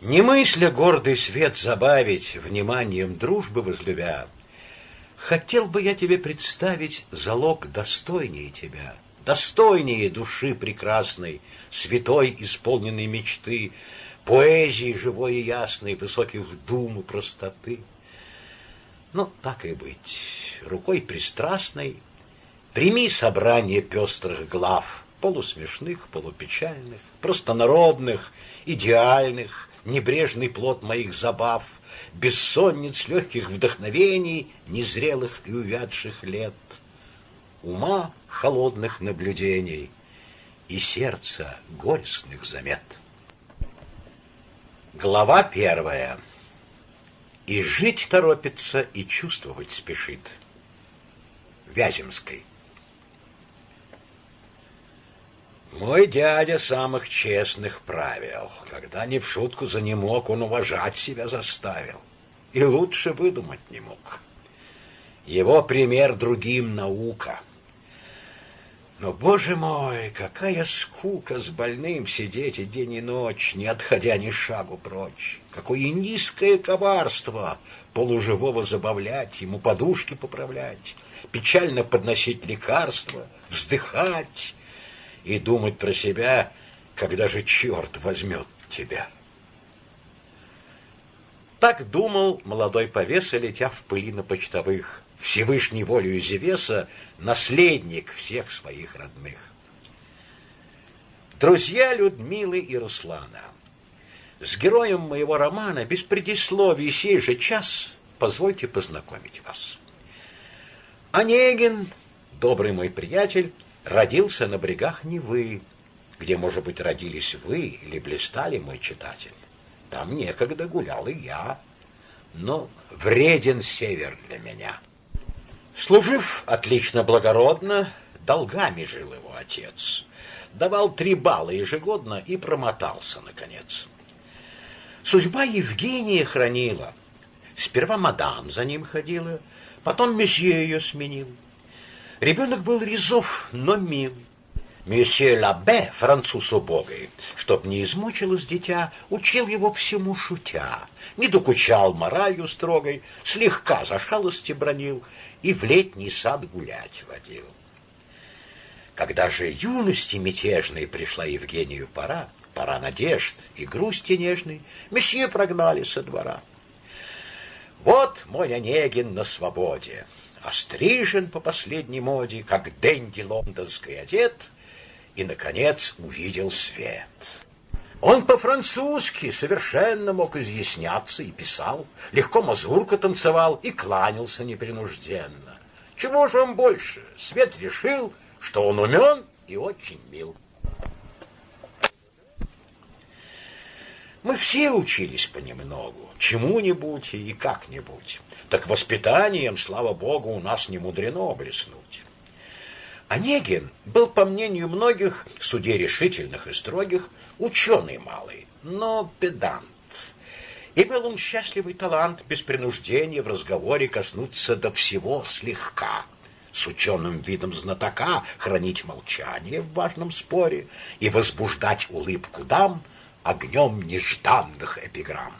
Не мысля гордый свет забавить, Вниманием дружбы возлюбя, Хотел бы я тебе представить Залог достойнее тебя, Достойнее души прекрасной, Святой, исполненной мечты, Поэзии живой и ясной, Высоких дум и простоты. Ну, так и быть, рукой пристрастной Прими собрание пестрых глав, Полусмешных, полупечальных, Простонародных, идеальных, небрежный плод моих забав, бессонниц легких вдохновений, незрелых и увядших лет, ума холодных наблюдений и сердца горестных замет. Глава первая. И жить торопится, и чувствовать спешит. Вяземской. Мой дядя самых честных правил. Когда не в шутку за не мог, он уважать себя заставил. И лучше выдумать не мог. Его пример другим наука. Но, боже мой, какая скука с больным сидеть и день и ночь, не отходя ни шагу прочь. Какое низкое коварство полуживого забавлять, ему подушки поправлять, печально подносить лекарства, вздыхать, и думать про себя, когда же черт возьмет тебя. Так думал молодой повеса, летя в пыли на почтовых, Всевышней волею Зевеса, наследник всех своих родных. Друзья Людмилы и Руслана, с героем моего романа без предисловий сей же час позвольте познакомить вас. Онегин, добрый мой приятель, родился на брегах Невы, где, может быть, родились вы или блистали, мой читатель. Там некогда гулял и я, но вреден север для меня. Служив отлично благородно, долгами жил его отец. Давал три балла ежегодно и промотался, наконец. Судьба Евгения хранила. Сперва мадам за ним ходила, потом месье ее сменил. Ребенок был резов, но мил. Месье Лабе, француз убогий, чтоб не измучилось дитя, учил его всему шутя, не докучал моралью строгой, слегка за шалости бронил и в летний сад гулять водил. Когда же юности мятежной пришла Евгению пора, пора надежд и грусти нежной, месье прогнали со двора. Вот мой Онегин на свободе, острижен по последней моде, как денди лондонский одет, и, наконец, увидел свет. Он по-французски совершенно мог изъясняться и писал, легко мазурка танцевал и кланялся непринужденно. Чего же он больше? Свет решил, что он умен и очень мил. Мы все учились понемногу, чему-нибудь и как-нибудь. Так воспитанием, слава богу, у нас не мудрено блеснуть. Онегин был, по мнению многих, в суде решительных и строгих, ученый малый, но педант. Имел он счастливый талант без принуждения в разговоре коснуться до всего слегка, с ученым видом знатока хранить молчание в важном споре и возбуждать улыбку дам огнем нежданных эпиграмм.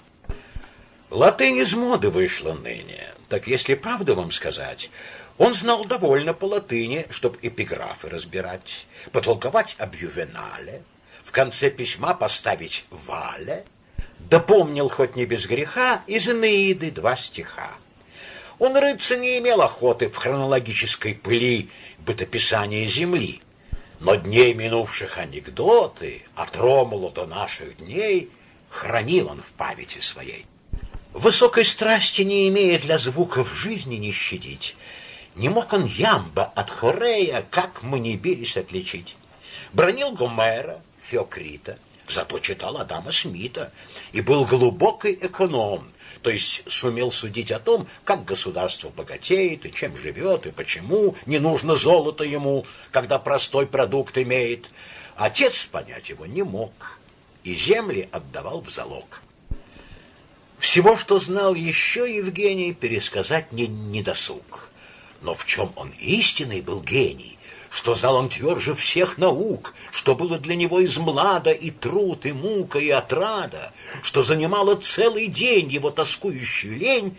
Латынь из моды вышла ныне. Так если правду вам сказать, он знал довольно по латыни, чтоб эпиграфы разбирать, потолковать об Ювенале, в конце письма поставить «Вале», допомнил хоть не без греха из Энеиды два стиха. Он рыться не имел охоты в хронологической пыли бытописания земли, но дней минувших анекдоты от Ромула до наших дней хранил он в памяти своей. Высокой страсти не имея для звуков жизни не щадить. Не мог он ямба от хорея, как мы не бились отличить. Бронил Гомера, Феокрита, зато читал Адама Смита и был глубокий эконом, то есть сумел судить о том, как государство богатеет и чем живет, и почему не нужно золото ему, когда простой продукт имеет. Отец понять его не мог и земли отдавал в залог. Всего, что знал еще Евгений, пересказать не недосуг. Но в чем он истинный был гений, что знал он тверже всех наук, что было для него из млада и труд, и мука, и отрада, что занимала целый день его тоскующую лень,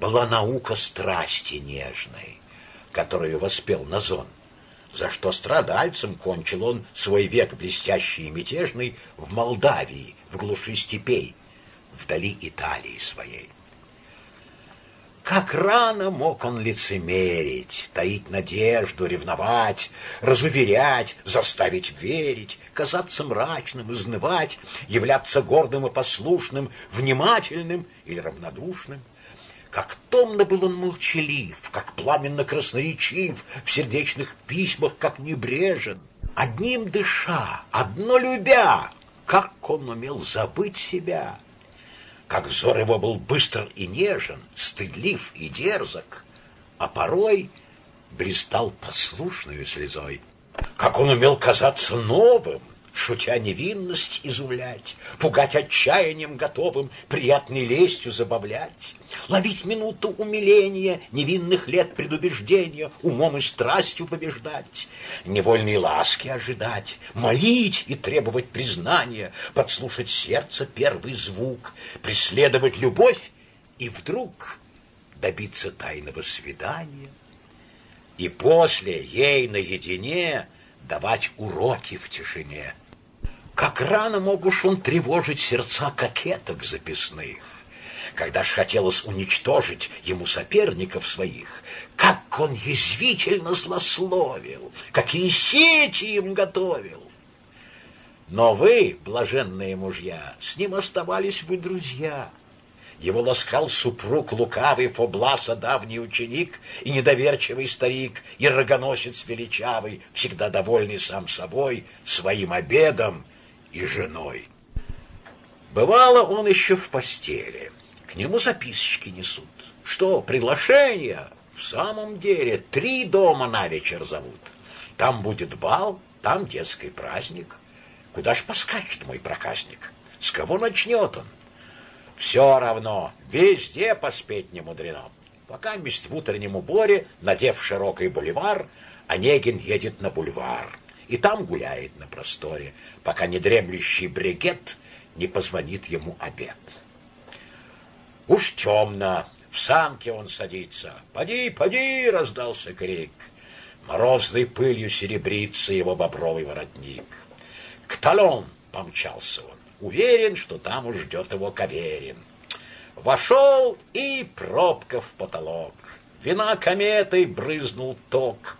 была наука страсти нежной, которую воспел Назон, за что страдальцем кончил он свой век блестящий и мятежный в Молдавии, в глуши степей, вдали Италии своей. Как рано мог он лицемерить, таить надежду, ревновать, разуверять, заставить верить, казаться мрачным, изнывать, являться гордым и послушным, внимательным или равнодушным. Как томно был он молчалив, как пламенно красноречив, в сердечных письмах, как небрежен. Одним дыша, одно любя, как он умел забыть себя — как взор его был быстр и нежен, стыдлив и дерзок, а порой блистал послушную слезой. Как он умел казаться новым, шутя невинность изумлять, пугать отчаянием готовым, приятной лестью забавлять, ловить минуту умиления, невинных лет предубеждения, умом и страстью побеждать, невольные ласки ожидать, молить и требовать признания, подслушать сердце первый звук, преследовать любовь и вдруг добиться тайного свидания, и после ей наедине давать уроки в тишине. Как рано мог уж он тревожить сердца кокеток записных, когда ж хотелось уничтожить ему соперников своих, как он язвительно злословил, какие сети им готовил. Но вы, блаженные мужья, с ним оставались вы друзья. Его ласкал супруг лукавый Фобласа, давний ученик и недоверчивый старик, и рогоносец величавый, всегда довольный сам собой, своим обедом и женой. Бывало, он еще в постели. К нему записочки несут. Что, приглашение? В самом деле, три дома на вечер зовут. Там будет бал, там детский праздник. Куда ж поскачет мой проказник? С кого начнет он? Все равно, везде поспеть не мудрено. Пока месть в утреннем уборе, надев широкий бульвар, Онегин едет на бульвар и там гуляет на просторе, пока недремлющий бригет не позвонит ему обед. Уж темно, в самке он садится. «Поди, поди!» — раздался крик. Морозной пылью серебрится его бобровый воротник. К талон помчался он, уверен, что там уж ждет его Каверин. Вошел и пробка в потолок. Вина кометой брызнул ток.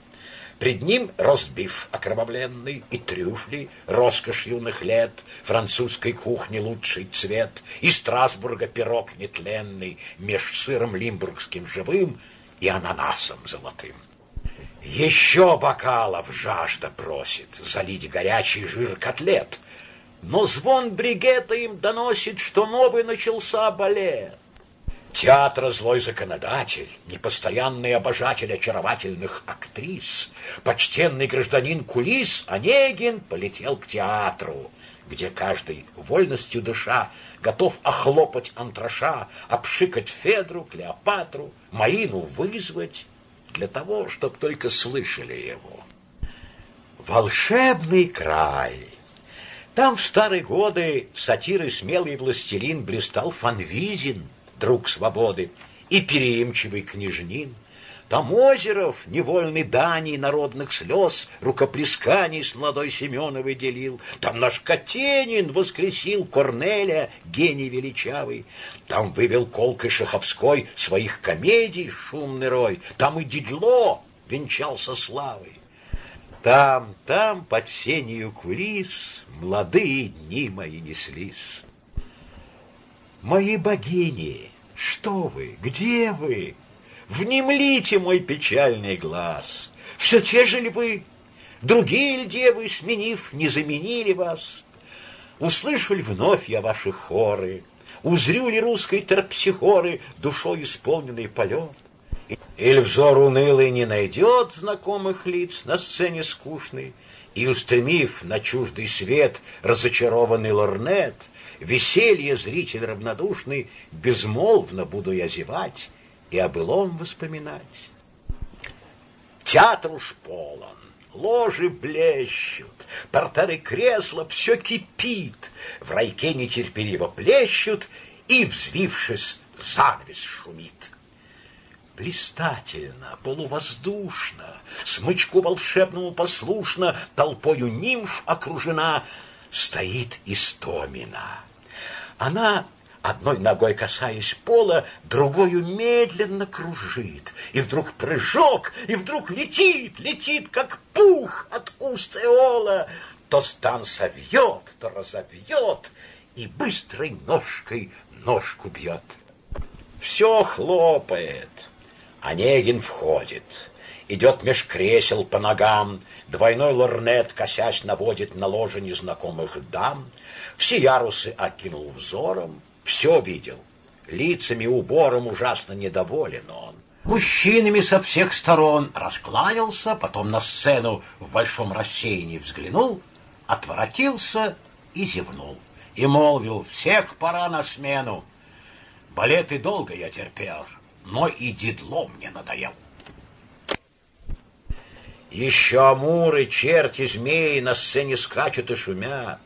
Пред ним розбив окровавленный и трюфли, роскошь юных лет, французской кухни лучший цвет, и Страсбурга пирог нетленный, меж сыром лимбургским живым и ананасом золотым. Еще бокалов жажда просит залить горячий жир котлет, но звон бригета им доносит, что новый начался балет. Театра злой законодатель, непостоянный обожатель очаровательных актрис, почтенный гражданин кулис Онегин полетел к театру, где каждый, вольностью дыша, готов охлопать антраша, обшикать Федру, Клеопатру, Маину вызвать для того, чтоб только слышали его. Волшебный край! Там в старые годы сатиры смелый властелин блистал Фанвизин — друг свободы, и переимчивый княжнин. Там Озеров, невольный дани народных слез, рукоплесканий с молодой Семеновой делил. Там наш Катенин воскресил Корнеля, гений величавый. Там вывел Колкой Шаховской своих комедий шумный рой. Там и Дидло венчался славой. Там, там, под сенью кулис, молодые дни мои неслись. Мои богини, что вы? Где вы? Внемлите мой печальный глаз. Все те же ли вы? Другие ли девы, сменив, не заменили вас? Услышу ли вновь я ваши хоры? Узрю ли русской терпсихоры душой исполненный полет? Или взор унылый не найдет знакомых лиц на сцене скучной, и, устремив на чуждый свет разочарованный лорнет, веселье зритель равнодушный, безмолвно буду я зевать и о былом воспоминать. Театр уж полон, ложи блещут, портеры кресла, все кипит, в райке нетерпеливо плещут, и, взвившись, занавес шумит. Блистательно, полувоздушно, смычку волшебному послушно, толпою нимф окружена, стоит Истомина. Она одной ногой касаясь пола, другою медленно кружит. И вдруг прыжок, и вдруг летит, летит, как пух от уст Эола. То стан совьет, то разовьет, и быстрой ножкой ножку бьет. Все хлопает. Онегин входит. Идет меж кресел по ногам, двойной лорнет, косясь, наводит на ложе незнакомых дам. Все ярусы окинул взором, все видел. Лицами, убором ужасно недоволен он. Мужчинами со всех сторон раскланялся, потом на сцену в большом рассеянии взглянул, отворотился и зевнул. И молвил, всех пора на смену. Балеты долго я терпел, но и дедло мне надоел. Еще амуры, черти, змеи на сцене скачут и шумят.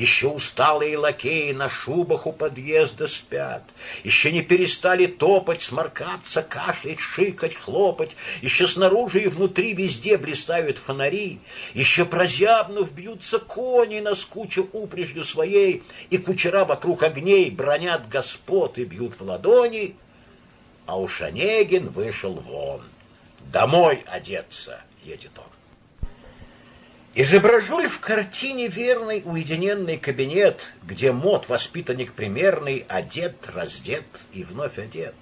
Еще усталые лакеи на шубах у подъезда спят. Еще не перестали топать, сморкаться, кашлять, шикать, хлопать. Еще снаружи и внутри везде блистают фонари. Еще прозябнув бьются кони на скуче упряжью своей, и кучера вокруг огней бронят господ и бьют в ладони. А уж Онегин вышел вон. Домой одеться едет он. Изображу ли в картине верный уединенный кабинет, где мод, воспитанник примерный, одет, раздет и вновь одет?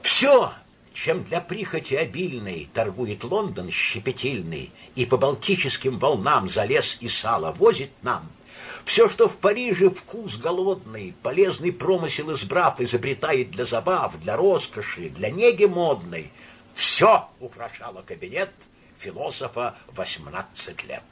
Все, чем для прихоти обильной торгует Лондон щепетильный и по балтическим волнам за лес и сало возит нам, все, что в Париже вкус голодный, полезный промысел избрав, изобретает для забав, для роскоши, для неги модной, все украшало кабинет — философа 18 лет.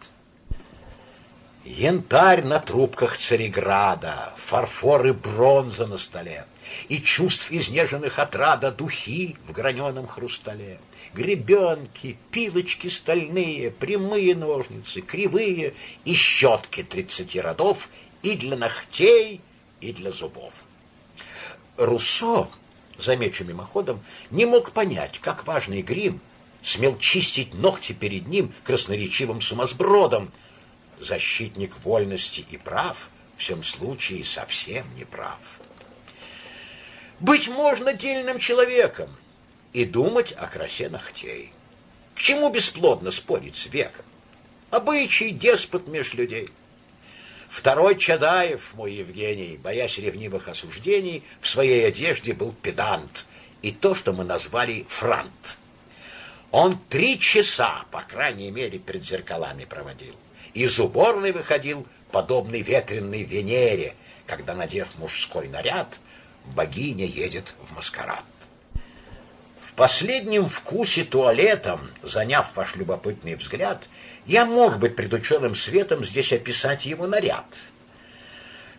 Янтарь на трубках Цареграда, фарфор и бронза на столе, и чувств изнеженных отрада духи в граненом хрустале, гребенки, пилочки стальные, прямые ножницы, кривые и щетки тридцати родов и для ногтей, и для зубов. Руссо, замечу мимоходом, не мог понять, как важный грим смел чистить ногти перед ним красноречивым сумасбродом. Защитник вольности и прав в всем случае совсем не прав. Быть можно дельным человеком и думать о красе ногтей. К чему бесплодно спорить с веком? Обычай деспот меж людей. Второй Чадаев, мой Евгений, боясь ревнивых осуждений, в своей одежде был педант, и то, что мы назвали франт. Он три часа, по крайней мере, перед зеркалами проводил. Из уборной выходил, подобный ветренной Венере, когда, надев мужской наряд, богиня едет в маскарад. В последнем вкусе туалетом, заняв ваш любопытный взгляд, я мог бы пред ученым светом здесь описать его наряд.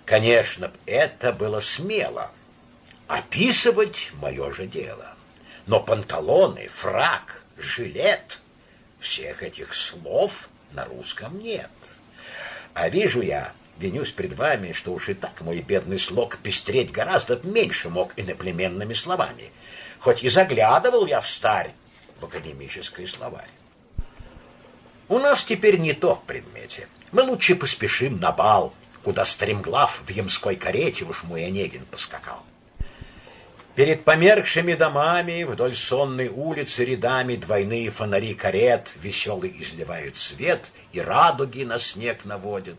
Конечно, это было смело. Описывать мое же дело. Но панталоны, фрак, жилет. Всех этих слов на русском нет. А вижу я, винюсь пред вами, что уж и так мой бедный слог пестреть гораздо меньше мог иноплеменными словами, хоть и заглядывал я в старь в академический словарь. У нас теперь не то в предмете. Мы лучше поспешим на бал, куда стремглав в ямской карете уж мой Онегин поскакал. Перед померкшими домами вдоль сонной улицы рядами двойные фонари карет веселый изливают свет и радуги на снег наводят.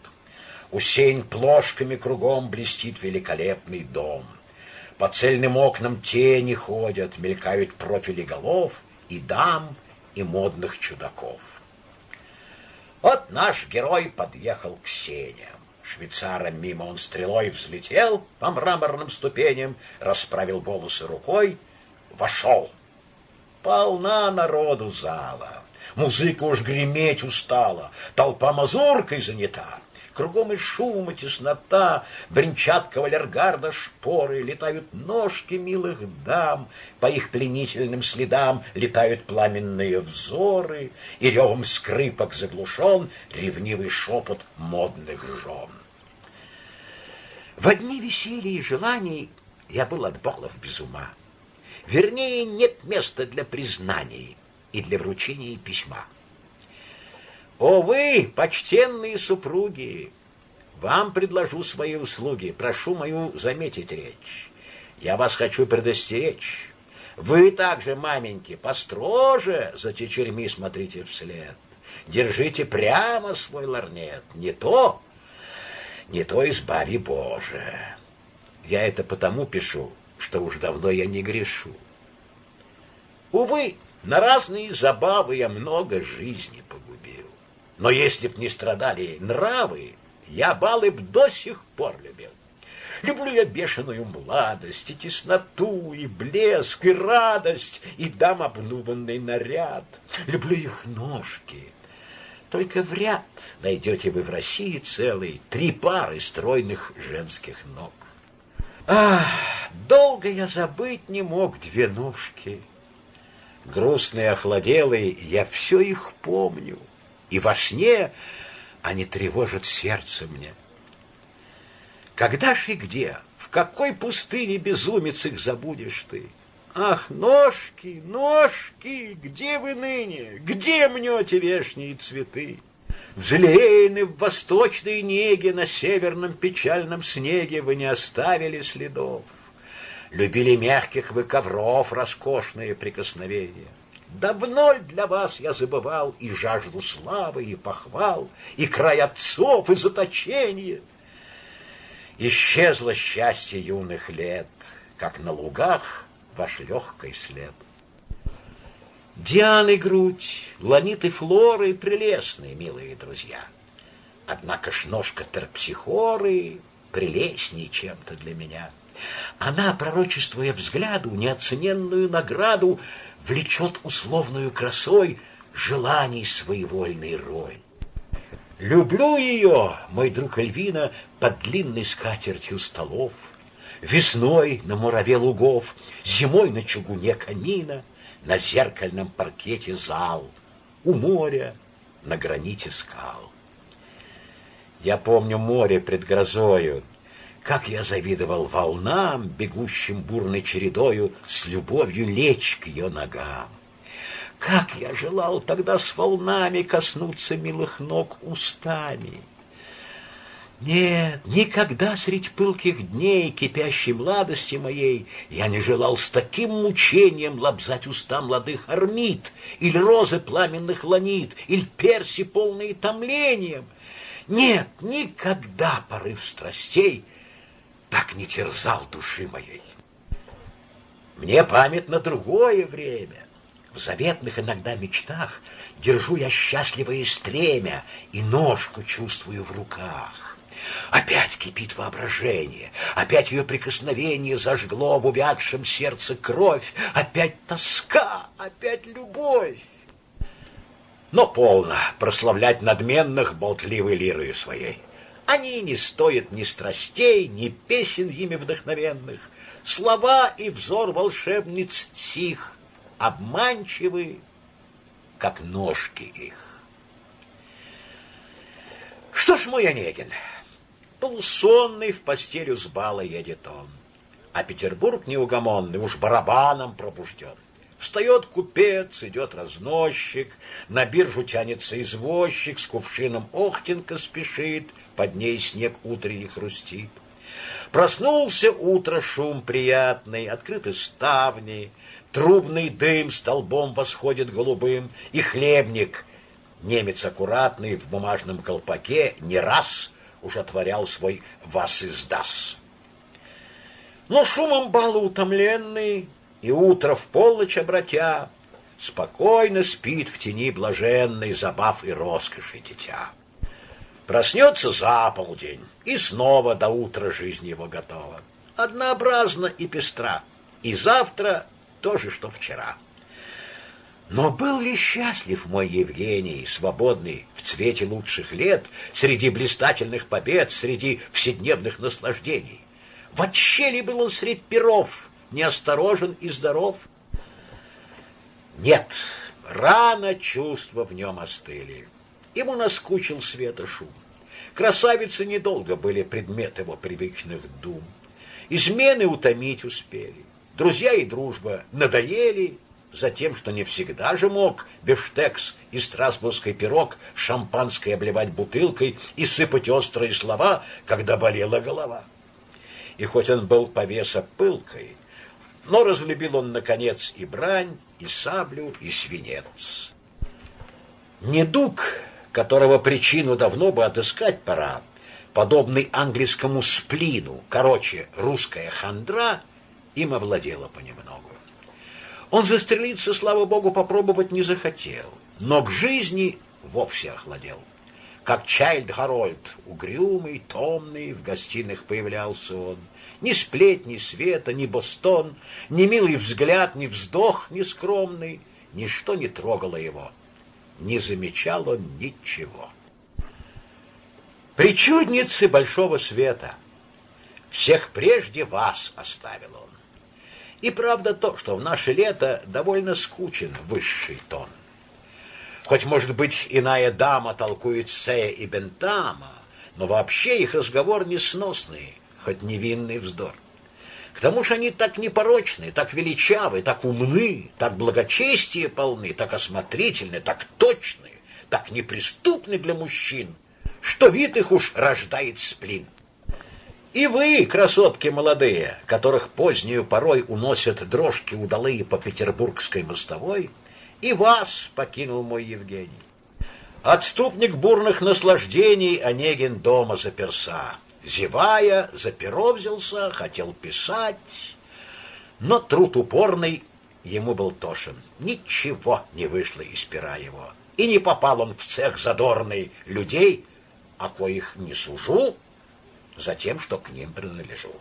Усеян плошками кругом блестит великолепный дом. По цельным окнам тени ходят, мелькают профили голов и дам, и модных чудаков. Вот наш герой подъехал к сеням швейцара мимо он стрелой взлетел по мраморным ступеням, расправил волосы рукой, вошел. Полна народу зала. Музыка уж греметь устала, толпа мазуркой занята. Кругом и шум, и теснота, Бренчат кавалергарда шпоры, Летают ножки милых дам, По их пленительным следам Летают пламенные взоры, И ревом скрипок заглушен Ревнивый шепот модных жен. В одни веселья и желаний Я был от балов без ума. Вернее, нет места для признаний и для вручения письма. О вы, почтенные супруги, вам предложу свои услуги, прошу мою заметить речь. Я вас хочу предостеречь. Вы также, маменьки, построже за чечерьми смотрите вслед. Держите прямо свой ларнет, не то, не то избави Боже. Я это потому пишу, что уж давно я не грешу. Увы, на разные забавы я много жизни погубил. Но если б не страдали нравы, я балы б до сих пор любил. Люблю я бешеную младость, и тесноту, и блеск, и радость, и дам обнуванный наряд. Люблю их ножки. Только в ряд найдете вы в России целый три пары стройных женских ног. Ах, долго я забыть не мог две ножки. Грустные, охладелые, я все их помню, и во сне они тревожат сердце мне. Когда ж и где, в какой пустыне безумец их забудешь ты? Ах, ножки, ножки, где вы ныне? Где мнете вешние цветы? Взлеяны в восточной неге на северном печальном снеге вы не оставили следов. Любили мягких вы ковров роскошные прикосновения. Давно для вас я забывал и жажду славы, и похвал, и край отцов, и заточение. Исчезло счастье юных лет, как на лугах ваш легкий след. Дианы грудь, ланиты флоры прелестные, милые друзья. Однако ж ножка терпсихоры прелестней чем-то для меня. Она, пророчествуя взгляду неоцененную награду, влечет условную красой желаний своевольный рой. Люблю ее, мой друг Эльвина, под длинной скатертью столов, Весной на мураве лугов, зимой на чугуне камина, На зеркальном паркете зал, у моря, на граните скал. Я помню море пред грозою, как я завидовал волнам, бегущим бурной чередою, с любовью лечь к ее ногам. Как я желал тогда с волнами коснуться милых ног устами. Нет, никогда средь пылких дней кипящей младости моей я не желал с таким мучением лобзать уста молодых армид, или розы пламенных ланит, или перси, полные томлением. Нет, никогда порыв страстей так не терзал души моей. Мне памятно другое время. В заветных иногда мечтах держу я счастливое стремя и ножку чувствую в руках. Опять кипит воображение, опять ее прикосновение зажгло в увядшем сердце кровь, опять тоска, опять любовь. Но полно прославлять надменных болтливой лирою своей. Они не стоят ни страстей, ни песен ими вдохновенных. Слова и взор волшебниц сих обманчивы, как ножки их. Что ж, мой Онегин, полусонный в постелю с бала едет он, а Петербург неугомонный уж барабаном пробужден. Встает купец, идет разносчик, на биржу тянется извозчик, с кувшином Охтенко спешит, под ней снег утренний хрустит. Проснулся утро шум приятный, открыты ставни, трубный дым столбом восходит голубым, и хлебник, немец аккуратный в бумажном колпаке, не раз уж отворял свой вас издас. Но шумом бала утомленный, и утро в полночь обратя, спокойно спит в тени блаженной забав и роскоши дитя. Проснется за полдень, и снова до утра жизнь его готова. Однообразно и пестра, и завтра то же, что вчера. Но был ли счастлив мой Евгений, свободный в цвете лучших лет, среди блистательных побед, среди вседневных наслаждений? Вообще ли был он средь перов, неосторожен и здоров? Нет, рано чувства в нем остыли. Ему наскучил света шум. Красавицы недолго были предмет его привычных дум. Измены утомить успели. Друзья и дружба надоели за тем, что не всегда же мог бифштекс и страсбургский пирог шампанской обливать бутылкой и сыпать острые слова, когда болела голова. И хоть он был повеса пылкой, но разлюбил он, наконец, и брань, и саблю, и свинец. Недуг, которого причину давно бы отыскать пора, подобный английскому сплину, короче, русская хандра, им овладела понемногу. Он застрелиться, слава богу, попробовать не захотел, но к жизни вовсе охладел. Как Чайльд Гарольд, угрюмый, томный, в гостиных появлялся он. Ни сплеть, ни света, ни бостон, ни милый взгляд, ни вздох нескромный, ничто не трогало его. Не замечал он ничего. Причудницы большого света, всех прежде вас оставил он. И правда то, что в наше лето довольно скучен высший тон. Хоть, может быть, иная дама толкует Сея и Бентама, но вообще их разговор несносный, хоть невинный вздор. К тому же они так непорочны, так величавы, так умны, так благочестие полны, так осмотрительны, так точны, так неприступны для мужчин, что вид их уж рождает сплин. И вы, красотки молодые, которых позднюю порой уносят дрожки удалые по петербургской мостовой, и вас покинул мой Евгений. Отступник бурных наслаждений Онегин дома заперся. Зевая, за перо взялся, хотел писать, но труд упорный ему был тошен. Ничего не вышло из пера его. И не попал он в цех задорный людей, о коих не сужу, за тем, что к ним принадлежу.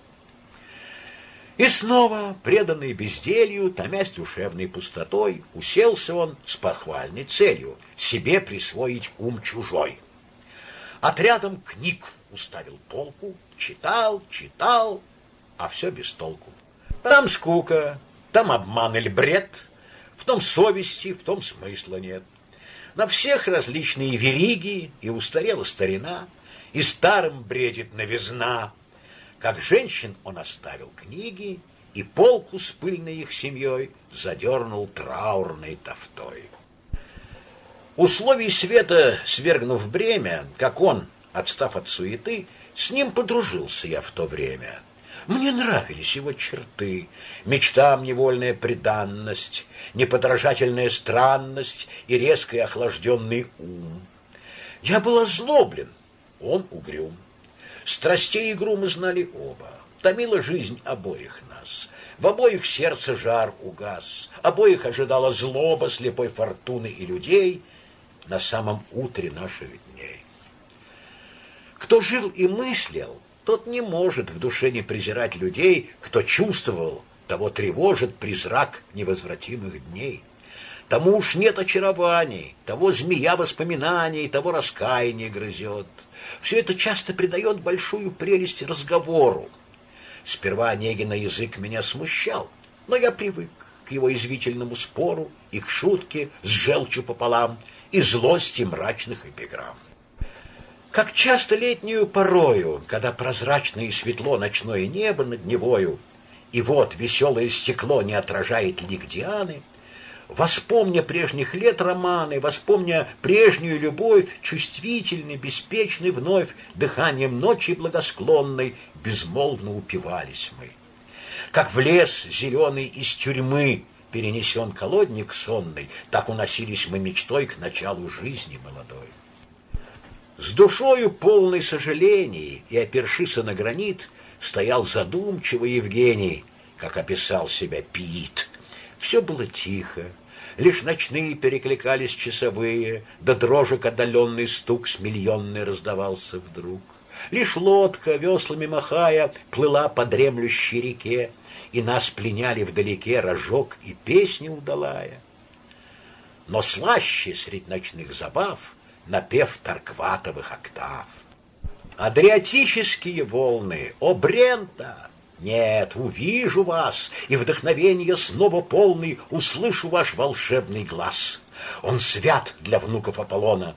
И снова, преданный безделью, томясь душевной пустотой, уселся он с похвальной целью себе присвоить ум чужой. Отрядом книг уставил полку, читал, читал, а все без толку. Там скука, там обман или бред, в том совести, в том смысла нет. На всех различные вериги, и устарела старина — и старым бредит новизна. Как женщин он оставил книги, и полку с пыльной их семьей задернул траурной тофтой. Условий света свергнув бремя, как он, отстав от суеты, с ним подружился я в то время. Мне нравились его черты, мечтам невольная преданность, неподражательная странность и резкий охлажденный ум. Я был озлоблен, он угрюм. Страстей игру мы знали оба. Томила жизнь обоих нас. В обоих сердце жар угас. Обоих ожидала злоба слепой фортуны и людей на самом утре наших дней. Кто жил и мыслил, тот не может в душе не презирать людей, кто чувствовал, того тревожит призрак невозвратимых дней. Тому уж нет очарований, того змея воспоминаний, того раскаяние грызет. Все это часто придает большую прелесть разговору. Сперва Онегина язык меня смущал, но я привык к его извительному спору и к шутке с желчью пополам, и злости мрачных эпиграмм. Как часто летнюю порою, когда прозрачное и светло ночное небо над Невою, и вот веселое стекло не отражает лик Дианы, Воспомня прежних лет романы, воспомня прежнюю любовь, чувствительный, беспечный вновь, дыханием ночи благосклонной, безмолвно упивались мы. Как в лес зеленый из тюрьмы перенесен колодник сонный, так уносились мы мечтой к началу жизни молодой. С душою полной сожалений и опершися на гранит, стоял задумчивый Евгений, как описал себя Пиит. Все было тихо, Лишь ночные перекликались часовые, да дрожек отдаленный стук с миллионной раздавался вдруг. Лишь лодка, веслами махая, плыла по дремлющей реке, и нас пленяли вдалеке рожок и песня удалая. но слаще средь ночных забав напев Таркватовых октав. Адриатические волны, о Брента! Нет, увижу вас, и вдохновение снова полный услышу ваш волшебный глаз. Он свят для внуков Аполлона.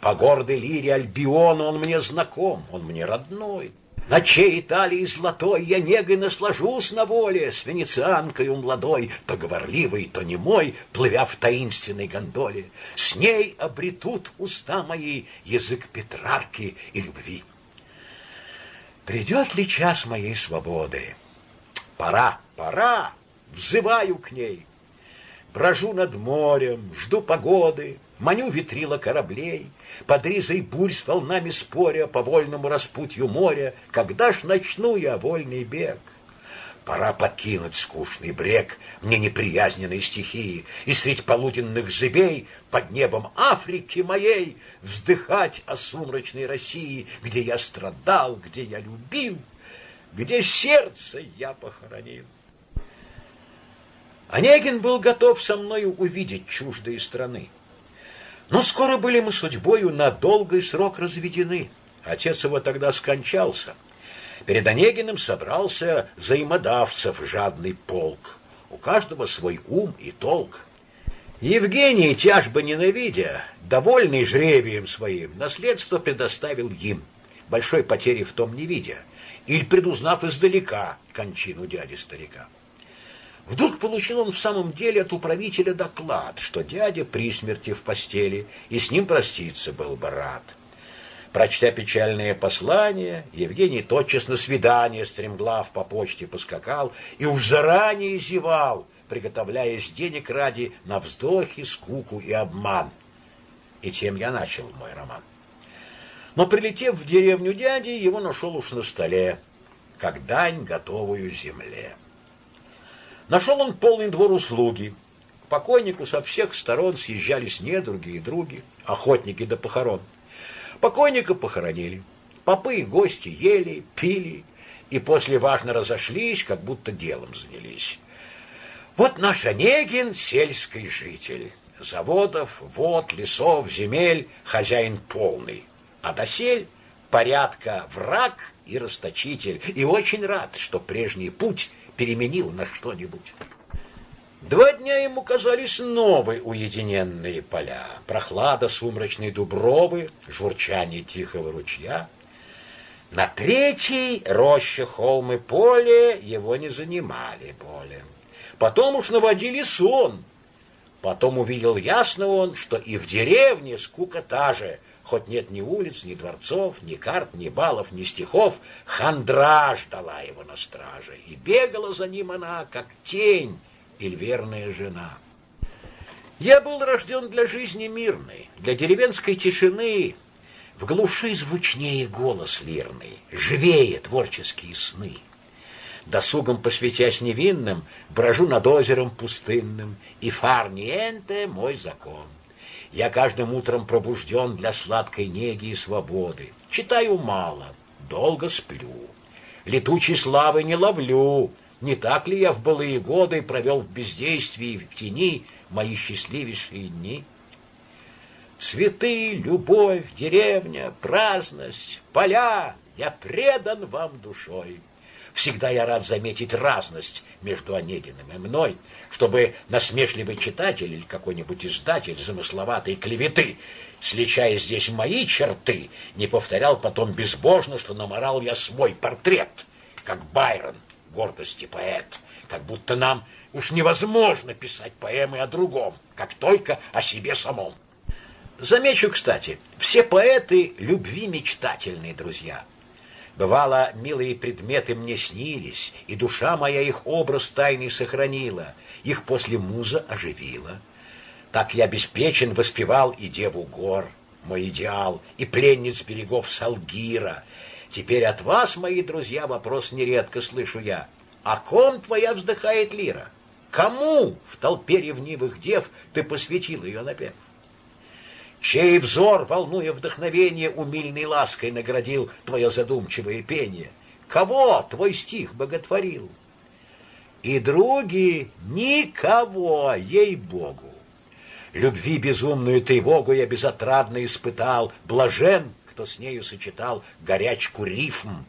По гордой лире Альбиона он мне знаком, он мне родной. На чей Италии золотой я негой наслажусь на воле, С венецианкою младой, то говорливой, то немой, Плывя в таинственной гондоле. С ней обретут уста мои язык Петрарки и любви. Придет ли час моей свободы? Пора, пора, взываю к ней. Брожу над морем, жду погоды, маню ветрила кораблей, под ризой бурь с волнами споря по вольному распутью моря, когда ж начну я вольный бег? Пора покинуть скучный брег мне неприязненной стихии и средь полуденных зыбей под небом Африки моей вздыхать о сумрачной России, где я страдал, где я любил, где сердце я похоронил. Онегин был готов со мною увидеть чуждые страны. Но скоро были мы судьбою на долгий срок разведены. Отец его тогда скончался. Перед Онегиным собрался взаимодавцев жадный полк. У каждого свой ум и толк. Евгений, тяжбо ненавидя, довольный жребием своим, наследство предоставил им, большой потери в том не видя, или предузнав издалека кончину дяди-старика. Вдруг получил он в самом деле от управителя доклад, что дядя при смерти в постели, и с ним проститься был бы рад. Прочтя печальное послание, Евгений тотчас на свидание стремглав по почте поскакал и уж заранее зевал, приготовляясь денег ради на вздохи, скуку и обман. И тем я начал мой роман. Но, прилетев в деревню дяди, его нашел уж на столе, как дань готовую земле. Нашел он полный двор услуги. К покойнику со всех сторон съезжались недруги и други, охотники до похорон. Покойника похоронили. Попы и гости ели, пили, и после важно разошлись, как будто делом занялись. Вот наш Онегин — сельский житель. Заводов, вод, лесов, земель хозяин полный. А досель порядка враг и расточитель. И очень рад, что прежний путь переменил на что-нибудь. Два дня ему казались новые уединенные поля, прохлада сумрачной дубровы, журчание тихого ручья. На третий роща, холмы, поле его не занимали более. Потом уж наводили сон. Потом увидел ясно он, что и в деревне скука та же — Хоть нет ни улиц, ни дворцов, ни карт, ни балов, ни стихов, хандра ждала его на страже, и бегала за ним она, как тень или верная жена. Я был рожден для жизни мирной, для деревенской тишины, в глуши звучнее голос лирный, живее творческие сны. Досугом посвятясь невинным, брожу над озером пустынным, и фарниенте мой закон. Я каждым утром пробужден для сладкой неги и свободы. Читаю мало, долго сплю. Летучей славы не ловлю. Не так ли я в былые годы провел в бездействии в тени мои счастливейшие дни? Цветы, любовь, деревня, праздность, поля, я предан вам душой. Всегда я рад заметить разность между Онегиным и мной, чтобы насмешливый читатель или какой-нибудь издатель замысловатой клеветы, сличая здесь мои черты, не повторял потом безбожно, что наморал я свой портрет, как Байрон, гордости поэт, как будто нам уж невозможно писать поэмы о другом, как только о себе самом. Замечу, кстати, все поэты любви мечтательные друзья. Бывало, милые предметы мне снились, и душа моя их образ тайный сохранила, их после муза оживила. Так я беспечен воспевал и деву гор, мой идеал, и пленниц берегов Салгира. Теперь от вас, мои друзья, вопрос нередко слышу я. О ком твоя вздыхает лира? Кому в толпе ревнивых дев ты посвятил ее напев? Чей взор, волнуя вдохновение, умильной лаской наградил твое задумчивое пение? Кого твой стих боготворил? И други никого, ей-богу. Любви безумную тревогу я безотрадно испытал, Блажен, кто с нею сочетал горячку рифм.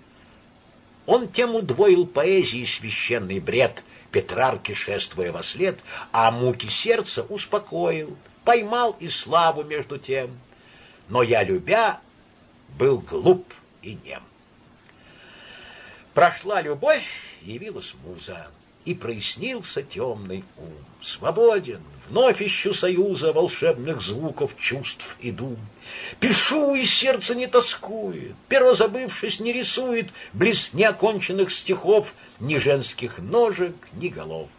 Он тем удвоил поэзии священный бред, Петрарке шествуя во след, а муки сердца успокоил, поймал и славу между тем. Но я, любя, был глуп и нем. Прошла любовь, явилась муза, и прояснился темный ум. Свободен, вновь ищу союза волшебных звуков, чувств и дум. Пишу, и сердце не тоскует, перо забывшись не рисует близ неоконченных стихов ни женских ножек, ни голов.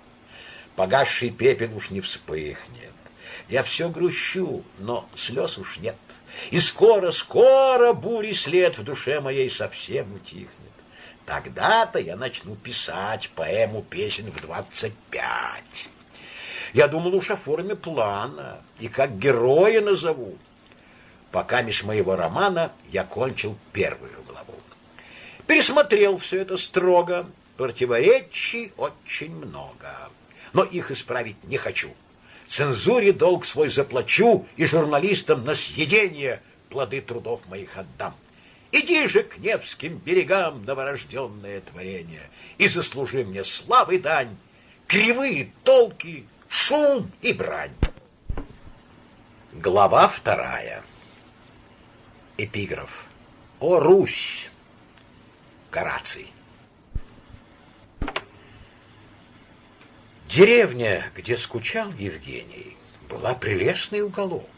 Погасший пепел уж не вспыхнет. Я все грущу, но слез уж нет. И скоро, скоро бури след в душе моей совсем утихнет. Тогда-то я начну писать поэму песен в двадцать пять. Я думал уж о форме плана и как героя назову. Пока меж моего романа я кончил первую главу. Пересмотрел все это строго, противоречий очень много, но их исправить не хочу. Цензуре долг свой заплачу и журналистам на съедение плоды трудов моих отдам. Иди же к Невским берегам, новорожденное творение, и заслужи мне славы дань, кривые толки, шум и брань. Глава вторая. Эпиграф. О, Русь! Гораций. Деревня, где скучал Евгений, была прелестный уголок.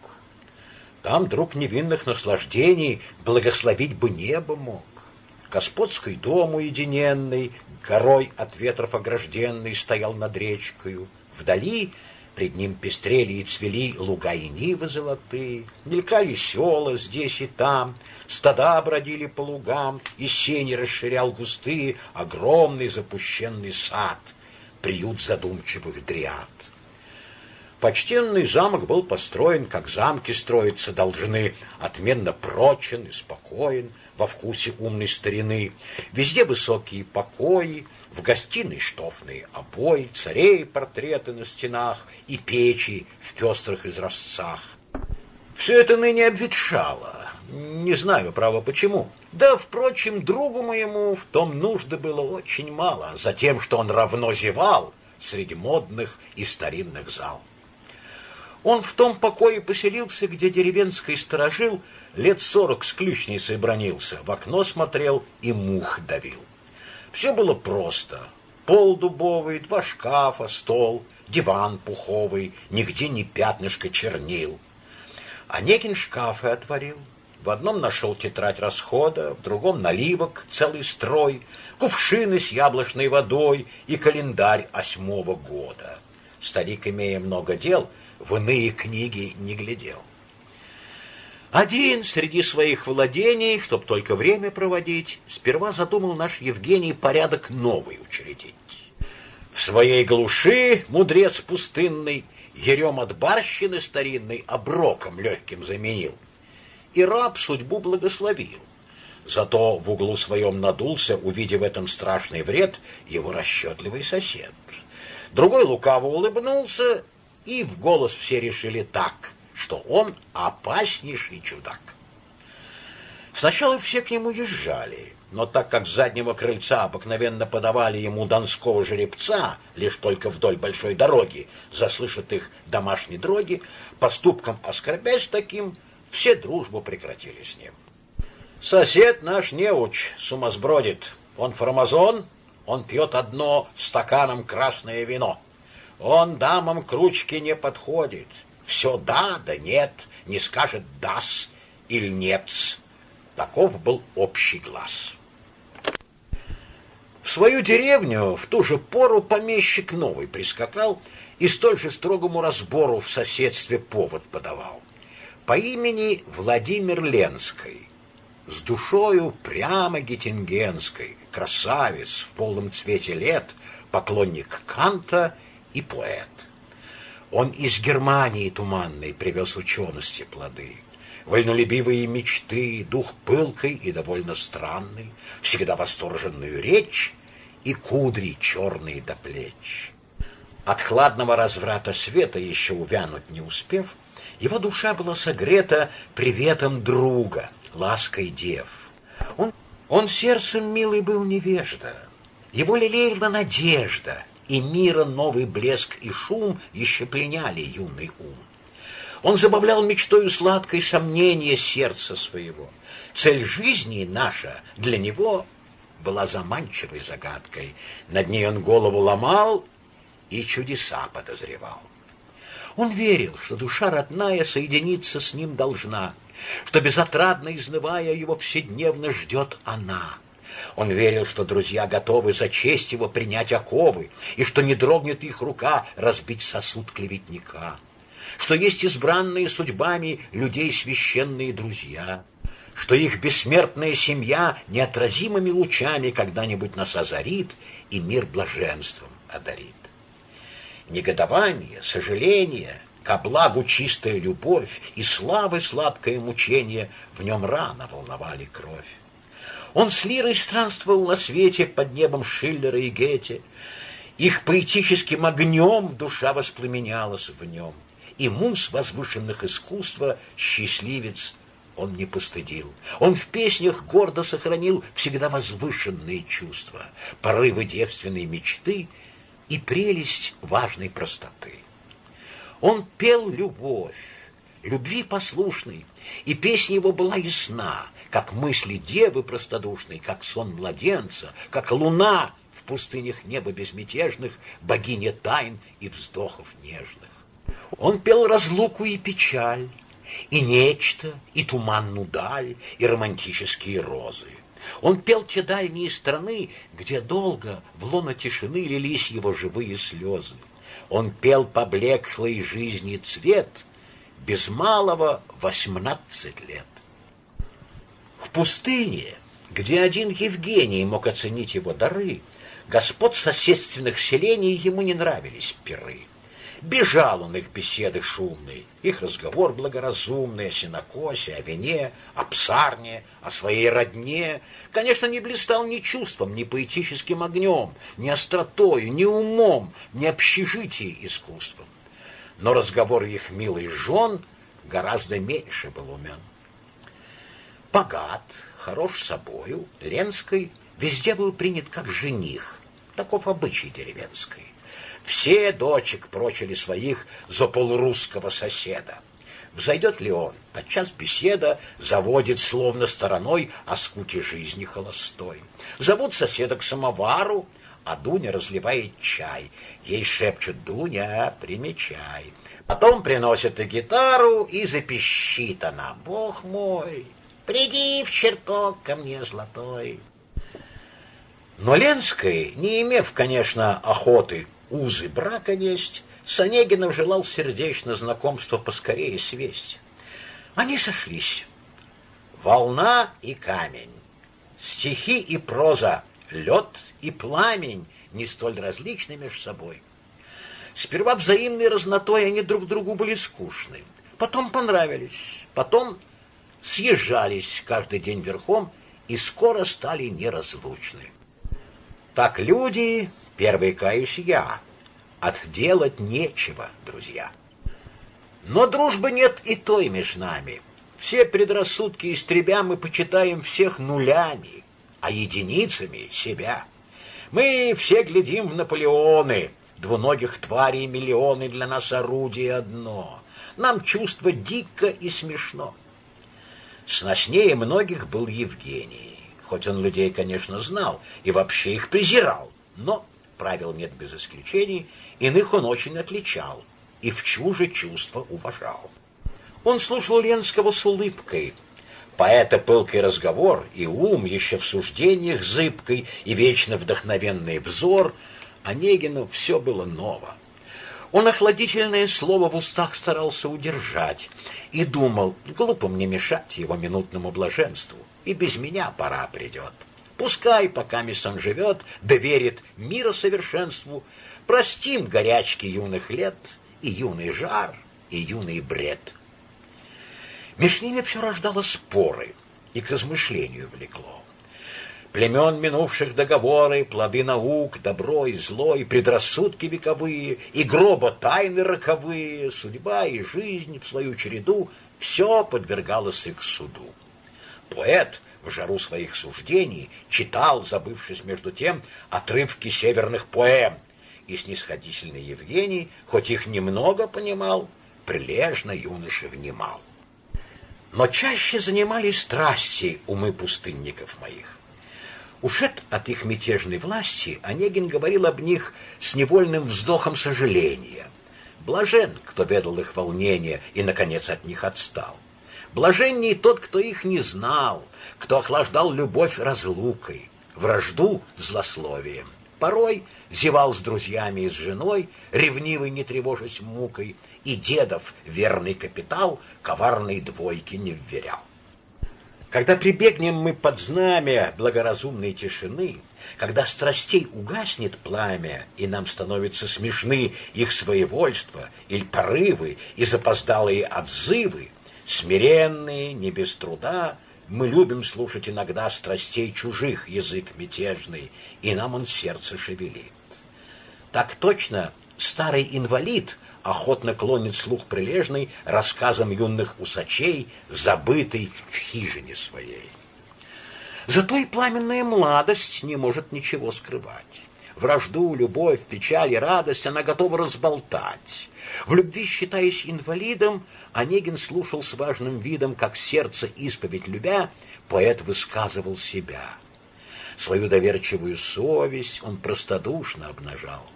Там друг невинных наслаждений благословить бы небо мог. Господский дом уединенный, горой от ветров огражденный, стоял над речкою. Вдали пред ним пестрели и цвели луга и нивы золотые, мелькали села здесь и там, стада бродили по лугам, и сени расширял густые огромный запущенный сад, приют задумчивых дриад. Почтенный замок был построен, как замки строиться должны, отменно прочен и спокоен, во вкусе умной старины. Везде высокие покои, в гостиной штофные обои, царей портреты на стенах и печи в пестрых изразцах. Все это ныне обветшало. Не знаю, право, почему. Да, впрочем, другу моему в том нужды было очень мало, за тем, что он равно зевал среди модных и старинных зал. Он в том покое поселился, где деревенский сторожил лет сорок с ключницей бронился, в окно смотрел и мух давил. Все было просто. Пол дубовый, два шкафа, стол, диван пуховый, нигде ни пятнышко чернил. Онегин шкафы отворил. В одном нашел тетрадь расхода, в другом наливок, целый строй, кувшины с яблочной водой и календарь осьмого года. Старик, имея много дел, — в иные книги не глядел. Один среди своих владений, чтоб только время проводить, сперва задумал наш Евгений порядок новый учредить. В своей глуши мудрец пустынный ерем от барщины старинной оброком легким заменил. И раб судьбу благословил. Зато в углу своем надулся, увидев в этом страшный вред, его расчетливый сосед. Другой лукаво улыбнулся и в голос все решили так, что он опаснейший чудак. Сначала все к нему езжали, но так как с заднего крыльца обыкновенно подавали ему донского жеребца, лишь только вдоль большой дороги, заслышат их домашние дроги, поступком оскорбясь таким, все дружбу прекратили с ним. Сосед наш неуч сумасбродит. Он фармазон, он пьет одно стаканом красное вино. Он дамам к ручке не подходит. Все да, да нет, не скажет дас или нет. Таков был общий глаз. В свою деревню в ту же пору помещик новый прискакал и столь же строгому разбору в соседстве повод подавал. По имени Владимир Ленской, с душою прямо геттингенской, красавец в полном цвете лет, поклонник Канта и поэт. Он из Германии туманной привез учености плоды, вольнолюбивые мечты, дух пылкой и довольно странный, всегда восторженную речь и кудри черные до плеч. От хладного разврата света, еще увянуть не успев, его душа была согрета приветом друга, лаской дев. Он, он сердцем милый был невежда, его лелеяла надежда, и мира новый блеск и шум еще пленяли юный ум. Он забавлял мечтою сладкой сомнения сердца своего. Цель жизни наша для него была заманчивой загадкой. Над ней он голову ломал и чудеса подозревал. Он верил, что душа родная соединиться с ним должна, что безотрадно изнывая его вседневно ждет она. Он верил, что друзья готовы за честь его принять оковы, и что не дрогнет их рука разбить сосуд клеветника, что есть избранные судьбами людей священные друзья, что их бессмертная семья неотразимыми лучами когда-нибудь нас озарит и мир блаженством одарит. Негодование, сожаление, ко благу чистая любовь и славы сладкое мучение в нем рано волновали кровь. Он с лирой странствовал на свете под небом Шиллера и Гете. Их поэтическим огнем душа воспламенялась в нем. И мус возвышенных искусства счастливец он не постыдил. Он в песнях гордо сохранил всегда возвышенные чувства, порывы девственной мечты — и прелесть важной простоты. Он пел любовь, любви послушный, и песня его была ясна, как мысли девы простодушной, как сон младенца, как луна в пустынях неба безмятежных, богиня тайн и вздохов нежных. Он пел разлуку и печаль, и нечто, и туманную даль, и романтические розы. Он пел те дальние страны, где долго в лоно тишины лились его живые слезы. Он пел поблеклый жизни цвет без малого восемнадцать лет. В пустыне, где один Евгений мог оценить его дары, господ соседственных селений ему не нравились пиры. Бежал он их беседы шумные, их разговор благоразумный о сенокосе, о вине, о псарне, о своей родне. Конечно, не блистал ни чувством, ни поэтическим огнем, ни остротою, ни умом, ни общежитием искусством. Но разговор их милый жен гораздо меньше был умен. Богат, хорош собою, Ленской везде был принят как жених, таков обычай деревенской. Все дочек прочили своих за полурусского соседа. Взойдет ли он, подчас беседа заводит словно стороной о скуке жизни холостой. Зовут соседа к самовару, а Дуня разливает чай. Ей шепчут «Дуня, примечай». Потом приносят и гитару, и запищит она «Бог мой, приди в чертог ко мне золотой». Но Ленской, не имев, конечно, охоты узы брака весть, Санегинов желал сердечно знакомство поскорее свесть. Они сошлись. Волна и камень, стихи и проза, лед и пламень не столь различны между собой. Сперва взаимной разнотой они друг другу были скучны, потом понравились, потом съезжались каждый день верхом и скоро стали неразлучны. Так люди Первый каюсь я. Отделать нечего, друзья. Но дружбы нет и той между нами. Все предрассудки истребя, мы почитаем всех нулями, а единицами себя. Мы все глядим в Наполеоны, двуногих тварей миллионы для нас орудие одно. Нам чувство дико и смешно. Сноснее многих был Евгений, хоть он людей, конечно, знал и вообще их презирал, но правил нет без исключений, иных он очень отличал и в чуже чувства уважал. Он слушал Ленского с улыбкой, поэта пылкий разговор и ум еще в суждениях зыбкой и вечно вдохновенный взор, Онегину все было ново. Он охладительное слово в устах старался удержать и думал, глупо мне мешать его минутному блаженству, и без меня пора придет. Пускай, пока он живет, доверит мира совершенству, простим горячки юных лет и юный жар, и юный бред. Ними все рождало споры и к размышлению влекло. племен минувших договоры, плоды наук, добро и зло, и предрассудки вековые, и гроба тайны роковые, судьба и жизнь в свою череду, все подвергалось их суду. Поэт в жару своих суждений читал, забывшись между тем, отрывки северных поэм, и снисходительный Евгений, хоть их немного понимал, прилежно юноше внимал. Но чаще занимали страсти умы пустынников моих. Ушед от их мятежной власти, Онегин говорил об них с невольным вздохом сожаления. Блажен, кто ведал их волнение и, наконец, от них отстал. Блаженней тот, кто их не знал, кто охлаждал любовь разлукой, вражду злословием. Порой зевал с друзьями и с женой, ревнивый, не тревожась мукой, и дедов верный капитал коварной двойки не вверял. Когда прибегнем мы под знамя благоразумной тишины, когда страстей угаснет пламя, и нам становятся смешны их своевольство или порывы и запоздалые отзывы, смиренные, не без труда, мы любим слушать иногда страстей чужих язык мятежный, и нам он сердце шевелит. Так точно старый инвалид охотно клонит слух прилежный рассказам юных усачей, забытый в хижине своей. Зато и пламенная младость не может ничего скрывать. Вражду, любовь, печаль и радость она готова разболтать. В любви, считаясь инвалидом, Онегин слушал с важным видом, как сердце исповедь любя, поэт высказывал себя. Свою доверчивую совесть он простодушно обнажал.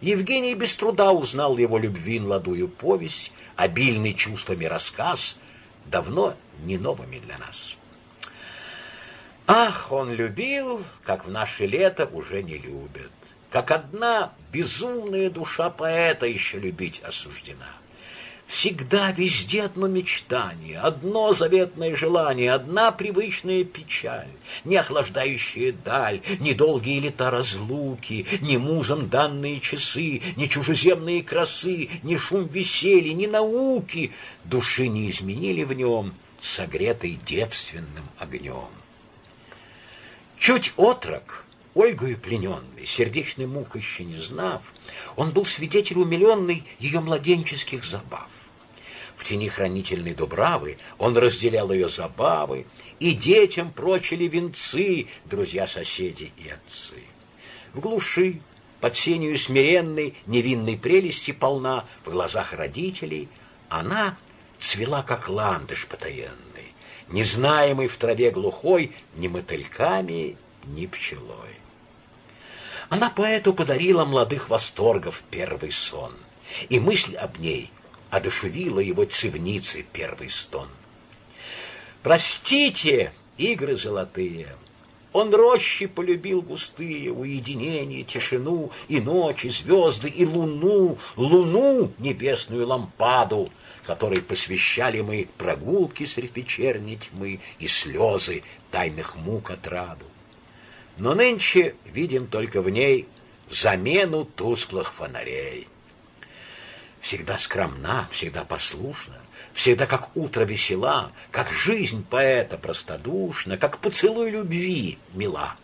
Евгений без труда узнал его любви младую повесть, обильный чувствами рассказ, давно не новыми для нас. Ах, он любил, как в наше лето уже не любят, как одна безумная душа поэта еще любить осуждена. Всегда, везде одно мечтание, одно заветное желание, одна привычная печаль, не охлаждающая даль, ни долгие лета разлуки, ни музом данные часы, ни чужеземные красы, ни шум веселья, ни науки души не изменили в нем, согретой девственным огнем. Чуть отрок, Ольгою плененный, сердечной мук еще не знав, он был свидетель умиленный ее младенческих забав. В тени хранительной Дубравы он разделял ее забавы, и детям прочили венцы друзья-соседи и отцы. В глуши, под сенью смиренной, невинной прелести полна, в глазах родителей, она цвела, как ландыш потаенный, незнаемый в траве глухой ни мотыльками, ни пчелой. Она поэту подарила молодых восторгов первый сон, и мысль об ней одушевила его цивницы первый стон. Простите, игры золотые, он рощи полюбил густые, уединение, тишину, и ночи, звезды, и луну, луну, небесную лампаду, которой посвящали мы прогулки средь вечерней тьмы и слезы тайных мук отраду но нынче видим только в ней замену тусклых фонарей. Всегда скромна, всегда послушна, всегда как утро весела, как жизнь поэта простодушна, как поцелуй любви мила.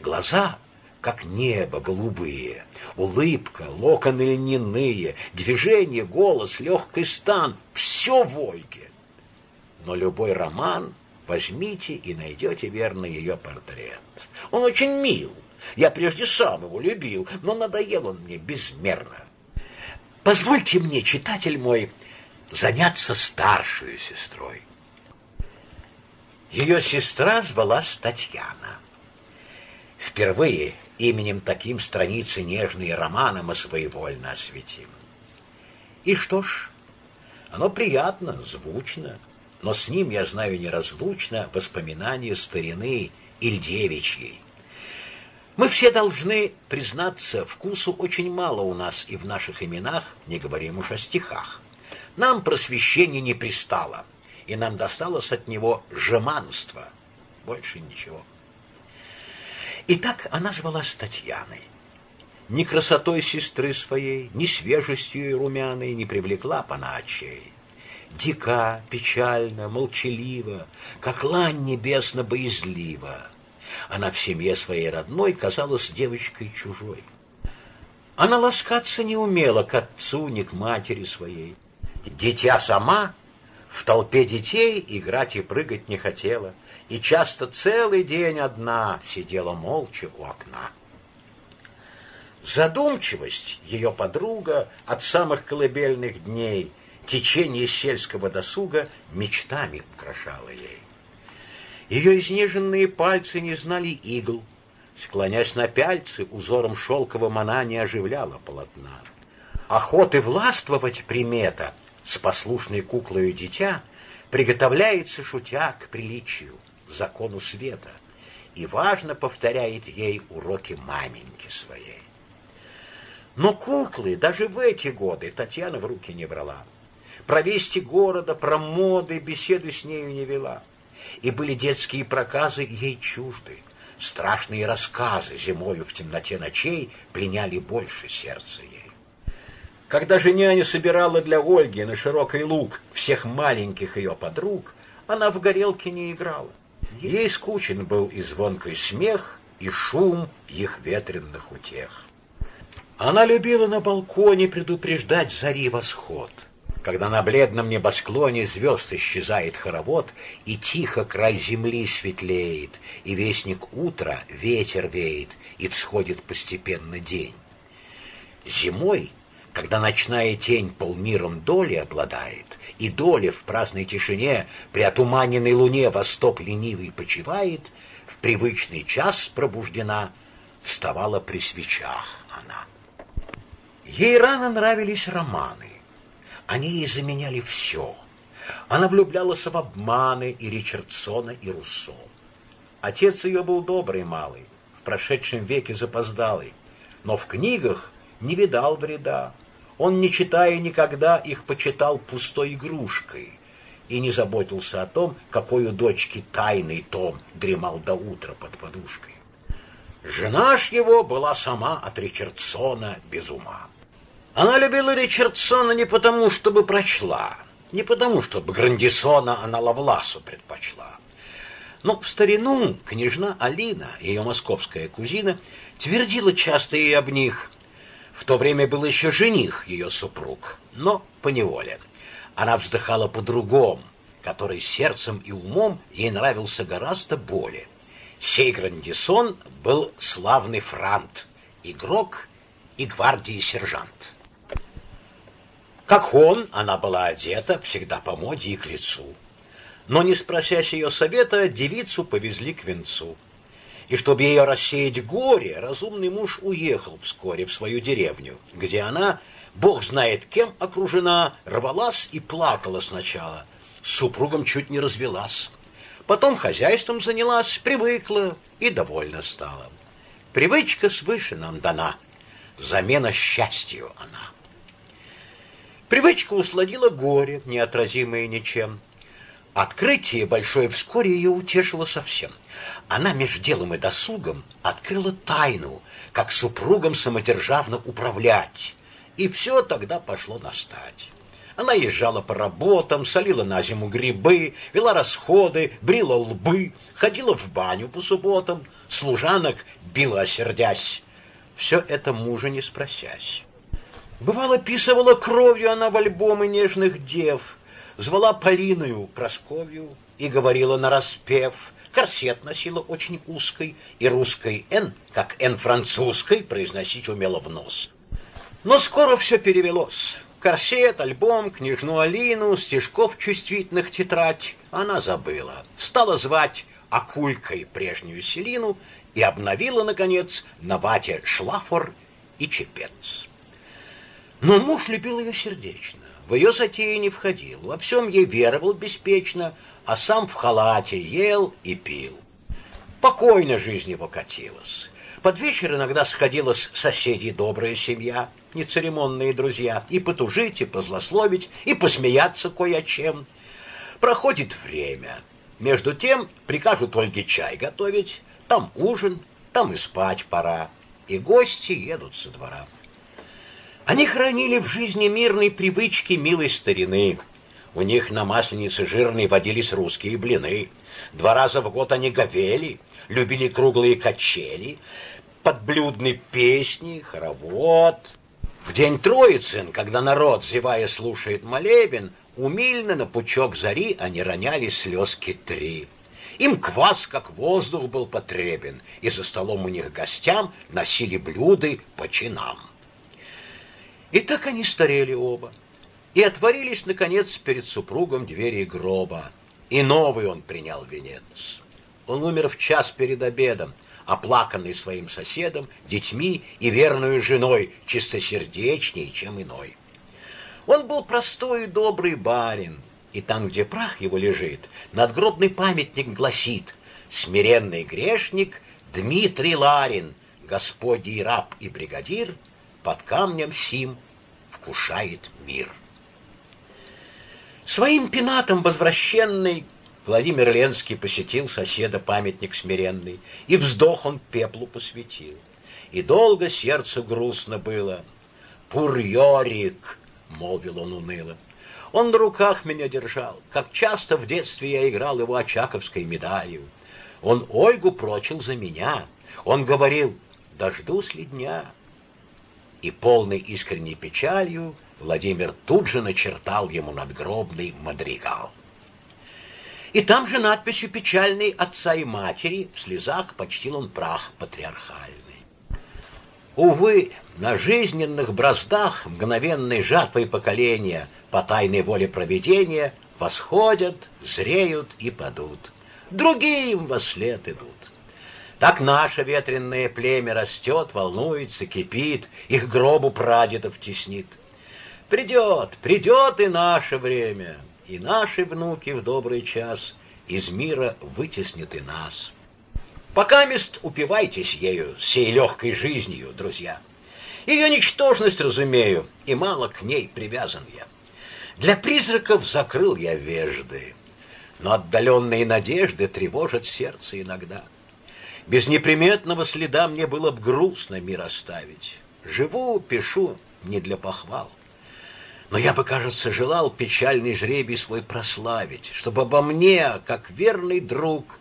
Глаза как небо голубые, улыбка, локоны льняные, движение, голос, легкий стан — все в Ольге. Но любой роман возьмите и найдете верно ее портрет. Он очень мил. Я прежде сам его любил, но надоел он мне безмерно. Позвольте мне, читатель мой, заняться старшей сестрой. Ее сестра звалась Татьяна. Впервые именем таким страницы нежные романа мы своевольно осветим. И что ж, оно приятно, звучно, но с ним я знаю неразлучно воспоминания старины Ильдевичьей. Мы все должны признаться, вкусу очень мало у нас и в наших именах, не говорим уж о стихах. Нам просвещение не пристало, и нам досталось от него жеманство. Больше ничего. Итак, она звалась Татьяной. Ни красотой сестры своей, ни свежестью румяной не привлекла поначей дика, печально, молчалива, как лань небесно-боязлива. Она в семье своей родной казалась девочкой чужой. Она ласкаться не умела к отцу, ни к матери своей. Дитя сама в толпе детей играть и прыгать не хотела, и часто целый день одна сидела молча у окна. Задумчивость ее подруга от самых колыбельных дней, течение сельского досуга мечтами украшала ей. Ее изнеженные пальцы не знали игл, склонясь на пяльцы, узором шелковым она не оживляла полотна. Охоты властвовать примета с послушной куклою дитя приготовляется, шутя, к приличию, закону света, и важно повторяет ей уроки маменьки своей. Но куклы даже в эти годы Татьяна в руки не брала. Про вести города, про моды беседы с нею не вела. И были детские проказы ей чужды. Страшные рассказы зимою в темноте ночей пленяли больше сердца ей. Когда же няня собирала для Ольги на широкий луг всех маленьких ее подруг, она в горелке не играла. Ей скучен был и звонкий смех, и шум их ветренных утех. Она любила на балконе предупреждать зари восход, когда на бледном небосклоне звезд исчезает хоровод, и тихо край земли светлеет, и вестник утра ветер веет, и всходит постепенно день. Зимой, когда ночная тень полмиром доли обладает, и доля в праздной тишине при отуманенной луне восток ленивый почивает, в привычный час пробуждена, вставала при свечах она. Ей рано нравились романы. Они ей заменяли все. Она влюблялась в обманы и Ричардсона, и Руссо. Отец ее был добрый малый, в прошедшем веке запоздалый, но в книгах не видал вреда. Он, не читая никогда, их почитал пустой игрушкой и не заботился о том, какой у дочки тайный том дремал до утра под подушкой. Жена ж его была сама от Ричардсона без ума. Она любила Ричардсона не потому, чтобы прочла, не потому, чтобы Грандисона она Лавласу предпочла. Но в старину княжна Алина, ее московская кузина, твердила часто ей об них. В то время был еще жених, ее супруг, но по неволе. Она вздыхала по-другому, который сердцем и умом ей нравился гораздо более. Сей Грандисон был славный франт, игрок и гвардии сержант. Как он, она была одета, всегда по моде и к лицу. Но, не спросясь ее совета, девицу повезли к венцу. И чтобы ее рассеять горе, разумный муж уехал вскоре в свою деревню, где она, бог знает кем окружена, рвалась и плакала сначала. С супругом чуть не развелась. Потом хозяйством занялась, привыкла и довольна стала. Привычка свыше нам дана, замена счастью она. Привычка усладила горе, неотразимое ничем. Открытие большое вскоре ее утешило совсем. Она меж делом и досугом открыла тайну, как супругом самодержавно управлять. И все тогда пошло настать. Она езжала по работам, солила на зиму грибы, вела расходы, брила лбы, ходила в баню по субботам, служанок била осердясь. Все это мужа не спросясь. Бывало, писывала кровью она в альбомы нежных дев, звала Полиною Просковью и говорила на распев. Корсет носила очень узкой, и русской «Н», как «Н» французской, произносить умела в нос. Но скоро все перевелось. Корсет, альбом, княжну Алину, стишков чувствительных тетрадь она забыла. Стала звать Акулькой прежнюю Селину и обновила, наконец, на вате шлафор и чепец. Но муж любил ее сердечно, в ее затеи не входил, во всем ей веровал беспечно, а сам в халате ел и пил. Покойно жизнь его катилась. Под вечер иногда сходилась соседей добрая семья, нецеремонные друзья, и потужить, и позлословить, и посмеяться кое чем. Проходит время. Между тем прикажут Ольге чай готовить, там ужин, там и спать пора, и гости едут со двора. Они хранили в жизни мирной привычки милой старины. У них на масленице жирной водились русские блины. Два раза в год они говели, любили круглые качели, подблюдные песни, хоровод. В день Троицын, когда народ, зевая, слушает молебен, умильно на пучок зари они роняли слезки три. Им квас, как воздух, был потребен, и за столом у них гостям носили блюды по чинам. И так они старели оба, и отворились, наконец, перед супругом двери гроба, и новый он принял венец. Он умер в час перед обедом, оплаканный своим соседом, детьми и верную женой, чистосердечней, чем иной. Он был простой и добрый барин, и там, где прах его лежит, надгробный памятник гласит «Смиренный грешник Дмитрий Ларин, Господий раб и бригадир, под камнем сим вкушает мир». Своим пенатом возвращенный Владимир Ленский посетил соседа памятник смиренный, и вздох он пеплу посвятил. И долго сердцу грустно было. «Пурьорик!» — молвил он уныло. Он на руках меня держал, как часто в детстве я играл его очаковской медалью. Он Ольгу прочил за меня. Он говорил, дождусь ли дня. И полной искренней печалью Владимир тут же начертал ему надгробный мадригал. И там же надписью печальной отца и матери в слезах почтил он прах патриархальный. Увы, на жизненных браздах мгновенной жатвой поколения по тайной воле проведения восходят, зреют и падут. Другие им во след идут. Так наше ветренное племя растет, волнуется, кипит, их гробу прадедов теснит. Придет, придет и наше время, и наши внуки в добрый час из мира вытеснят и нас. Пока мест упивайтесь ею, сей легкой жизнью, друзья. Ее ничтожность разумею, и мало к ней привязан я. Для призраков закрыл я вежды, но отдаленные надежды тревожат сердце иногда. Без неприметного следа мне было б грустно мир оставить. Живу, пишу, не для похвал. Но я бы, кажется, желал печальный жребий свой прославить, чтобы обо мне, как верный друг,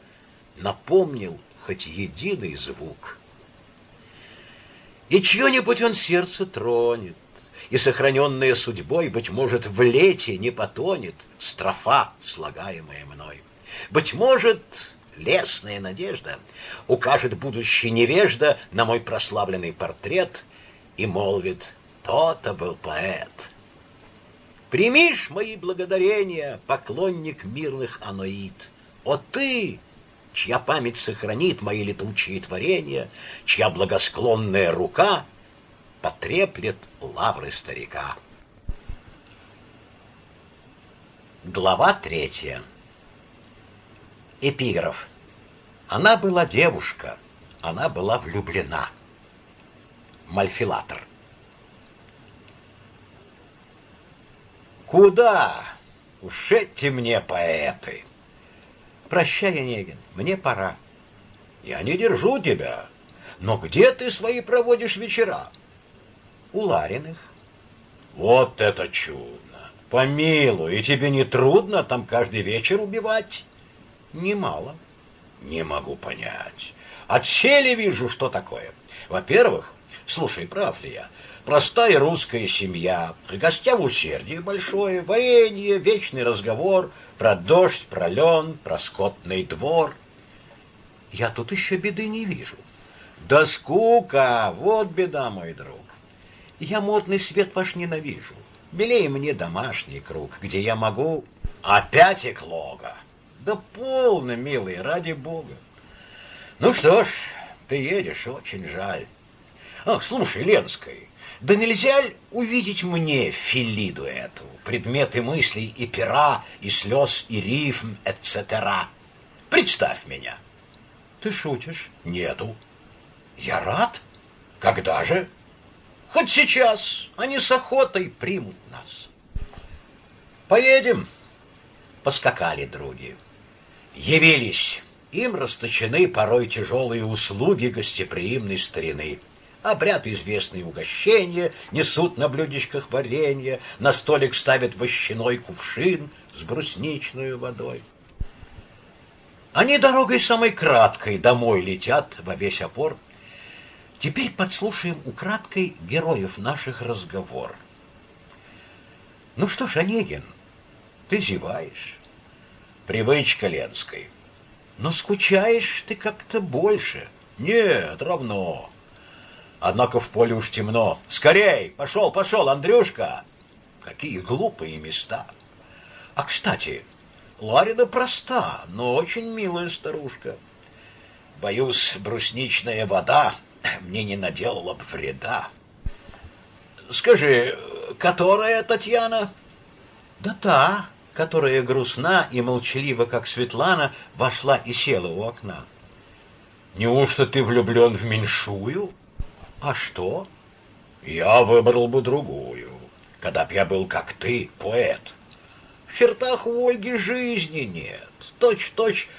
напомнил хоть единый звук. И чье-нибудь он сердце тронет, и сохраненная судьбой, быть может, в лете не потонет строфа, слагаемая мной. Быть может, лесная надежда укажет будущий невежда на мой прославленный портрет и молвит «То-то был поэт». Примишь мои благодарения, поклонник мирных аноид. О ты, чья память сохранит мои летучие творения, чья благосклонная рука потреплет лавры старика. Глава третья. Эпиграф. Она была девушка, она была влюблена. Мальфилатор. Куда? Уж эти мне поэты. Прощай, Онегин, мне пора. Я не держу тебя. Но где ты свои проводишь вечера? У Лариных. Вот это чудно. Помилуй, и тебе не трудно там каждый вечер убивать? Немало. Не могу понять. Отсели вижу, что такое. Во-первых, слушай, прав ли я? Простая русская семья, гостям усердие большое, варенье, вечный разговор про дождь, про лен, про скотный двор. Я тут еще беды не вижу. Да скука, вот беда, мой друг. Я модный свет ваш ненавижу. Белее мне домашний круг, где я могу... Опять эклога. Да полно, милый, ради бога. Ну что ж, ты едешь, очень жаль. Ах, слушай, Ленской, да нельзя ли увидеть мне Филиду эту, предметы мыслей и пера, и слез, и рифм, etc. Представь меня. Ты шутишь? Нету. Я рад. Когда же? Хоть сейчас. Они с охотой примут нас. Поедем. Поскакали други. Явились. Им расточены порой тяжелые услуги гостеприимной старины. Обряд известные угощения, несут на блюдечках варенье, на столик ставят вощаной кувшин, с брусничной водой. Они дорогой самой краткой домой летят во весь опор. Теперь подслушаем украдкой героев наших разговор. Ну что ж, Онегин, ты зеваешь. Привычка Ленской. Но скучаешь ты как-то больше. Нет, равно. Однако в поле уж темно. Скорей, пошел, пошел, Андрюшка. Какие глупые места. А, кстати, Ларина проста, но очень милая старушка. Боюсь, брусничная вода мне не наделала бы вреда. Скажи, которая Татьяна? Да та, которая грустна и молчалива, как Светлана, вошла и села у окна. Неужто ты влюблен в меньшую? А что? Я выбрал бы другую, когда б я был, как ты, поэт. В чертах у Ольги жизни нет, точь-точь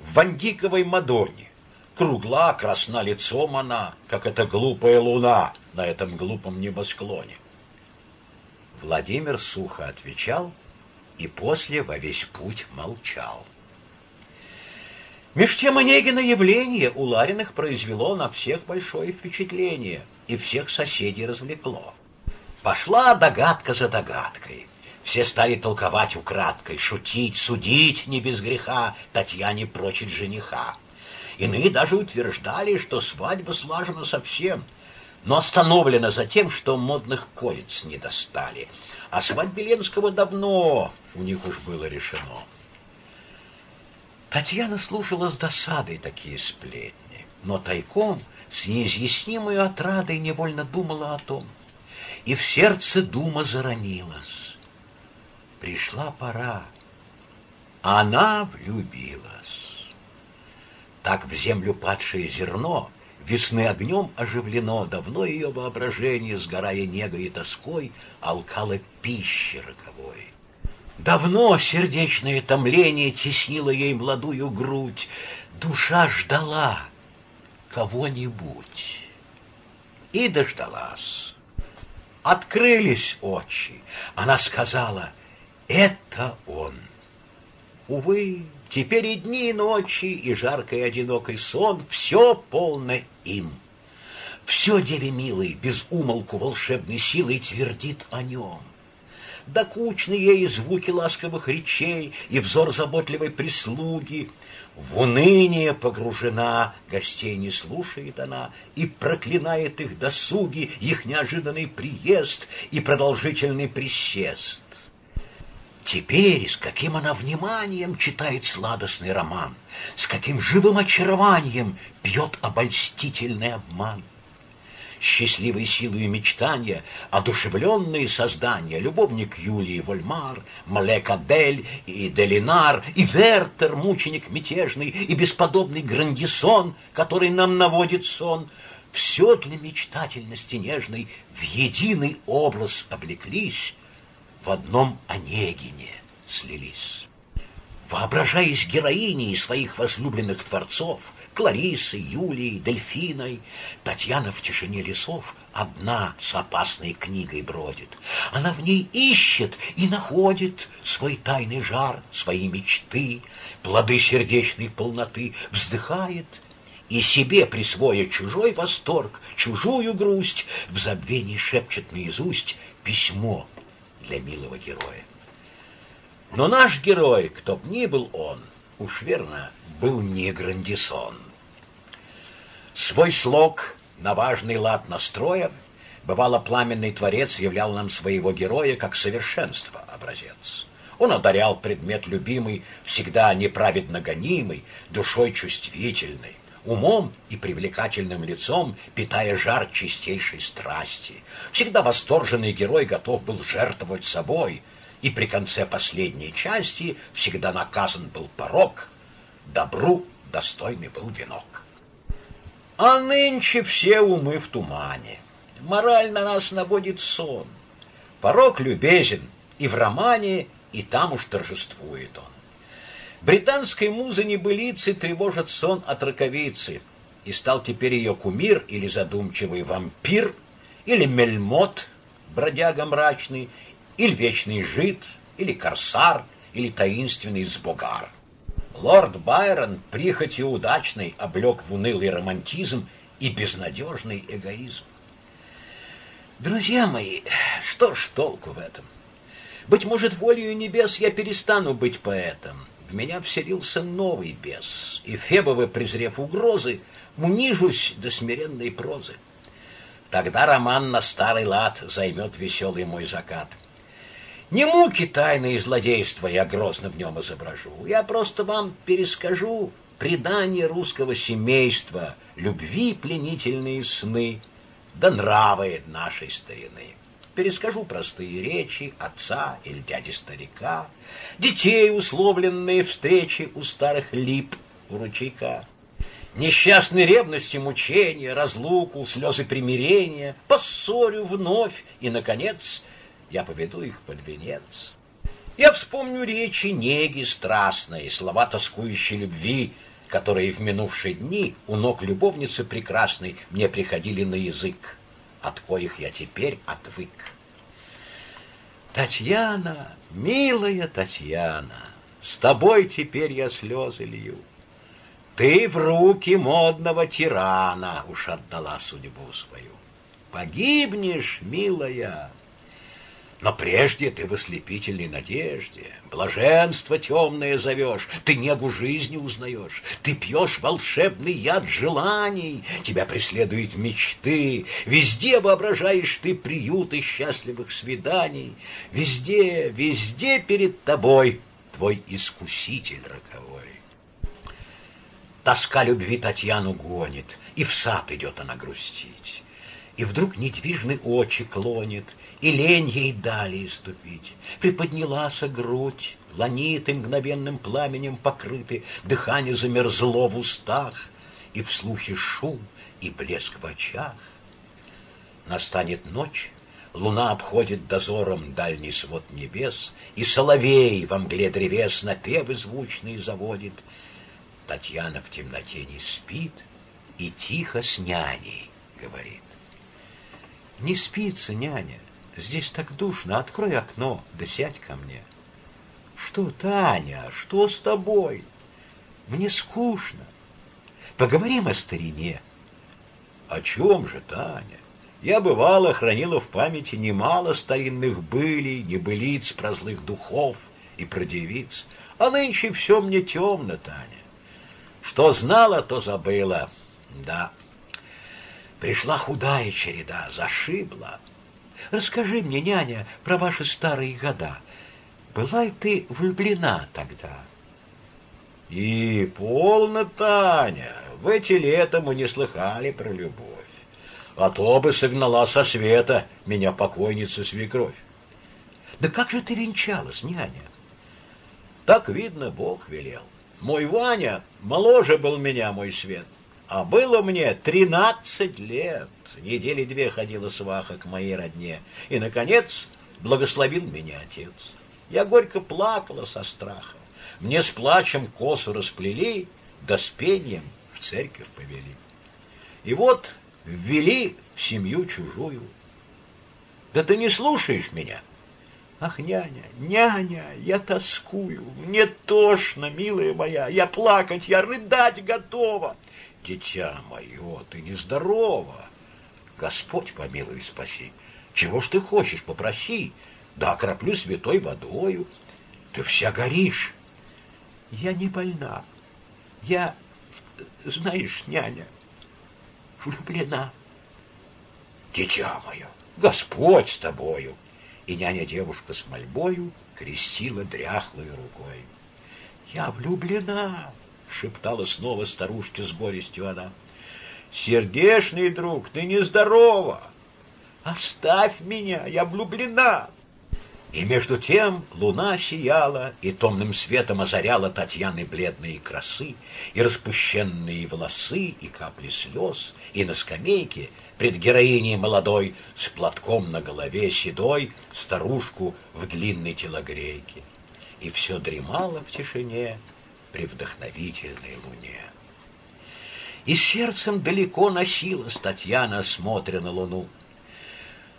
в Вандиковой Мадонне. Кругла, красна лицом она, как эта глупая луна на этом глупом небосклоне. Владимир сухо отвечал и после во весь путь молчал. Меж тем Онегина явление у Лариных произвело на всех большое впечатление и всех соседей развлекло. Пошла догадка за догадкой. Все стали толковать украдкой, шутить, судить не без греха Татьяне прочить жениха. Иные даже утверждали, что свадьба слажена совсем, но остановлена за тем, что модных колец не достали. А свадьбе Ленского давно у них уж было решено. Татьяна слушала с досадой такие сплетни, но тайком с неизъяснимой отрадой невольно думала о том. И в сердце дума заронилась. Пришла пора. Она влюбилась. Так в землю падшее зерно Весны огнем оживлено, давно ее воображение, сгорая негой и тоской, алкало пищи роковой. Давно сердечное томление теснило ей молодую грудь. Душа ждала кого-нибудь. И дождалась. Открылись очи. Она сказала, это он. Увы, теперь и дни, и ночи, и жаркий одинокий сон, все полно им. Все деве милой, без умолку волшебной силой твердит о нем докучны ей звуки ласковых речей и взор заботливой прислуги. В уныние погружена, гостей не слушает она и проклинает их досуги, их неожиданный приезд и продолжительный присест. Теперь с каким она вниманием читает сладостный роман, с каким живым очарованием пьет обольстительный обман. Счастливой силой мечтания, одушевленные создания, любовник Юлии Вольмар, Малек Адель и Делинар, и Вертер, мученик мятежный, и бесподобный Грандисон, который нам наводит сон, все для мечтательности нежной в единый образ облеклись, в одном Онегине слились. Воображаясь героиней своих возлюбленных творцов, Кларисой, Юлией, Дельфиной, Татьяна в тишине лесов одна с опасной книгой бродит. Она в ней ищет и находит свой тайный жар, свои мечты, плоды сердечной полноты, вздыхает и себе, присвоя чужой восторг, чужую грусть, в забвении шепчет наизусть письмо для милого героя. Но наш герой, кто б ни был он, уж верно, был не Грандисон. Свой слог на важный лад настроя, бывало, пламенный творец являл нам своего героя как совершенство образец. Он одарял предмет любимый, всегда неправедно гонимый, душой чувствительной, умом и привлекательным лицом, питая жар чистейшей страсти. Всегда восторженный герой готов был жертвовать собой — и при конце последней части всегда наказан был порог, добру достойный был венок. А нынче все умы в тумане, мораль на нас наводит сон. Порог любезен и в романе, и там уж торжествует он. Британской музы небылицы тревожит сон от раковицы, и стал теперь ее кумир или задумчивый вампир, или мельмот, бродяга мрачный, или вечный жид, или корсар, или таинственный сбогар. Лорд Байрон прихотью удачной облег в унылый романтизм и безнадежный эгоизм. Друзья мои, что ж толку в этом? Быть может, волею небес я перестану быть поэтом. В меня вселился новый бес, и Фебовы, презрев угрозы, унижусь до смиренной прозы. Тогда роман на старый лад займет веселый мой закат. Не муки тайны и злодейства я грозно в нем изображу. Я просто вам перескажу предание русского семейства, любви пленительные сны, да нравы нашей старины. Перескажу простые речи отца или дяди-старика, детей, условленные встречи у старых лип у ручейка. Несчастной ревности, мучения, разлуку, слезы примирения, поссорю вновь, и, наконец, я поведу их под венец. Я вспомню речи неги страстной, слова тоскующей любви, которые в минувшие дни у ног любовницы прекрасной мне приходили на язык, от коих я теперь отвык. Татьяна, милая Татьяна, с тобой теперь я слезы лью. Ты в руки модного тирана уж отдала судьбу свою. Погибнешь, милая, но прежде ты в ослепительной надежде, блаженство темное зовешь, ты негу жизни узнаешь, ты пьешь волшебный яд желаний, тебя преследуют мечты, везде воображаешь ты приюты счастливых свиданий, везде, везде перед тобой твой искуситель роковой. Тоска любви Татьяну гонит, и в сад идет она грустить. И вдруг недвижны очи клонит, и лень ей далее ступить. Приподнялась грудь, ланиты мгновенным пламенем покрыты, дыхание замерзло в устах, и в слухе шум и блеск в очах. Настанет ночь, луна обходит дозором дальний свод небес, и соловей во мгле древес напевы звучные заводит — Татьяна в темноте не спит и тихо с няней говорит. Не спится, няня, здесь так душно, открой окно, да сядь ко мне. Что, Таня, что с тобой? Мне скучно. Поговорим о старине. О чем же, Таня? Я, бывало, хранила в памяти немало старинных былей, небылиц про злых духов и про девиц. А нынче все мне темно, Таня. Что знала, то забыла. Да, пришла худая череда, зашибла. Расскажи мне, няня, про ваши старые года. Была ли ты влюблена тогда? И полно, Таня, в эти лета мы не слыхали про любовь. А то бы согнала со света меня покойница свекровь. Да как же ты венчалась, няня? Так, видно, Бог велел. Мой Ваня моложе был меня, мой свет, а было мне тринадцать лет. Недели две ходила сваха к моей родне, и, наконец, благословил меня отец. Я горько плакала со страха. Мне с плачем косу расплели, да с пением в церковь повели. И вот ввели в семью чужую. Да ты не слушаешь меня. Ах, няня, няня, я тоскую, мне тошно, милая моя, я плакать, я рыдать готова. Дитя мое, ты нездорова. Господь помилуй и спаси. Чего ж ты хочешь, попроси. Да окроплю святой водою. Ты вся горишь. Я не больна. Я, знаешь, няня, влюблена. Дитя мое, Господь с тобою и няня-девушка с мольбою крестила дряхлой рукой. «Я влюблена!» — шептала снова старушке с горестью она. «Сердешный друг, ты нездорова! Оставь меня, я влюблена!» И между тем луна сияла и томным светом озаряла Татьяны бледные красы, и распущенные волосы, и капли слез, и на скамейке — пред героиней молодой с платком на голове седой старушку в длинной телогрейке. И все дремало в тишине при вдохновительной луне. И сердцем далеко носилась Татьяна, смотря на луну.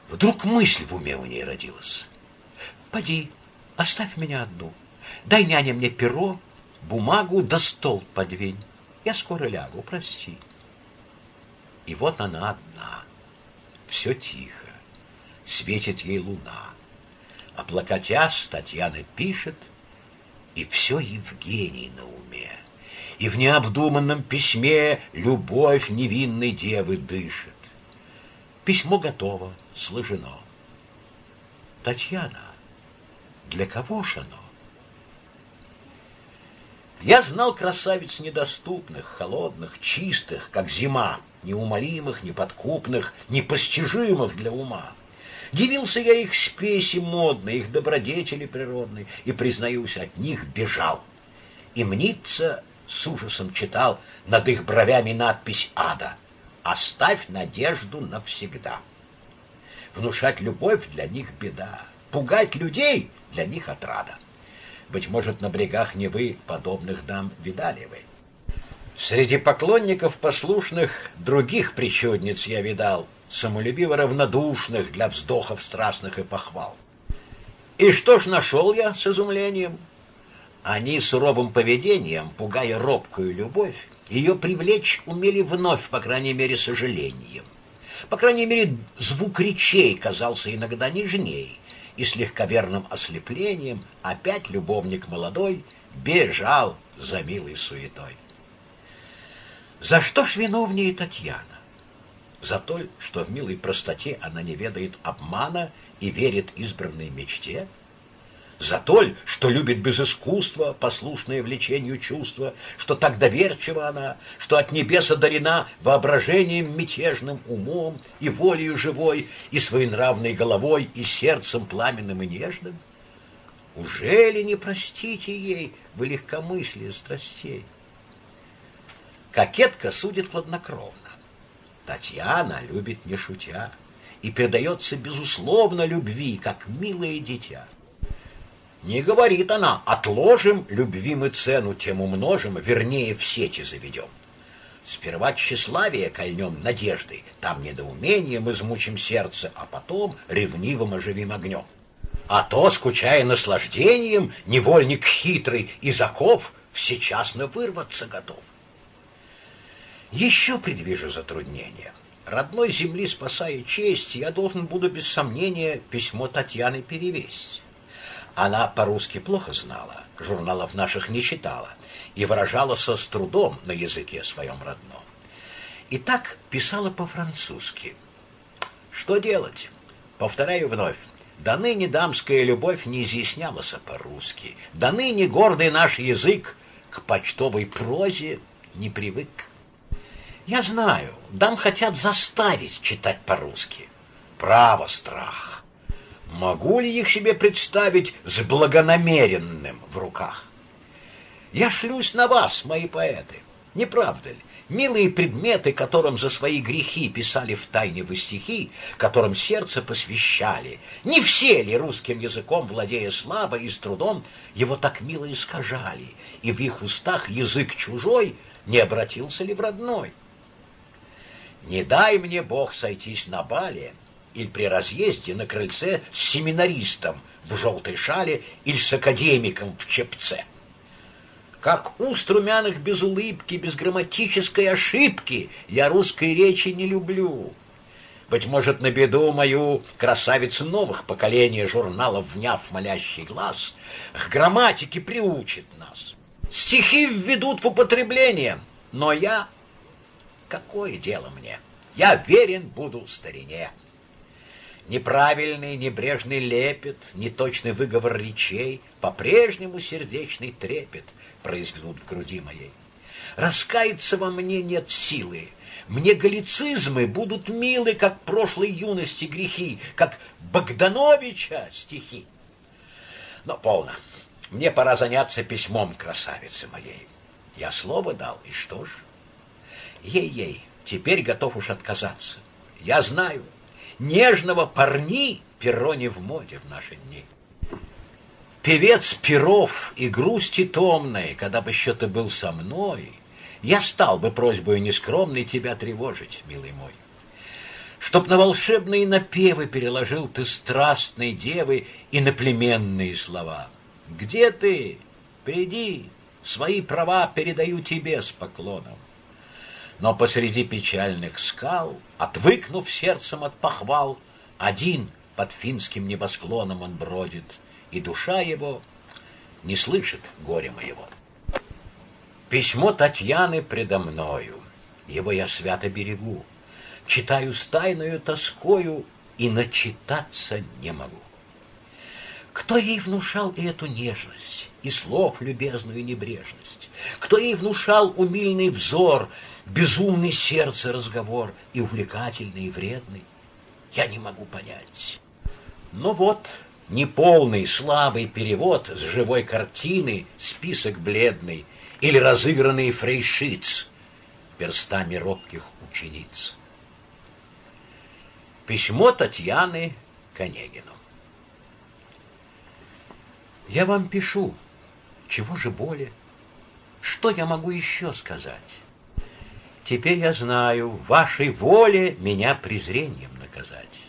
Вдруг мысль в уме у ней родилась. «Поди, оставь меня одну. Дай, няня, мне перо, бумагу да стол подвинь. Я скоро лягу, прости. И вот она одна. Все тихо. Светит ей луна. Облокотясь, Татьяна пишет, и все Евгений на уме. И в необдуманном письме любовь невинной девы дышит. Письмо готово, сложено. Татьяна, для кого ж оно? Я знал красавиц недоступных, холодных, чистых, как зима, неумолимых, неподкупных, непостижимых для ума. Дивился я их спеси модной, их добродетели природной, и, признаюсь, от них бежал. И мнится, с ужасом читал над их бровями надпись ада «Оставь надежду навсегда». Внушать любовь для них беда, пугать людей для них отрада. Быть может, на брегах Невы подобных дам видали вы. Среди поклонников послушных других причудниц я видал, самолюбиво равнодушных для вздохов страстных и похвал. И что ж нашел я с изумлением? Они суровым поведением, пугая робкую любовь, ее привлечь умели вновь, по крайней мере, сожалением. По крайней мере, звук речей казался иногда нежней, и с легковерным ослеплением опять любовник молодой бежал за милой суетой. За что ж виновнее Татьяна? За то, что в милой простоте она не ведает обмана и верит избранной мечте? за то, что любит без искусства, послушное влечению чувства, что так доверчива она, что от небес одарена воображением мятежным, умом и волею живой, и своенравной головой, и сердцем пламенным и нежным? Ужели не простите ей вы легкомыслие страстей? Кокетка судит хладнокровно. Татьяна любит не шутя и предается безусловно любви, как милое дитя. Не говорит она, отложим любви мы цену, тем умножим, вернее, в сети заведем. Сперва тщеславие кольнем надеждой, там недоумением измучим сердце, а потом ревнивым оживим огнем. А то, скучая наслаждением, невольник хитрый из оков всечасно вырваться готов. Еще предвижу затруднение. Родной земли спасая честь, я должен буду без сомнения письмо Татьяны перевесить. Она по-русски плохо знала, журналов наших не читала и выражалась с трудом на языке своем родном. И так писала по-французски. Что делать? Повторяю вновь. До ныне дамская любовь не изъяснялась по-русски. До ныне гордый наш язык к почтовой прозе не привык. Я знаю, дам хотят заставить читать по-русски. Право страх. Могу ли их себе представить с благонамеренным в руках? Я шлюсь на вас, мои поэты. Не правда ли? Милые предметы, которым за свои грехи писали в тайне вы стихи, которым сердце посвящали, не все ли русским языком, владея слабо и с трудом, его так мило искажали, и в их устах язык чужой не обратился ли в родной? Не дай мне Бог сойтись на бале, или при разъезде на крыльце с семинаристом в желтой шале или с академиком в чепце. Как уст румяных без улыбки, без грамматической ошибки, я русской речи не люблю. Быть может, на беду мою красавицы новых поколений журналов, вняв молящий глаз, к грамматике приучит нас. Стихи введут в употребление, но я... Какое дело мне? Я верен буду старине. Неправильный, небрежный лепет, неточный выговор речей, по-прежнему сердечный трепет произведут в груди моей. Раскаяться во мне нет силы. Мне галлицизмы будут милы, как прошлой юности грехи, как Богдановича стихи. Но полно. Мне пора заняться письмом красавицы моей. Я слово дал, и что ж? Ей-ей, теперь готов уж отказаться. Я знаю, нежного парни перо не в моде в наши дни. Певец перов и грусти томной, когда бы еще ты был со мной, я стал бы просьбой нескромной тебя тревожить, милый мой. Чтоб на волшебные напевы переложил ты страстной девы и наплеменные слова. Где ты? Приди, свои права передаю тебе с поклоном. Но посреди печальных скал, отвыкнув сердцем от похвал, один под финским небосклоном он бродит, и душа его не слышит горя моего. Письмо Татьяны предо мною, его я свято берегу, читаю с тайною тоскою и начитаться не могу. Кто ей внушал и эту нежность, и слов любезную небрежность? Кто ей внушал умильный взор, безумный сердце разговор и увлекательный и вредный? Я не могу понять. Но вот неполный, слабый перевод с живой картины, список бледный или разыгранный фрейшиц перстами робких учениц. Письмо Татьяны Конегину. Я вам пишу, чего же более? Что я могу еще сказать? Теперь я знаю, вашей воле меня презрением наказать.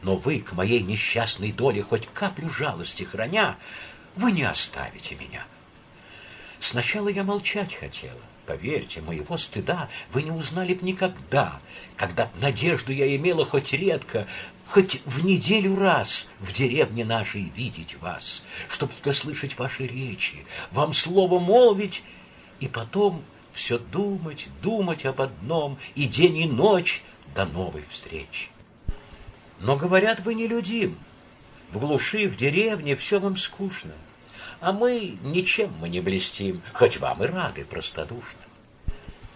Но вы к моей несчастной доле хоть каплю жалости храня, вы не оставите меня. Сначала я молчать хотела, Поверьте, моего стыда вы не узнали б никогда, когда надежду я имела хоть редко, хоть в неделю раз в деревне нашей видеть вас, чтобы только слышать ваши речи, вам слово молвить, и потом все думать, думать об одном, и день и ночь до новой встречи. Но, говорят, вы не людим. В глуши, в деревне все вам скучно а мы ничем мы не блестим, хоть вам и рады простодушно.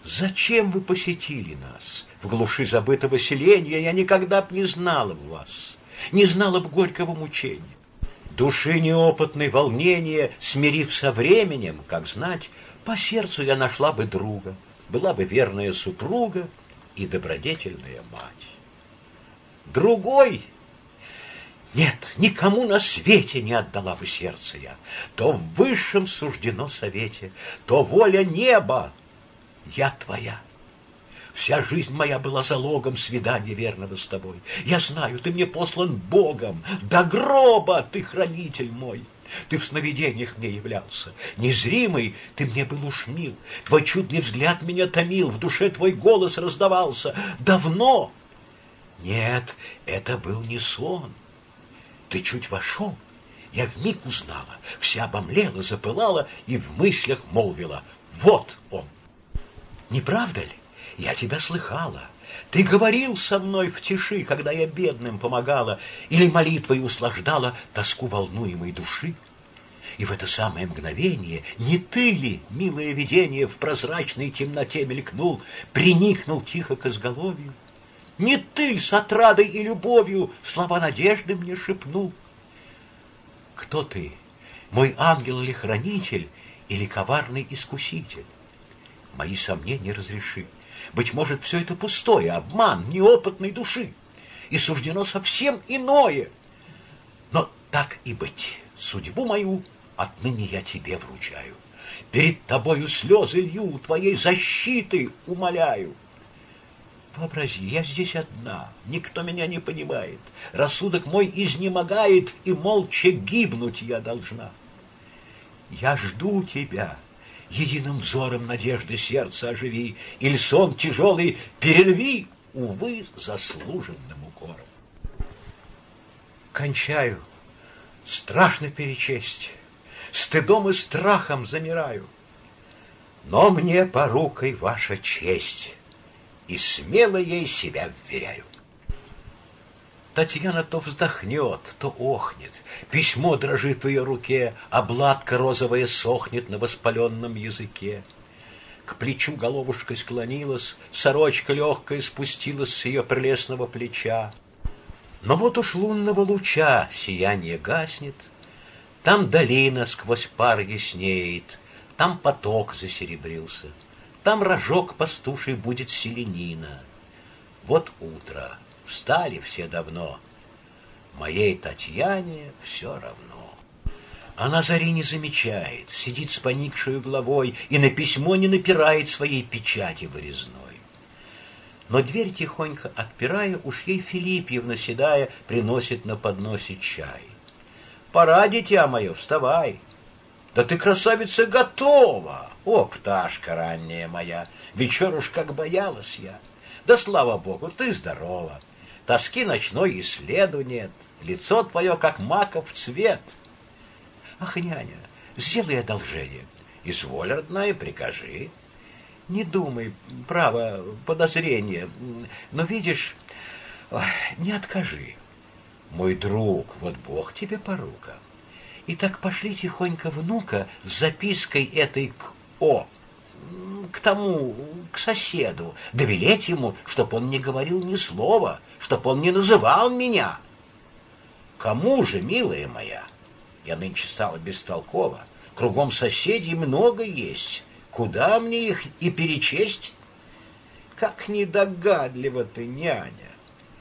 Зачем вы посетили нас? В глуши забытого селения я никогда б не знала б вас, не знала б горького мучения. Души неопытной волнения, смирив со временем, как знать, по сердцу я нашла бы друга, была бы верная супруга и добродетельная мать. Другой нет, никому на свете не отдала бы сердце я. То в высшем суждено совете, то воля неба. Я твоя. Вся жизнь моя была залогом свидания верного с тобой. Я знаю, ты мне послан Богом, до гроба ты хранитель мой. Ты в сновидениях мне являлся. Незримый ты мне был уж мил. Твой чудный взгляд меня томил, в душе твой голос раздавался. Давно. Нет, это был не сон. Ты чуть вошел, я вмиг узнала, вся обомлела, запылала и в мыслях молвила «Вот он!» Не правда ли? Я тебя слыхала. Ты говорил со мной в тиши, когда я бедным помогала, или молитвой услаждала тоску волнуемой души. И в это самое мгновение не ты ли, милое видение, в прозрачной темноте мелькнул, приникнул тихо к изголовью? Не ты с отрадой и любовью слова надежды мне шепнул. Кто ты, мой ангел или хранитель, или коварный искуситель? Мои сомнения разреши. Быть может, все это пустое, обман неопытной души, и суждено совсем иное. Но так и быть, судьбу мою отныне я тебе вручаю. Перед тобою слезы лью, твоей защиты умоляю. Вообрази, я здесь одна, никто меня не понимает. Рассудок мой изнемогает, и молча гибнуть я должна. Я жду тебя, единым взором надежды сердце оживи, или сон тяжелый перерви, увы, заслуженным укором. Кончаю, страшно перечесть, стыдом и страхом замираю. Но мне порукой ваша честь и смело ей себя вверяю. Татьяна то вздохнет, то охнет. Письмо дрожит в ее руке, обладка розовая сохнет на воспаленном языке. К плечу головушкой склонилась, сорочка легкая спустилась с ее прелестного плеча. Но вот уж лунного луча сияние гаснет, Там долина сквозь пар яснеет, Там поток засеребрился — там рожок пастуший будет селенина. Вот утро, встали все давно. Моей Татьяне все равно. Она зари не замечает, сидит с поникшей головой и на письмо не напирает своей печати вырезной. Но дверь тихонько отпирая, уж ей Филиппьевна, седая, приносит на подносе чай. Пора, дитя мое, вставай. Да ты, красавица, готова. О, пташка ранняя моя, вечер уж как боялась я. Да слава богу, ты здорова. Тоски ночной следу нет. Лицо твое, как маков цвет. Ах, няня, сделай одолжение. Изволь, родная, прикажи. Не думай, право, подозрение. Но видишь, не откажи. Мой друг, вот Бог тебе порука. И так пошли тихонько внука с запиской этой к О, к тому, к соседу, довелеть ему, чтоб он не говорил ни слова, чтоб он не называл меня. Кому же, милая моя? Я нынче стала бестолкова. Кругом соседей много есть. Куда мне их и перечесть? Как недогадлива ты, няня!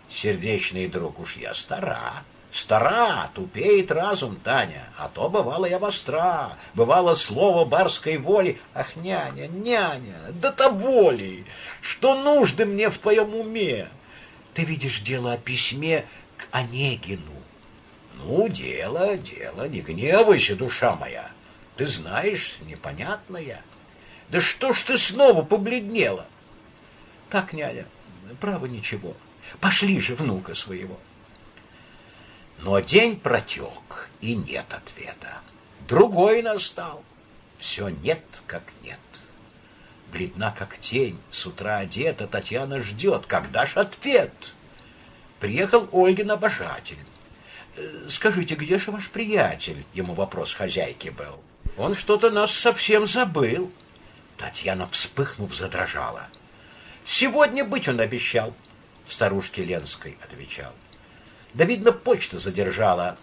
Сердечный друг уж я стара, Стара, тупеет разум, Таня, а то бывало я востра, бывало слово барской воли. Ах, няня, няня, да того ли, что нужды мне в твоем уме? Ты видишь дело о письме к Онегину. Ну, дело, дело, не гневайся, душа моя. Ты знаешь, непонятная. Да что ж ты снова побледнела? Так, няня, право ничего. Пошли же внука своего. Но день протек, и нет ответа. Другой настал. Все нет, как нет. Бледна, как тень, с утра одета, Татьяна ждет. Когда ж ответ? Приехал Ольгин обожатель. «Э, «Скажите, где же ваш приятель?» Ему вопрос хозяйки был. «Он что-то нас совсем забыл». Татьяна, вспыхнув, задрожала. «Сегодня быть он обещал», — старушке Ленской отвечал. Да, видно, почта задержала.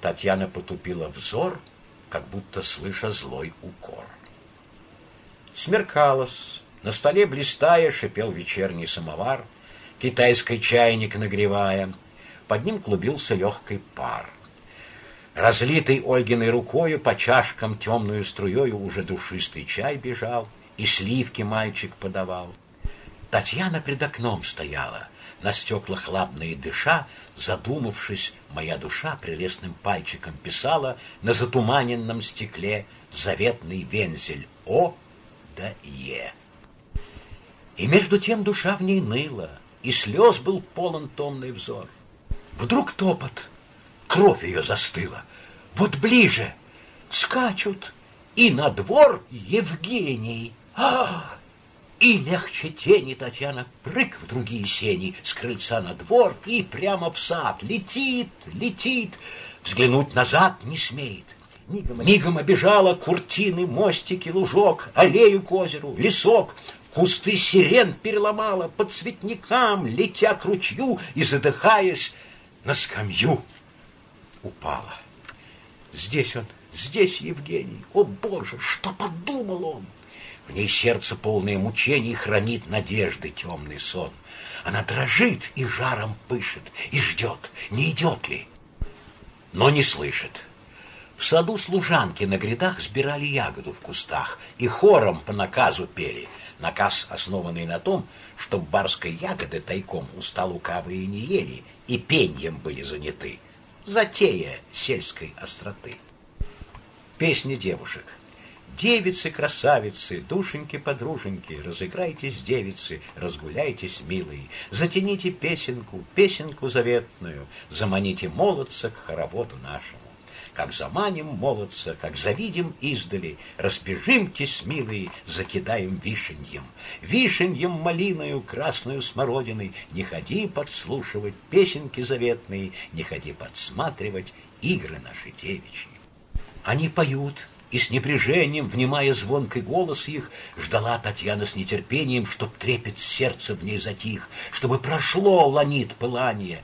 Татьяна потупила взор, как будто слыша злой укор. Смеркалось. На столе блистая шипел вечерний самовар, китайский чайник нагревая. Под ним клубился легкий пар. Разлитый Ольгиной рукою по чашкам темную струею уже душистый чай бежал, и сливки мальчик подавал. Татьяна пред окном стояла, на стеклах ладные дыша, Задумавшись, моя душа прелестным пальчиком писала на затуманенном стекле заветный вензель О да Е. И между тем душа в ней ныла, и слез был полон томный взор. Вдруг топот, кровь ее застыла. Вот ближе скачут, и на двор Евгений. Ах! И легче тени Татьяна прыг в другие сени, с крыльца на двор и прямо в сад. Летит, летит, взглянуть назад не смеет. Мигом, обежала куртины, мостики, лужок, аллею к озеру, лесок, Кусты сирен переломала по цветникам, летя к ручью и, задыхаясь, на скамью упала. Здесь он, здесь Евгений. О, Боже, что подумал он? В ней сердце, полное мучений, хранит надежды темный сон. Она дрожит и жаром пышет, и ждет, не идет ли. Но не слышит. В саду служанки на грядах сбирали ягоду в кустах и хором по наказу пели. Наказ, основанный на том, что барской ягоды тайком устал лукавые не ели и пеньем были заняты. Затея сельской остроты. Песни девушек — Девицы, красавицы, душеньки-подруженьки, разыграйтесь, девицы, разгуляйтесь, милые, затяните песенку, песенку заветную, заманите молодца к хороводу нашему. Как заманим молодца, как завидим издали, разбежимтесь, милые, закидаем вишеньем. Вишеньем малиною, красную смородиной, не ходи подслушивать песенки заветные, не ходи подсматривать игры наши девичьи. Они поют, и с напряжением, внимая звонкий голос их, ждала Татьяна с нетерпением, чтоб трепет сердца в ней затих, чтобы прошло ланит пылание.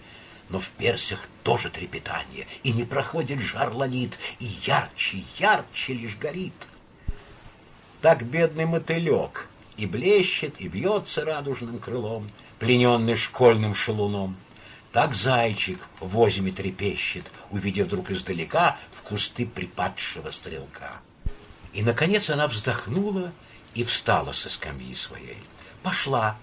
Но в персях тоже трепетание, и не проходит жар ланит, и ярче, ярче лишь горит. Так бедный мотылек и блещет, и бьется радужным крылом, плененный школьным шалуном. Так зайчик в озиме трепещет, увидев вдруг издалека в кусты припадшего стрелка. И, наконец, она вздохнула и встала со скамьи своей. Пошла,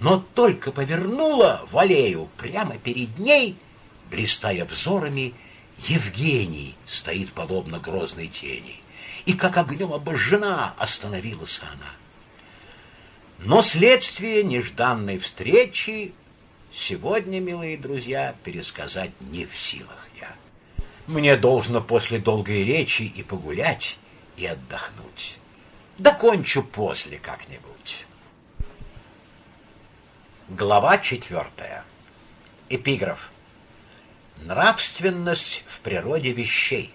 но только повернула в аллею прямо перед ней, блистая взорами, Евгений стоит подобно грозной тени, и как огнем обожжена остановилась она. Но следствие нежданной встречи сегодня, милые друзья, пересказать не в силах я. Мне должно после долгой речи и погулять, и отдохнуть. Докончу после как-нибудь. Глава четвертая. Эпиграф. Нравственность в природе вещей.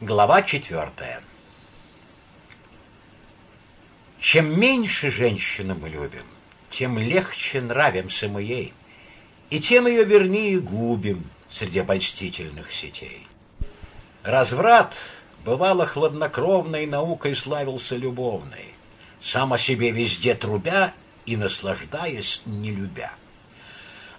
Глава четвертая. Чем меньше женщины мы любим, тем легче нравимся мы ей, и тем ее вернее губим среди обольстительных сетей. Разврат бывало хладнокровной наукой славился любовной, сам о себе везде трубя и наслаждаясь не любя.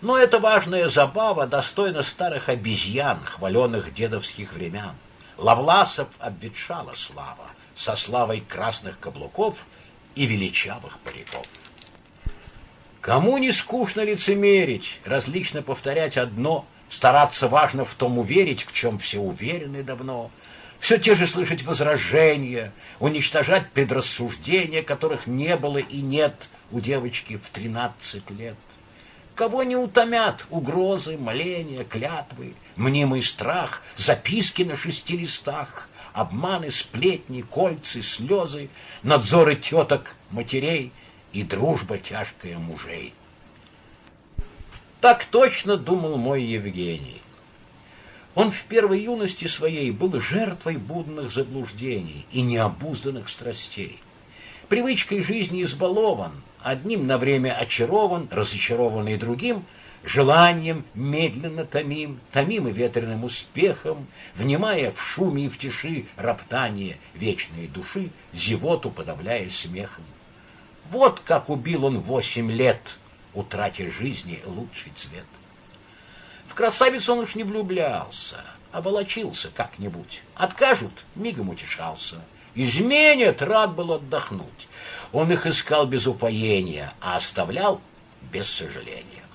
Но эта важная забава достойна старых обезьян, хваленных дедовских времен. Лавласов обветшала слава со славой красных каблуков и величавых париков. Кому не скучно лицемерить, различно повторять одно, стараться важно в том уверить, в чем все уверены давно, все те же слышать возражения, уничтожать предрассуждения, которых не было и нет у девочки в тринадцать лет. Кого не утомят угрозы, моления, клятвы, мнимый страх, записки на шести листах, обманы, сплетни, кольцы, слезы, надзоры теток, матерей и дружба тяжкая мужей. Так точно думал мой Евгений. Он в первой юности своей был жертвой будных заблуждений и необузданных страстей. Привычкой жизни избалован, одним на время очарован, разочарованный другим, желанием медленно томим, томим и ветреным успехом, внимая в шуме и в тиши роптание вечной души, зевоту подавляя смехом. Вот как убил он восемь лет, утратя жизни лучший цвет. В красавицу он уж не влюблялся, а волочился как-нибудь. Откажут, мигом утешался. Изменят, рад был отдохнуть. Он их искал без упоения, а оставлял без сожаления.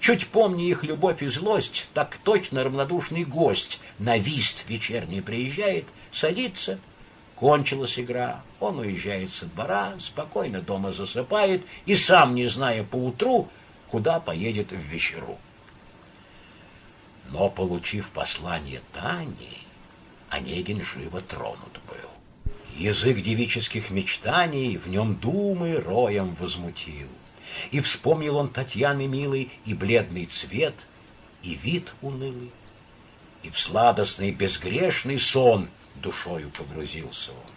Чуть помни их любовь и злость, так точно равнодушный гость на вист вечерний приезжает, садится — Кончилась игра, он уезжает со двора, спокойно дома засыпает и сам, не зная поутру, куда поедет в вечеру. Но, получив послание Тани, Онегин живо тронут был. Язык девических мечтаний в нем думы роем возмутил. И вспомнил он Татьяны милый и бледный цвет, и вид унылый, и в сладостный безгрешный сон — душою погрузился он.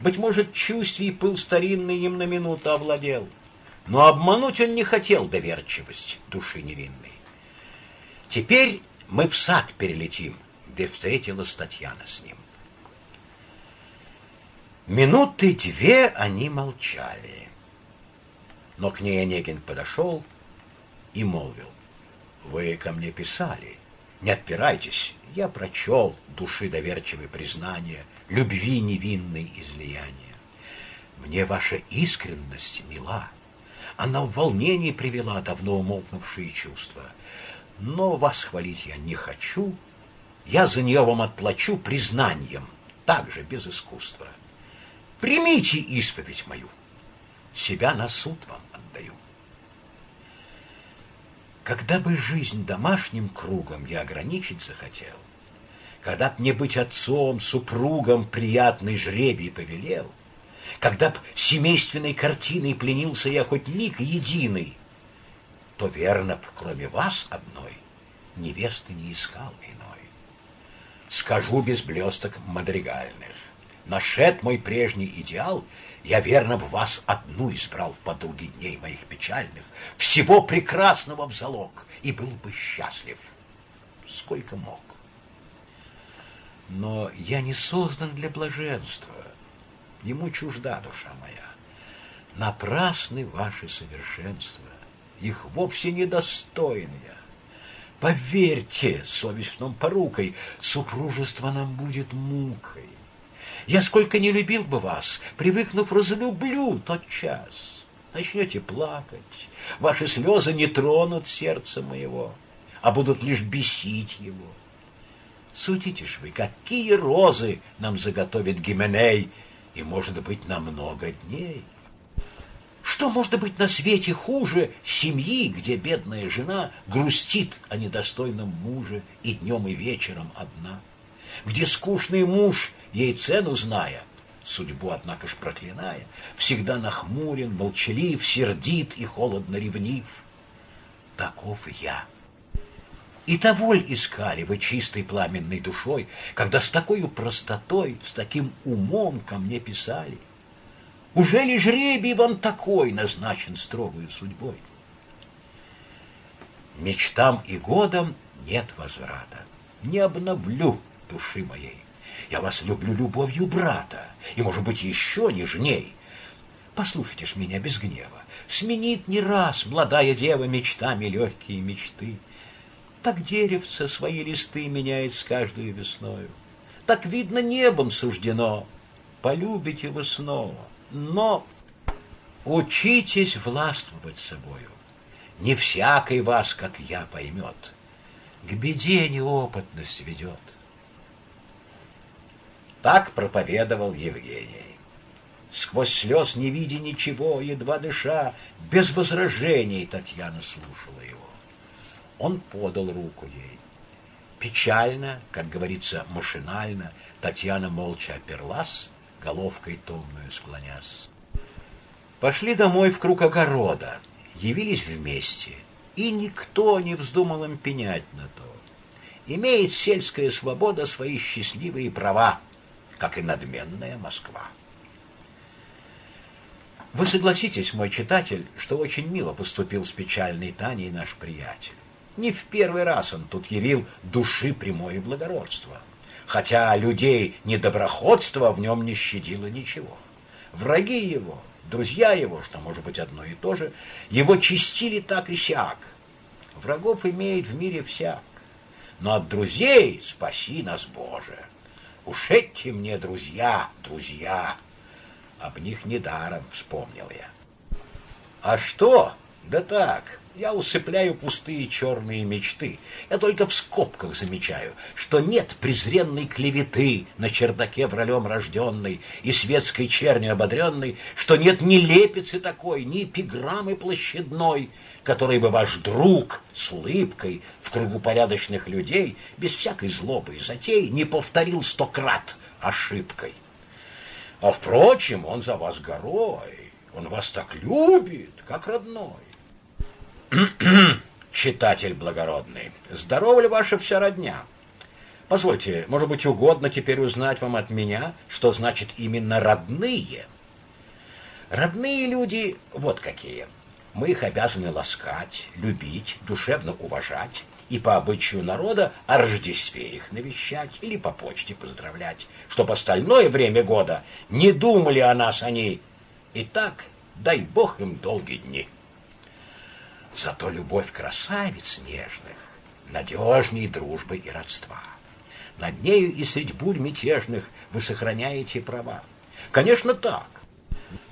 Быть может, чувствий пыл старинный им на минуту овладел, но обмануть он не хотел доверчивость души невинной. Теперь мы в сад перелетим, где встретилась Татьяна с ним. Минуты две они молчали. Но к ней Онегин подошел и молвил. «Вы ко мне писали. Не отпирайтесь, я прочел души доверчивые признания, любви невинной излияния. Мне ваша искренность мила. Она в волнении привела давно умолкнувшие чувства. Но вас хвалить я не хочу. Я за нее вам отплачу признанием, также без искусства. Примите исповедь мою. Себя на суд вам отдаю. Когда бы жизнь домашним кругом я ограничить захотел, когда б мне быть отцом, супругом приятный жребий повелел, когда б семейственной картиной пленился я хоть миг единый, то верно б, кроме вас одной, невесты не искал иной. Скажу без блесток мадригальных, нашед мой прежний идеал — я верно б вас одну избрал в подруги дней моих печальных, всего прекрасного в залог, и был бы счастлив, сколько мог. Но я не создан для блаженства, ему чужда душа моя. Напрасны ваши совершенства, их вовсе недостойны я. Поверьте, совестным порукой, супружество нам будет мукой. Я сколько не любил бы вас, привыкнув, разлюблю тот час. Начнете плакать, ваши слезы не тронут сердце моего. а будут лишь бесить его. Судите ж вы, какие розы нам заготовит Гименей, и, может быть, на много дней. Что может быть на свете хуже семьи, где бедная жена грустит о недостойном муже и днем, и вечером одна? Где скучный муж, ей цену зная, судьбу, однако ж проклиная, всегда нахмурен, молчалив, сердит и холодно ревнив. Таков я. И того искали вы чистой пламенной душой, когда с такой простотой, с таким умом ко мне писали? Уже ли жребий вам такой назначен строгою судьбой? Мечтам и годам нет возврата. Не обновлю души моей. Я вас люблю любовью брата, и, может быть, еще нежней. Послушайте ж меня без гнева. Сменит не раз молодая дева мечтами легкие мечты. Так деревце свои листы меняет с каждой весною. Так, видно, небом суждено. Полюбите вы снова. Но учитесь властвовать собою. Не всякий вас, как я, поймет. К беде неопытность ведет. Так проповедовал Евгений. Сквозь слез, не видя ничего, едва дыша, без возражений Татьяна слушала его. Он подал руку ей. Печально, как говорится, машинально, Татьяна молча оперлась, головкой томную склонясь. Пошли домой в круг огорода, явились вместе, и никто не вздумал им пенять на то. Имеет сельская свобода свои счастливые права, как и надменная Москва. Вы согласитесь, мой читатель, что очень мило поступил с печальной Таней наш приятель. Не в первый раз он тут явил души прямое благородство, хотя людей недоброходства в нем не щадило ничего. Враги его, друзья его, что может быть одно и то же, его чистили так и сяк. Врагов имеет в мире всяк, но от друзей спаси нас, Боже. Уж эти мне друзья, друзья. Об них недаром вспомнил я. А что? Да так, я усыпляю пустые черные мечты. Я только в скобках замечаю, что нет презренной клеветы на чердаке вралем рожденной и светской чернью ободренной, что нет ни лепицы такой, ни эпиграммы площадной, который бы ваш друг с улыбкой в кругу порядочных людей, без всякой злобы и затей, не повторил сто крат ошибкой. А, впрочем, он за вас горой, он вас так любит, как родной. Читатель благородный, здорова ли ваша вся родня? Позвольте, может быть, угодно теперь узнать вам от меня, что значит именно родные? Родные люди вот какие. Мы их обязаны ласкать, любить, душевно уважать и по обычаю народа о Рождестве их навещать или по почте поздравлять, чтоб остальное время года не думали о нас они. И так, дай Бог им долгие дни. Зато любовь красавиц нежных надежней дружбы и родства. Над нею и средь бурь мятежных вы сохраняете права. Конечно, так.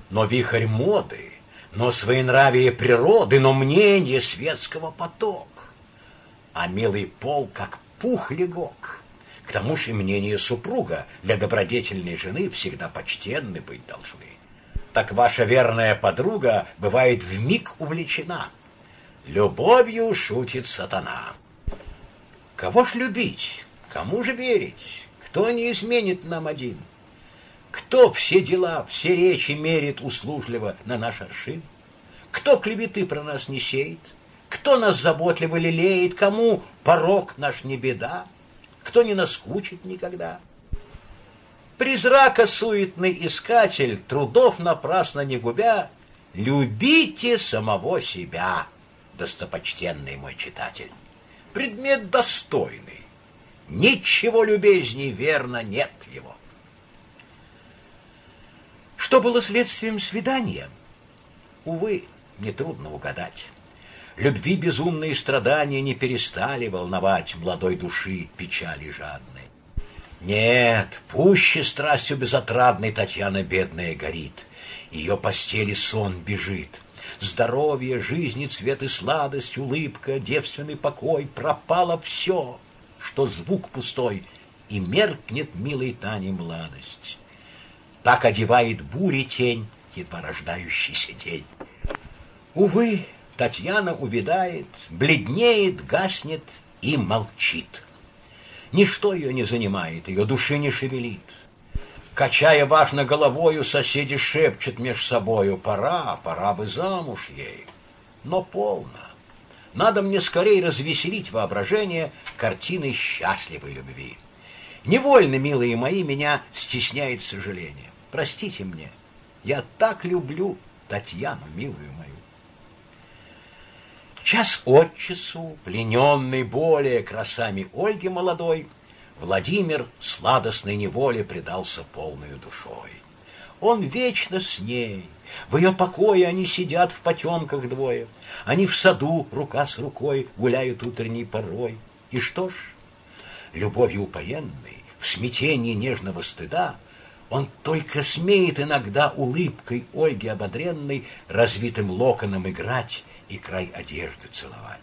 Но вихрь моды, но своенравие природы, но мнение светского поток. А милый пол, как пух легок. К тому же мнение супруга для добродетельной жены всегда почтенны быть должны. Так ваша верная подруга бывает в миг увлечена — Любовью шутит сатана. Кого ж любить? Кому же верить? Кто не изменит нам один? Кто все дела, все речи мерит услужливо на наш аршин? Кто клеветы про нас не сеет? Кто нас заботливо лелеет? Кому порог наш не беда? Кто не наскучит никогда? Призрака суетный искатель, трудов напрасно не губя, любите самого себя достопочтенный мой читатель. Предмет достойный. Ничего любезней, верно, нет его. Что было следствием свидания? Увы, нетрудно угадать. Любви безумные страдания не перестали волновать молодой души печали жадной. Нет, пуще страстью безотрадной Татьяна бедная горит. Ее постели сон бежит. Здоровье, жизни, цвет и сладость, улыбка, девственный покой, пропало все, что звук пустой, и меркнет милой Тане младость. Так одевает бури тень, едва рождающийся день. Увы, Татьяна увядает, бледнеет, гаснет и молчит. Ничто ее не занимает, ее души не шевелит. Качая важно головою, соседи шепчут меж собою, пора, пора бы замуж ей. Но полно. Надо мне скорее развеселить воображение картиной счастливой любви. Невольно, милые мои, меня стесняет сожаление. Простите мне, я так люблю Татьяну, милую мою. Час от часу, плененный более красами Ольги молодой, Владимир сладостной неволе предался полной душой. Он вечно с ней, в ее покое они сидят в потемках двое, Они в саду, рука с рукой, гуляют утренней порой. И что ж, любовью упоенной, в смятении нежного стыда, он только смеет иногда улыбкой Ольги ободренной развитым локоном играть и край одежды целовать.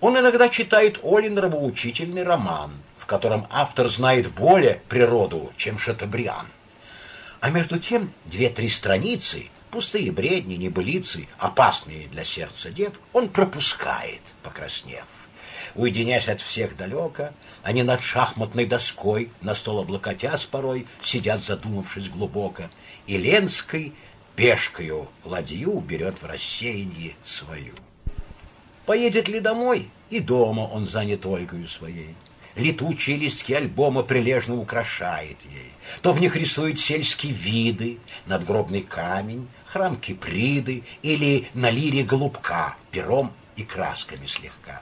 Он иногда читает Олин нравоучительный роман, котором автор знает более природу, чем Шатабриан. А между тем две-три страницы, пустые бредни, небылицы, опасные для сердца дев, он пропускает, покраснев. Уединяясь от всех далеко, они над шахматной доской, на стол облокотясь порой, сидят задумавшись глубоко, и Ленской пешкою ладью берет в рассеяние свою. Поедет ли домой? И дома он занят Ольгою своей летучие листки альбома прилежно украшает ей. То в них рисует сельские виды, надгробный камень, храм Киприды или на лире голубка пером и красками слегка.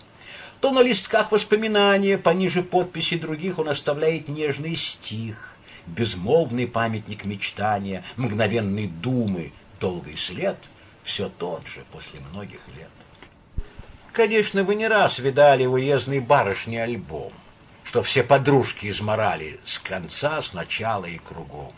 То на листках воспоминания, пониже подписи других он оставляет нежный стих, безмолвный памятник мечтания, мгновенной думы, долгий след, все тот же после многих лет. Конечно, вы не раз видали уездный барышни альбом что все подружки изморали с конца, с начала и кругом.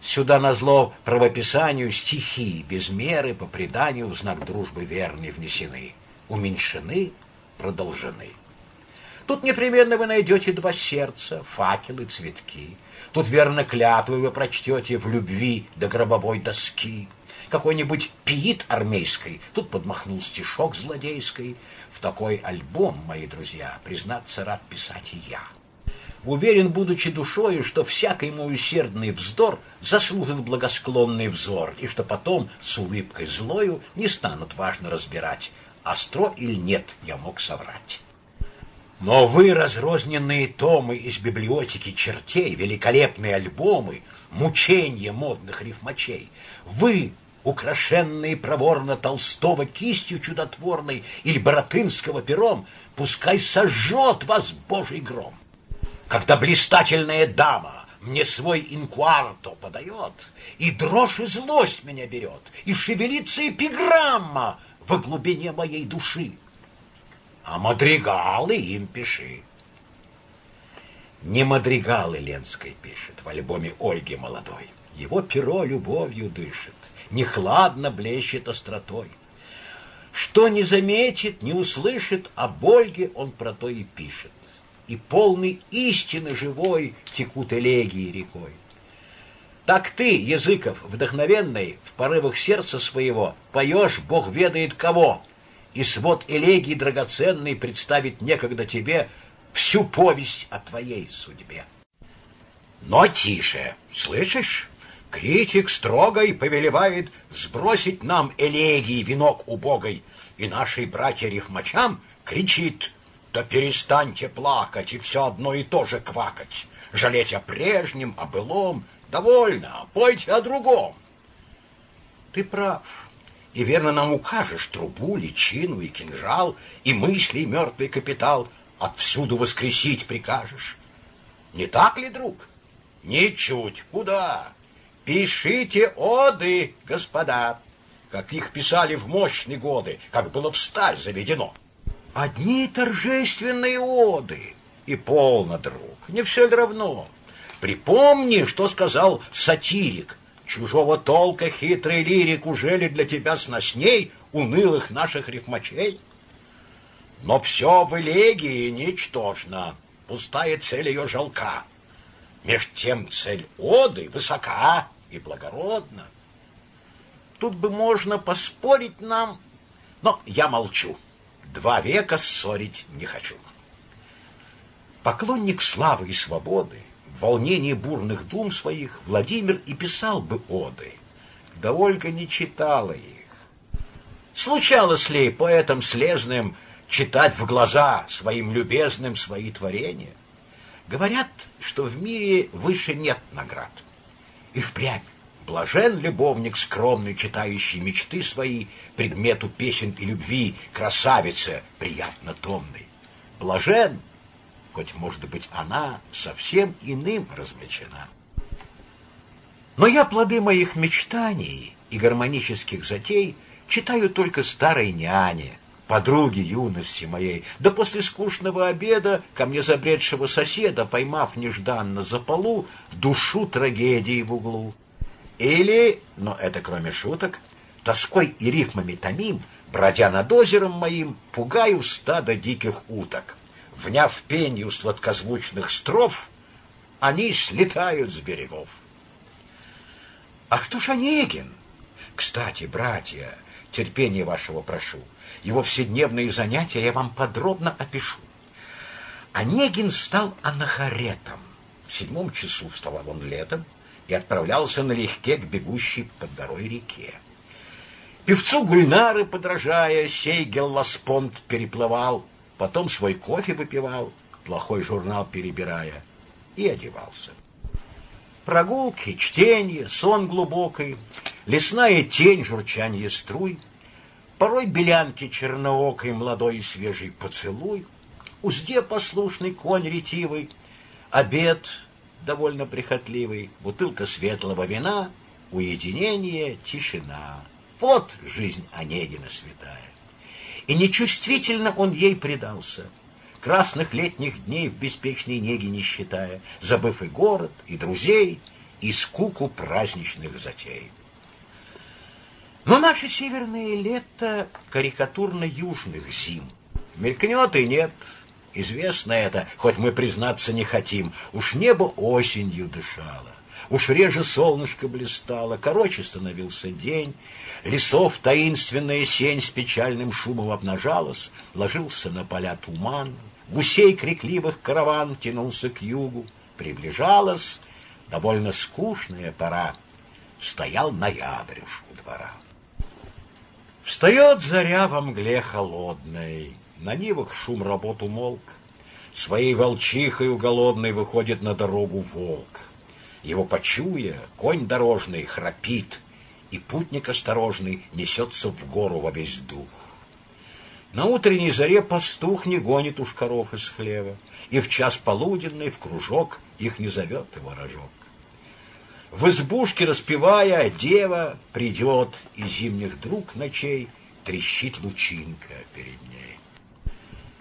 Сюда назло правописанию стихи без меры по преданию в знак дружбы верны внесены, уменьшены, продолжены. Тут непременно вы найдете два сердца, факелы, цветки. Тут верно клятвы вы прочтете в любви до гробовой доски. Какой-нибудь пиит армейской тут подмахнул стишок злодейской, такой альбом, мои друзья, признаться рад писать и я. Уверен, будучи душою, что всякий мой усердный вздор заслужит благосклонный взор, и что потом с улыбкой злою не станут важно разбирать, остро или нет я мог соврать. Но вы, разрозненные томы из библиотеки чертей, великолепные альбомы, мучения модных рифмачей, вы, украшенные проворно Толстого кистью чудотворной или Боротынского пером, пускай сожжет вас Божий гром. Когда блистательная дама мне свой инкварто подает, и дрожь и злость меня берет, и шевелится эпиграмма во глубине моей души. А мадригалы им пиши. Не мадригалы Ленской пишет в альбоме Ольги молодой. Его перо любовью дышит не хладно блещет остротой. Что не заметит, не услышит, а Ольге он про то и пишет. И полный истины живой текут элегии рекой. Так ты, Языков, вдохновенный, в порывах сердца своего, поешь, Бог ведает кого, и свод элегии драгоценный представит некогда тебе всю повесть о твоей судьбе. Но тише, слышишь? Критик строгой повелевает сбросить нам элегии венок убогой, и нашей братья-рифмачам кричит, да перестаньте плакать и все одно и то же квакать, жалеть о прежнем, о былом, довольно, пойте о другом. Ты прав, и верно нам укажешь трубу, личину и кинжал, и мысли, мертвый капитал отвсюду воскресить прикажешь. Не так ли, друг? Ничуть, куда? Пишите оды, господа, как их писали в мощные годы, как было в сталь заведено. Одни торжественные оды. И полно, друг, не все ли равно? Припомни, что сказал сатирик. Чужого толка хитрый лирик уже ли для тебя сносней унылых наших рифмачей? Но все в элегии ничтожно, пустая цель ее жалка. Меж тем цель оды высока и благородна. Тут бы можно поспорить нам, но я молчу. Два века ссорить не хочу. Поклонник славы и свободы, в волнении бурных дум своих Владимир и писал бы оды, да Ольга не читала их. Случалось ли поэтам слезным читать в глаза своим любезным свои творения? Говорят, что в мире выше нет наград. И впрямь блажен любовник скромный, читающий мечты свои, предмету песен и любви, красавице приятно томной. Блажен, хоть, может быть, она совсем иным размечена. Но я плоды моих мечтаний и гармонических затей читаю только старой няне, подруги юности моей, да после скучного обеда ко мне забредшего соседа, поймав нежданно за полу, душу трагедии в углу. Или, но это кроме шуток, тоской и рифмами томим, бродя над озером моим, пугаю стадо диких уток. Вняв пенью сладкозвучных строф, они слетают с берегов. А что ж Онегин? Кстати, братья, терпение вашего прошу. Его вседневные занятия я вам подробно опишу. Онегин стал анахаретом. В седьмом часу вставал он летом и отправлялся налегке к бегущей под горой реке. Певцу Гульнары, подражая, сей гелласпонт переплывал, потом свой кофе выпивал, плохой журнал перебирая, и одевался. Прогулки, чтение, сон глубокий, лесная тень, журчанье струй — порой белянки черноокой, молодой и свежий поцелуй, узде послушный конь ретивый, обед довольно прихотливый, бутылка светлого вина, уединение, тишина. Вот жизнь Онегина святая. И нечувствительно он ей предался, красных летних дней в беспечной неге не считая, забыв и город, и друзей, и скуку праздничных затей. Но наше северное лето карикатурно-южных зим. Мелькнет и нет. Известно это, хоть мы признаться не хотим. Уж небо осенью дышало. Уж реже солнышко блистало, короче становился день. Лесов таинственная сень с печальным шумом обнажалась, ложился на поля туман. Гусей крикливых караван тянулся к югу. Приближалась довольно скучная пора. Стоял ноябрь уж у двора. Встает заря во мгле холодной, на нивах шум работ умолк. Своей волчихою голодной выходит на дорогу волк. Его почуя, конь дорожный храпит, и путник осторожный несется в гору во весь дух. На утренней заре пастух не гонит уж коров из хлева, и в час полуденный в кружок их не зовет его рожок. В избушке распевая, дева придет, и зимних друг ночей трещит лучинка перед ней.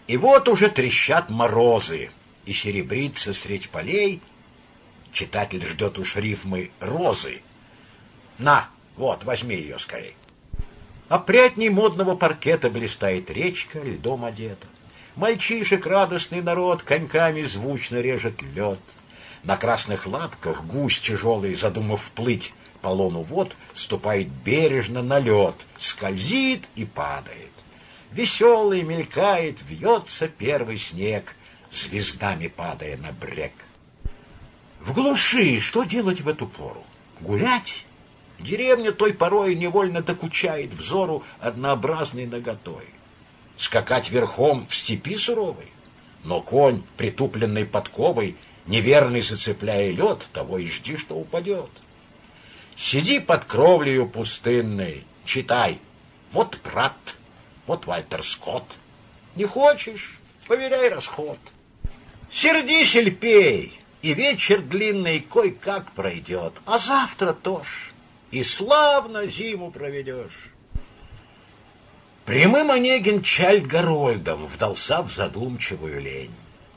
И вот уже трещат морозы, и серебрится средь полей. Читатель ждет уж рифмы розы. На, вот, возьми ее скорей. Опрятней модного паркета блистает речка, льдом одета. Мальчишек радостный народ коньками звучно режет лед. На красных лапках гусь тяжелый, задумав плыть по лону вод, ступает бережно на лед, скользит и падает. Веселый мелькает, вьется первый снег, звездами падая на брег. В глуши что делать в эту пору? Гулять? Деревня той порой невольно докучает взору однообразной наготой. Скакать верхом в степи суровой? Но конь, притупленный подковой, Неверный зацепляя лед, того и жди, что упадет. Сиди под кровлею пустынной, читай. Вот Прат, вот Вальтер Скотт. Не хочешь, поверяй расход. Сердись или пей, и вечер длинный кой-как пройдет, а завтра тоже, и славно зиму проведешь. Прямым Онегин Чальд Горольдом вдался в задумчивую лень.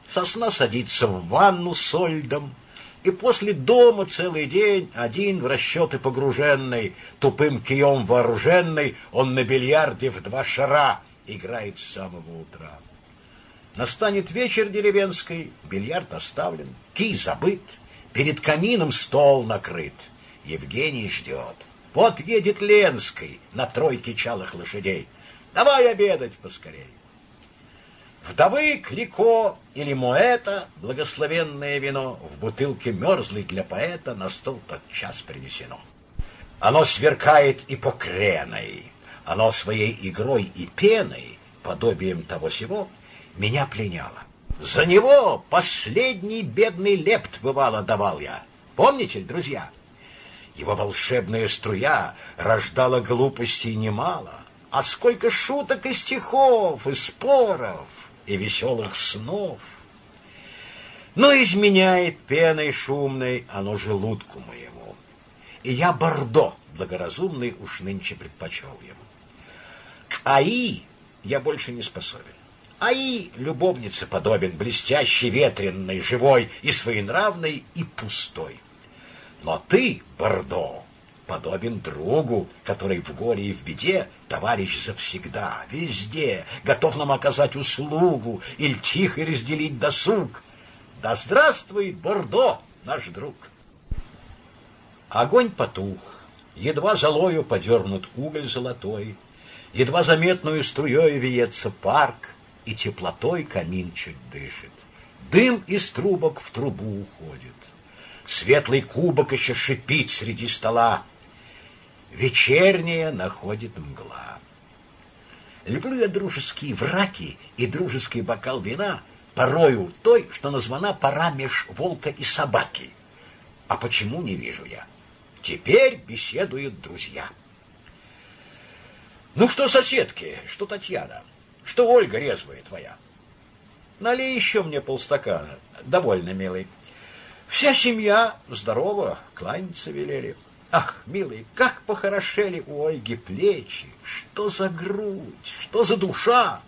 Сосна садится в ванну с льдом, И после дома целый день, один в расчеты погруженный, тупым кием вооруженный, он на бильярде в два шара играет с самого утра. Настанет вечер деревенский, бильярд оставлен, кий забыт, перед камином стол накрыт. Евгений ждет. Вот едет Ленский на тройке чалых лошадей. Давай обедать поскорей. Вдовы Клико или Моэта, благословенное вино, в бутылке мерзлой для поэта на стол тот час принесено. Оно сверкает и покреной, оно своей игрой и пеной, подобием того сего, меня пленяло. За него последний бедный лепт бывало давал я. Помните, друзья? Его волшебная струя рождала глупостей немало, а сколько шуток и стихов, и споров, и веселых снов. Но изменяет пеной шумной оно желудку моему. И я Бордо, благоразумный, уж нынче предпочел ему. К Аи я больше не способен. Аи любовнице подобен, блестящий, ветренный, живой и своенравный, и пустой. Но ты, Бордо, подобен другу, который в горе и в беде товарищ завсегда, везде, готов нам оказать услугу или тихо разделить досуг. Да здравствует Бордо, наш друг! Огонь потух, едва золою подернут уголь золотой, едва заметную струей виется парк, и теплотой камин чуть дышит. Дым из трубок в трубу уходит. Светлый кубок еще шипит среди стола, вечерняя находит мгла. Люблю я дружеские враки и дружеский бокал вина, порою той, что названа пора меж волка и собаки. А почему не вижу я? Теперь беседуют друзья. Ну что, соседки, что Татьяна, что Ольга резвая твоя? Налей еще мне полстакана, довольно милый. Вся семья здорова, кланяться велели. Ах, милый, как похорошели у Ольги плечи, что за грудь, что за душа!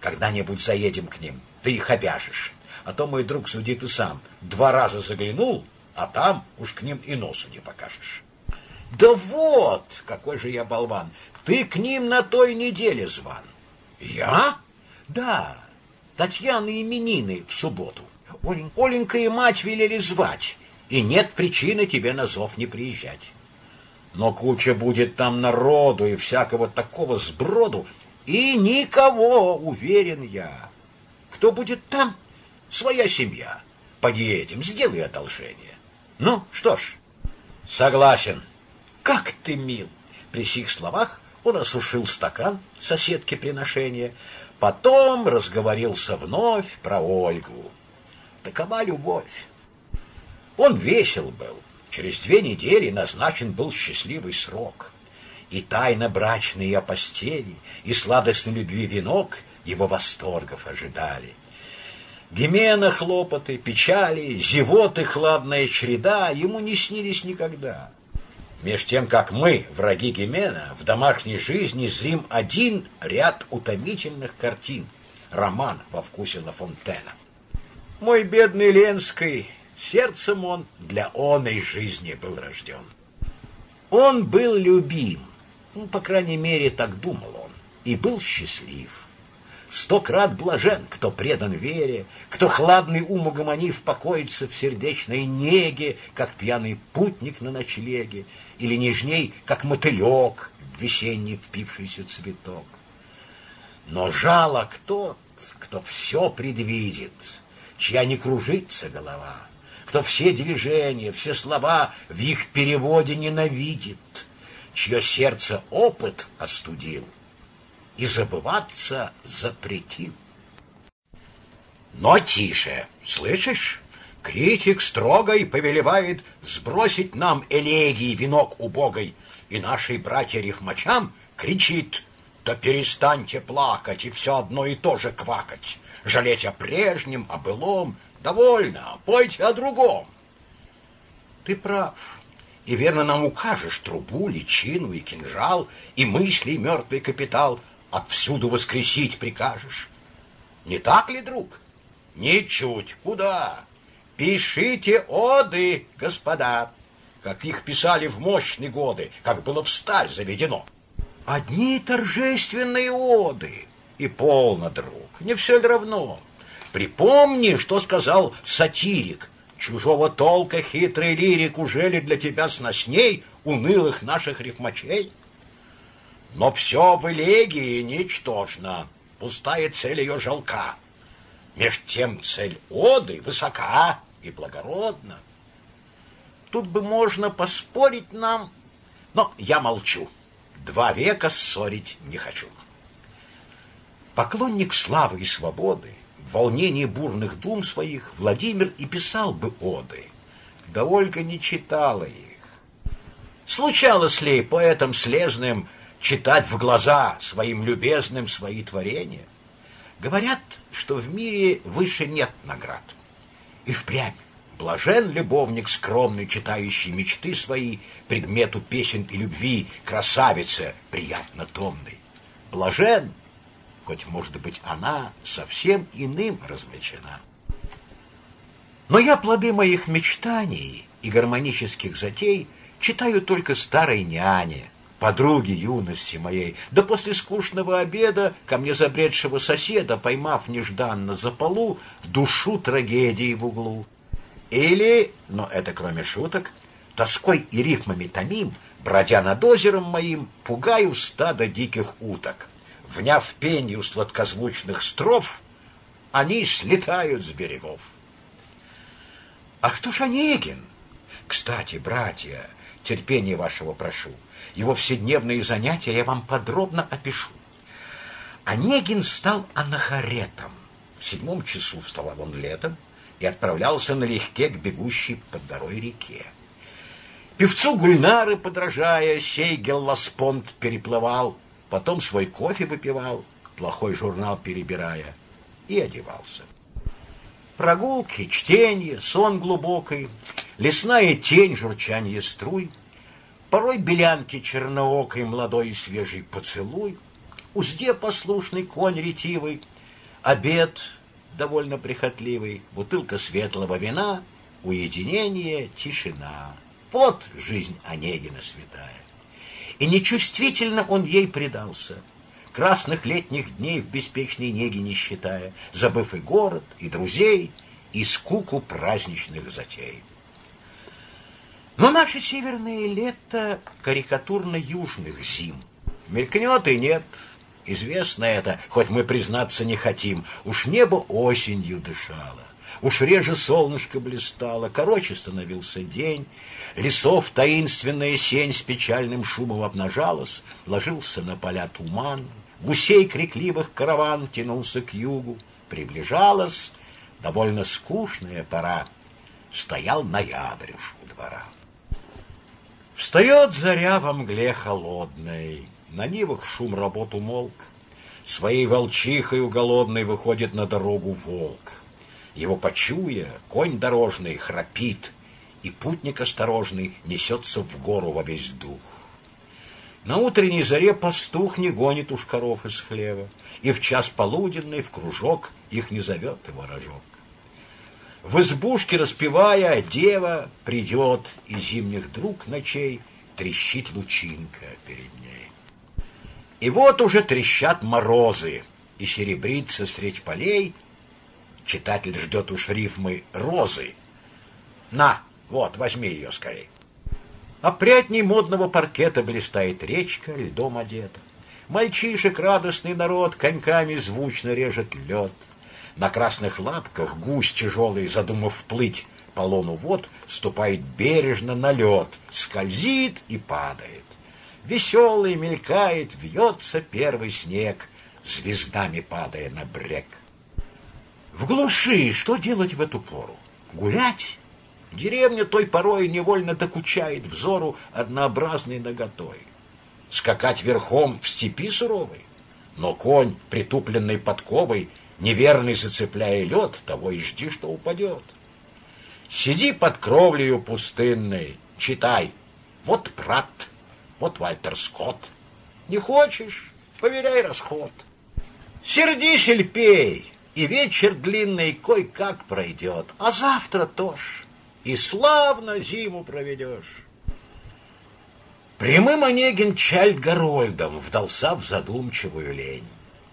Когда-нибудь заедем к ним, ты их обяжешь. А то мой друг судит и сам. Два раза заглянул, а там уж к ним и носу не покажешь. Да вот, какой же я болван, ты к ним на той неделе зван. Я? Да, Татьяны именины в субботу. Оленька и мать велели звать и нет причины тебе на зов не приезжать. Но куча будет там народу и всякого такого сброду, и никого, уверен я. Кто будет там? Своя семья. Поди этим, сделай одолжение. Ну, что ж, согласен. Как ты мил! При сих словах он осушил стакан соседке приношения, потом разговорился вновь про Ольгу. Такова любовь. Он весел был. Через две недели назначен был счастливый срок. И тайна брачные постели, и сладостной любви венок его восторгов ожидали. Гимена хлопоты, печали, зевоты хладная череда ему не снились никогда. Меж тем, как мы, враги Гимена, в домашней жизни зрим один ряд утомительных картин, роман во вкусе Ла Фонтена. Мой бедный Ленский Сердцем он для оной жизни был рожден. Он был любим, ну, по крайней мере, так думал он, и был счастлив. Сто крат блажен, кто предан вере, кто хладный ум угомонив покоится в сердечной неге, как пьяный путник на ночлеге, или нежней, как мотылек весенний впившийся цветок. Но жалок тот, кто все предвидит, чья не кружится голова — кто все движения, все слова в их переводе ненавидит, чье сердце опыт остудил и забываться запретил. Но тише, слышишь? Критик строго и повелевает сбросить нам элегии венок убогой, и нашей братья-рифмачам кричит «Да перестаньте плакать и все одно и то же квакать, жалеть о прежнем, о былом, Довольно, пойте о другом. Ты прав. И верно нам укажешь трубу, личину и кинжал, и мысли, и мертвый капитал отвсюду воскресить прикажешь. Не так ли, друг? Ничуть. Куда? Пишите оды, господа, как их писали в мощные годы, как было в старь заведено. Одни торжественные оды. И полно, друг, не все ли равно? Припомни, что сказал сатирик. Чужого толка хитрый лирик уже ли для тебя сносней унылых наших рифмачей? Но все в элегии ничтожно, пустая цель ее жалка. Меж тем цель оды высока и благородна. Тут бы можно поспорить нам, но я молчу. Два века ссорить не хочу. Поклонник славы и свободы, волнении бурных дум своих Владимир и писал бы оды, да Ольга не читала их. Случалось ли поэтам слезным читать в глаза своим любезным свои творения? Говорят, что в мире выше нет наград. И впрямь блажен любовник скромный, читающий мечты свои, предмету песен и любви, красавице приятно томной. Блажен хоть, может быть, она совсем иным развлечена. Но я плоды моих мечтаний и гармонических затей читаю только старой няне, подруге юности моей, да после скучного обеда ко мне забредшего соседа, поймав нежданно за полу, душу трагедии в углу. Или, но это кроме шуток, тоской и рифмами томим, бродя над озером моим, пугаю стадо диких уток вняв пенью сладкозвучных строф, они слетают с берегов. А что ж Онегин? Кстати, братья, терпение вашего прошу. Его вседневные занятия я вам подробно опишу. Онегин стал анахаретом. В седьмом часу вставал он летом и отправлялся налегке к бегущей под горой реке. Певцу Гульнары, подражая, сей Гелласпонд переплывал, потом свой кофе выпивал, плохой журнал перебирая, и одевался. Прогулки, чтение, сон глубокий, лесная тень, журчание струй, порой белянки черноокой, молодой и свежий поцелуй, узде послушный конь ретивый, обед довольно прихотливый, бутылка светлого вина, уединение, тишина. Вот жизнь Онегина святая и нечувствительно он ей предался, красных летних дней в беспечной неге не считая, забыв и город, и друзей, и скуку праздничных затей. Но наше северное лето карикатурно-южных зим. Мелькнет и нет, известно это, хоть мы признаться не хотим, уж небо осенью дышало. Уж реже солнышко блистало, короче становился день, Лесов таинственная сень с печальным шумом обнажалась, Ложился на поля туман, Гусей крикливых караван тянулся к югу, Приближалась довольно скучная пора, Стоял ноябрь уж у двора. Встает заря во мгле холодной, На нивах шум работ умолк, Своей волчихою голодной Выходит на дорогу волк. Его почуя, конь дорожный храпит, и путник осторожный несется в гору во весь дух. На утренней заре пастух не гонит уж коров из хлева, и в час полуденный в кружок их не зовет его рожок. В избушке распевая, дева придет, и зимних друг ночей трещит лучинка перед ней. И вот уже трещат морозы, и серебрится средь полей Читатель ждет уж рифмы розы. На, вот, возьми ее скорей. Опрятней модного паркета блистает речка, льдом одета. Мальчишек радостный народ коньками звучно режет лед. На красных лапках гусь тяжелый, задумав плыть по лону вод, ступает бережно на лед, скользит и падает. Веселый мелькает, вьется первый снег, звездами падая на брег. В глуши что делать в эту пору? Гулять? Деревня той порой невольно докучает взору однообразной наготой. Скакать верхом в степи суровой? Но конь, притупленный подковой, неверный зацепляя лед, того и жди, что упадет. Сиди под кровлею пустынной, читай. Вот Прат, вот Вальтер Скотт. Не хочешь? Поверяй расход. Сердись или пей, и вечер длинный кой-как пройдет, а завтра тоже, и славно зиму проведешь. Прямым Онегин чальт Горольдом вдался в задумчивую лень.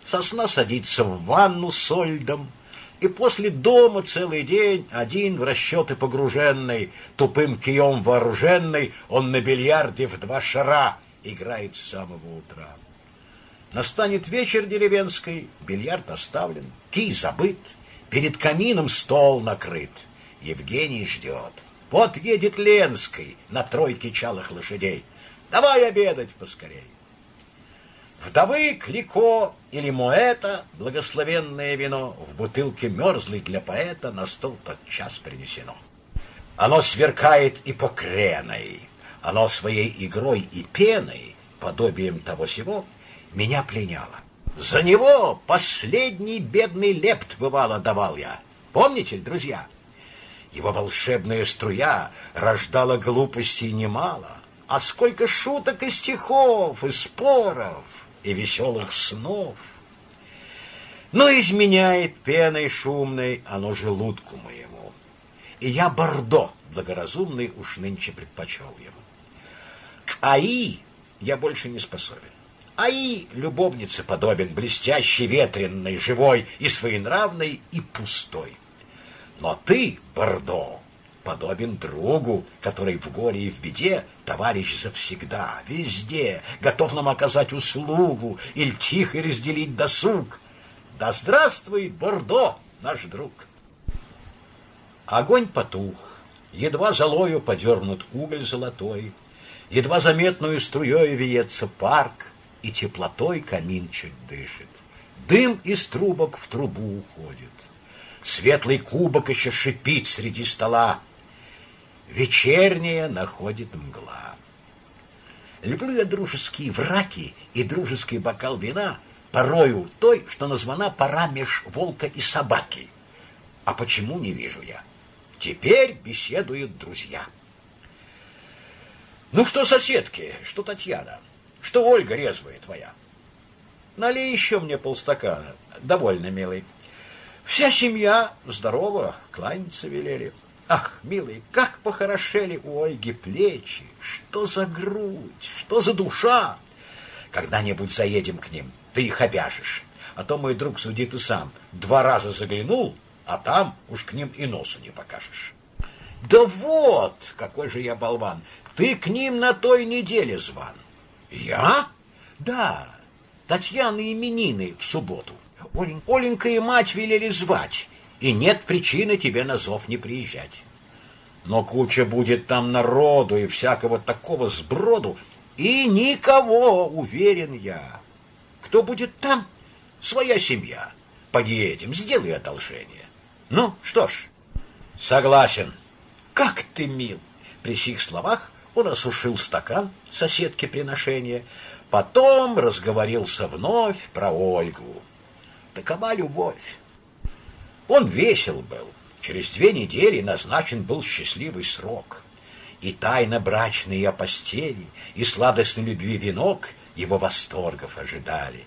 Сосна садится в ванну с Ольдом, и после дома целый день, один в расчеты погруженный, тупым кием вооруженный, он на бильярде в два шара играет с самого утра. Настанет вечер деревенский, бильярд оставлен, кий забыт, перед камином стол накрыт. Евгений ждет. Вот едет Ленский на тройке чалых лошадей. Давай обедать поскорей. Вдовы Клико или Моэта, благословенное вино, в бутылке мерзлой для поэта на стол тот час принесено. Оно сверкает и покреной, оно своей игрой и пеной, подобием того сего, меня пленяло. За него последний бедный лепт, бывало, давал я. Помните, друзья? Его волшебная струя рождала глупостей немало, а сколько шуток и стихов, и споров, и веселых снов. Но изменяет пеной шумной оно желудку моему. И я бордо благоразумный уж нынче предпочел ему. К АИ я больше не способен. АИ любовнице подобен, блестящий, ветренный, живой и своенравный, и пустой. Но ты, Бордо, подобен другу, который в горе и в беде товарищ завсегда, везде, готов нам оказать услугу или тихо разделить досуг. Да здравствует Бордо, наш друг! Огонь потух, едва золою подернут уголь золотой, едва заметную струей веется парк, и теплотой каминчик дышит. Дым из трубок в трубу уходит. Светлый кубок еще шипит среди стола, вечерняя находит мгла. Люблю я дружеские враки и дружеский бокал вина, порою той, что названа пора меж волка и собаки. А почему не вижу я? Теперь беседуют друзья. Ну что, соседки, что Татьяна, что Ольга резвая твоя? Налей еще мне полстакана. Довольно, милый. Вся семья здорова, кланяться велели. Ах, милый, как похорошели у Ольги плечи, что за грудь, что за душа! Когда-нибудь заедем к ним, ты их обяжешь. А то мой друг судит и сам. Два раза заглянул, а там уж к ним и носу не покажешь. Да вот, какой же я болван, ты к ним на той неделе зван. Я? Да, Татьяны именины в субботу. Оленька и мать велели звать и нет причины тебе на зов не приезжать. Но куча будет там народу и всякого такого сброду, и никого, уверен я. Кто будет там? Своя семья. Подъедем, сделай одолжение. Ну, что ж, согласен. Как ты мил. При сих словах он осушил стакан соседке приношения, потом разговорился вновь про Ольгу. Такова любовь. Он весел был. Через две недели назначен был счастливый срок. И тайна брачные постели, и сладостной любви венок его восторгов ожидали.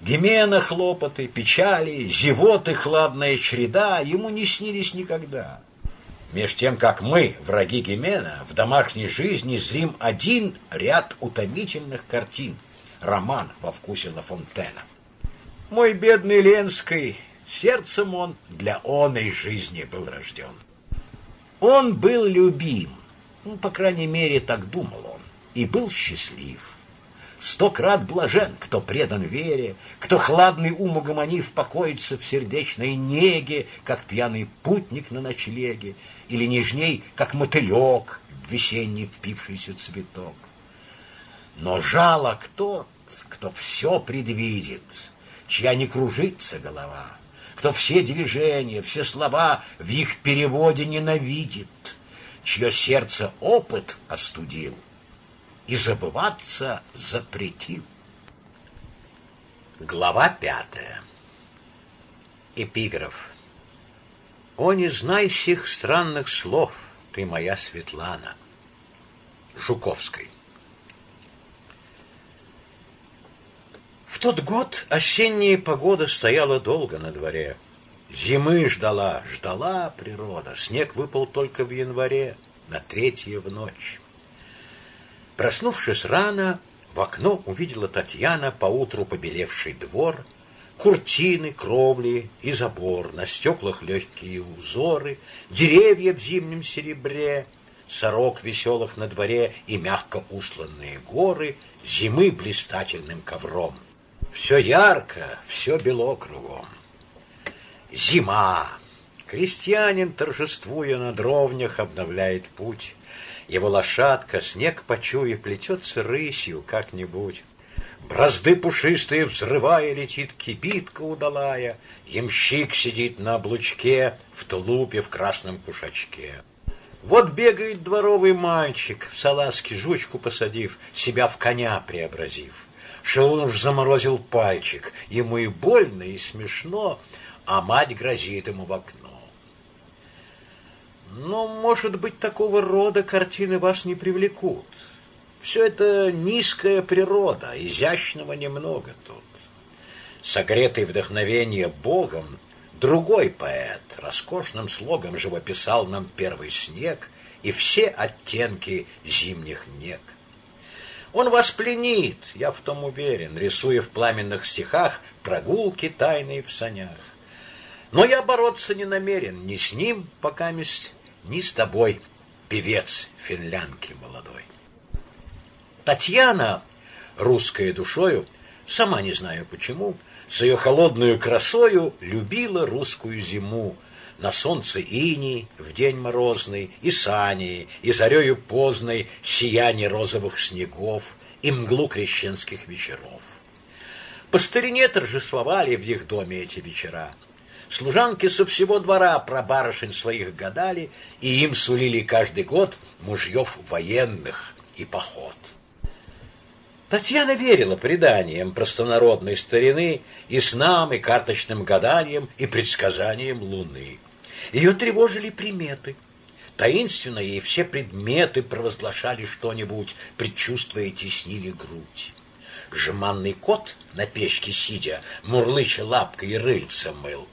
Гимена хлопоты, печали, зевоты хладная череда ему не снились никогда. Меж тем, как мы, враги Гимена, в домашней жизни зрим один ряд утомительных картин. Роман во вкусе Ла Фонтена. Мой бедный Ленский Сердцем он для оной жизни был рожден. Он был любим, ну, по крайней мере, так думал он, и был счастлив. Сто крат блажен, кто предан вере, кто хладный ум угомонив покоится в сердечной неге, как пьяный путник на ночлеге, или нежней, как мотылек, в весенний впившийся цветок. Но жалок тот, кто все предвидит, чья не кружится голова, кто все движения, все слова в их переводе ненавидит, чье сердце опыт остудил и забываться запретил. Глава пятая. Эпиграф. О, не знай сих странных слов, ты моя Светлана. Жуковской. В тот год осенняя погода стояла долго на дворе. Зимы ждала, ждала природа. Снег выпал только в январе, на третье в ночь. Проснувшись рано, в окно увидела Татьяна поутру побелевший двор, куртины, кровли и забор, на стеклах легкие узоры, деревья в зимнем серебре, сорок веселых на дворе и мягко усланные горы, зимы блистательным ковром. Все ярко, все бело кругом. Зима. Крестьянин, торжествуя на дровнях, обновляет путь. Его лошадка, снег почуя, плетется рысью как-нибудь. Бразды пушистые взрывая летит кибитка удалая, Ямщик сидит на облучке в тулупе в красном кушачке. Вот бегает дворовый мальчик, в салазке жучку посадив, себя в коня преобразив. Шелун уж заморозил пальчик, ему и больно, и смешно, а мать грозит ему в окно. Но, может быть, такого рода картины вас не привлекут. Все это низкая природа, изящного немного тут. Согретый вдохновение Богом, другой поэт роскошным слогом живописал нам первый снег и все оттенки зимних нег. Он вас пленит, я в том уверен, рисуя в пламенных стихах прогулки тайные в санях. Но я бороться не намерен ни с ним, пока месть, ни с тобой, певец финлянки молодой. Татьяна, русская душою, сама не знаю почему, с ее холодную красою любила русскую зиму, на солнце иней в день морозный, и сани, и зарею поздной сияние розовых снегов, и мглу крещенских вечеров. По старине торжествовали в их доме эти вечера. Служанки со всего двора про барышень своих гадали, и им сулили каждый год мужьев военных и поход. Татьяна верила преданиям простонародной старины и снам, и карточным гаданиям, и предсказаниям луны. Ее тревожили приметы. Таинственно ей все предметы провозглашали что-нибудь, предчувствуя теснили грудь. Жеманный кот, на печке сидя, мурлыча лапкой и рыльцем мыл.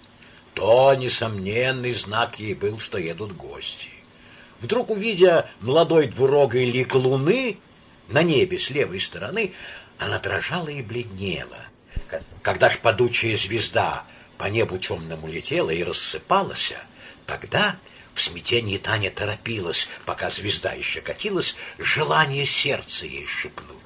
То несомненный знак ей был, что едут гости. Вдруг, увидя молодой двурогой лик луны на небе с левой стороны, она дрожала и бледнела. Когда ж падучая звезда по небу темному летела и рассыпалась, тогда в смятении Таня торопилась, пока звезда еще катилась, желание сердца ей шепнуть.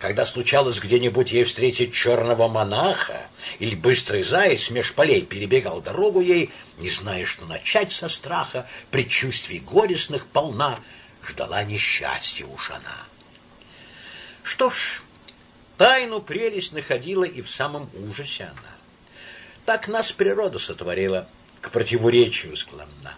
Когда случалось где-нибудь ей встретить черного монаха, или быстрый заяц меж полей перебегал дорогу ей, не зная, что начать со страха, предчувствий горестных полна, ждала несчастья уж она. Что ж, тайну прелесть находила и в самом ужасе она. Так нас природа сотворила, к противоречию склонна.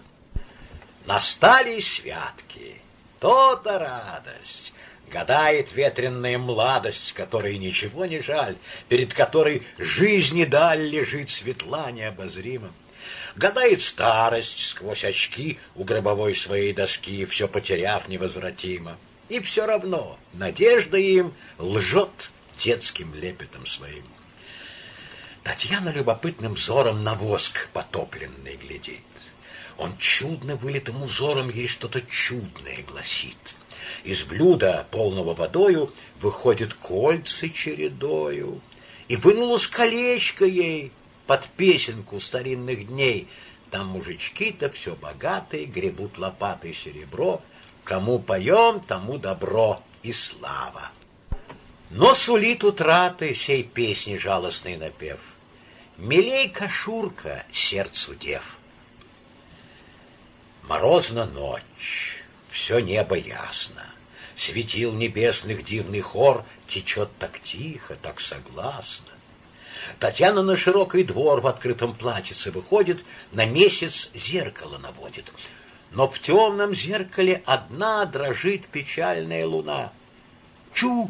Настали святки, то-то радость, Гадает ветренная младость, которой ничего не жаль, перед которой жизни даль лежит светла необозрима. Гадает старость сквозь очки у гробовой своей доски, все потеряв невозвратимо. И все равно надежда им лжет детским лепетом своим. Татьяна любопытным взором на воск потопленный глядит. Он чудно вылитым узором ей что-то чудное гласит. Из блюда, полного водою, выходит кольцы чередою. И вынулось колечко ей под песенку старинных дней. Там мужички-то все богатые, гребут лопатой серебро. Кому поем, тому добро и слава. Но сулит утраты сей песни жалостный напев. Милей кашурка сердцу дев. Морозна ночь все небо ясно. Светил небесных дивный хор течет так тихо, так согласно. Татьяна на широкий двор в открытом платьице выходит, на месяц зеркало наводит. Но в темном зеркале одна дрожит печальная луна. Чу!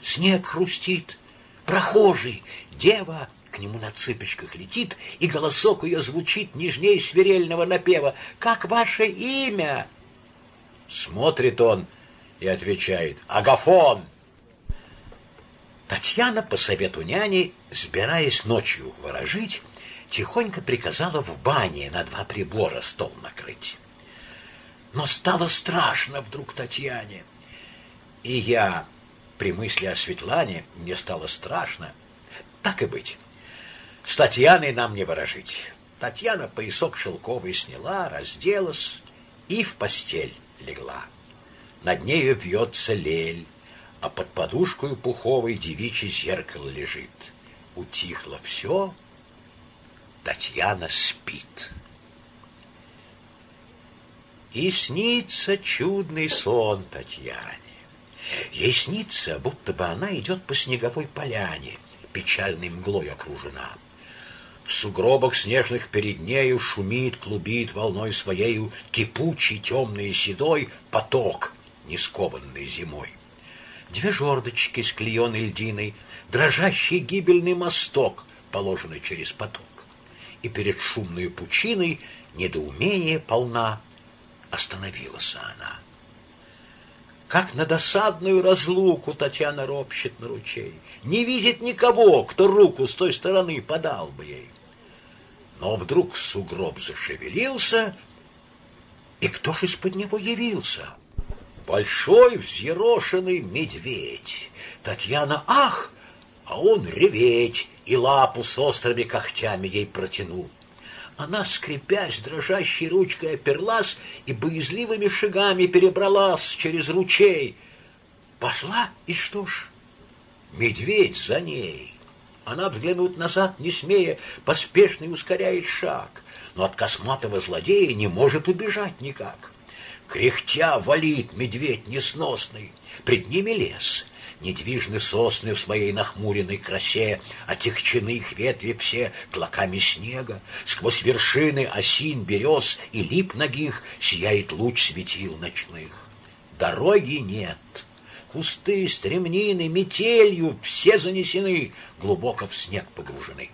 Снег хрустит. Прохожий, дева к нему на цыпочках летит, и голосок ее звучит нежней свирельного напева. «Как ваше имя?» Смотрит он и отвечает «Агафон». Татьяна по совету няни, сбираясь ночью ворожить, тихонько приказала в бане на два прибора стол накрыть. Но стало страшно вдруг Татьяне. И я, при мысли о Светлане, мне стало страшно. Так и быть. С Татьяной нам не ворожить. Татьяна поясок шелковый сняла, разделась и в постель легла. Над нею вьется лель, а под подушкой пуховой девичье зеркало лежит. Утихло все, Татьяна спит. И снится чудный сон Татьяне. Ей снится, будто бы она идет по снеговой поляне, печальной мглой окружена. В сугробах снежных перед нею шумит, клубит волной своею кипучий, темный седой поток, не скованный зимой две жердочки с клееной льдиной, дрожащий гибельный мосток, положенный через поток. И перед шумной пучиной недоумение полна остановилась она. Как на досадную разлуку Татьяна ропщет на ручей, не видит никого, кто руку с той стороны подал бы ей. Но вдруг сугроб зашевелился, и кто ж из-под него явился? Большой взъерошенный медведь. Татьяна ах, а он реветь, и лапу с острыми когтями ей протянул. Она, скрипясь, дрожащей ручкой оперлась и боязливыми шагами перебралась через ручей. Пошла, и что ж, медведь за ней. Она взглянуть назад, не смея, поспешно ускоряет шаг, но от косматого злодея не может убежать никак. Кряхтя валит медведь несносный, пред ними лес, Недвижны сосны в своей нахмуренной красе, Отягчены их ветви все клоками снега, Сквозь вершины осин, берез и лип ногих Сияет луч светил ночных. Дороги нет, кусты, стремнины, метелью Все занесены, глубоко в снег погружены.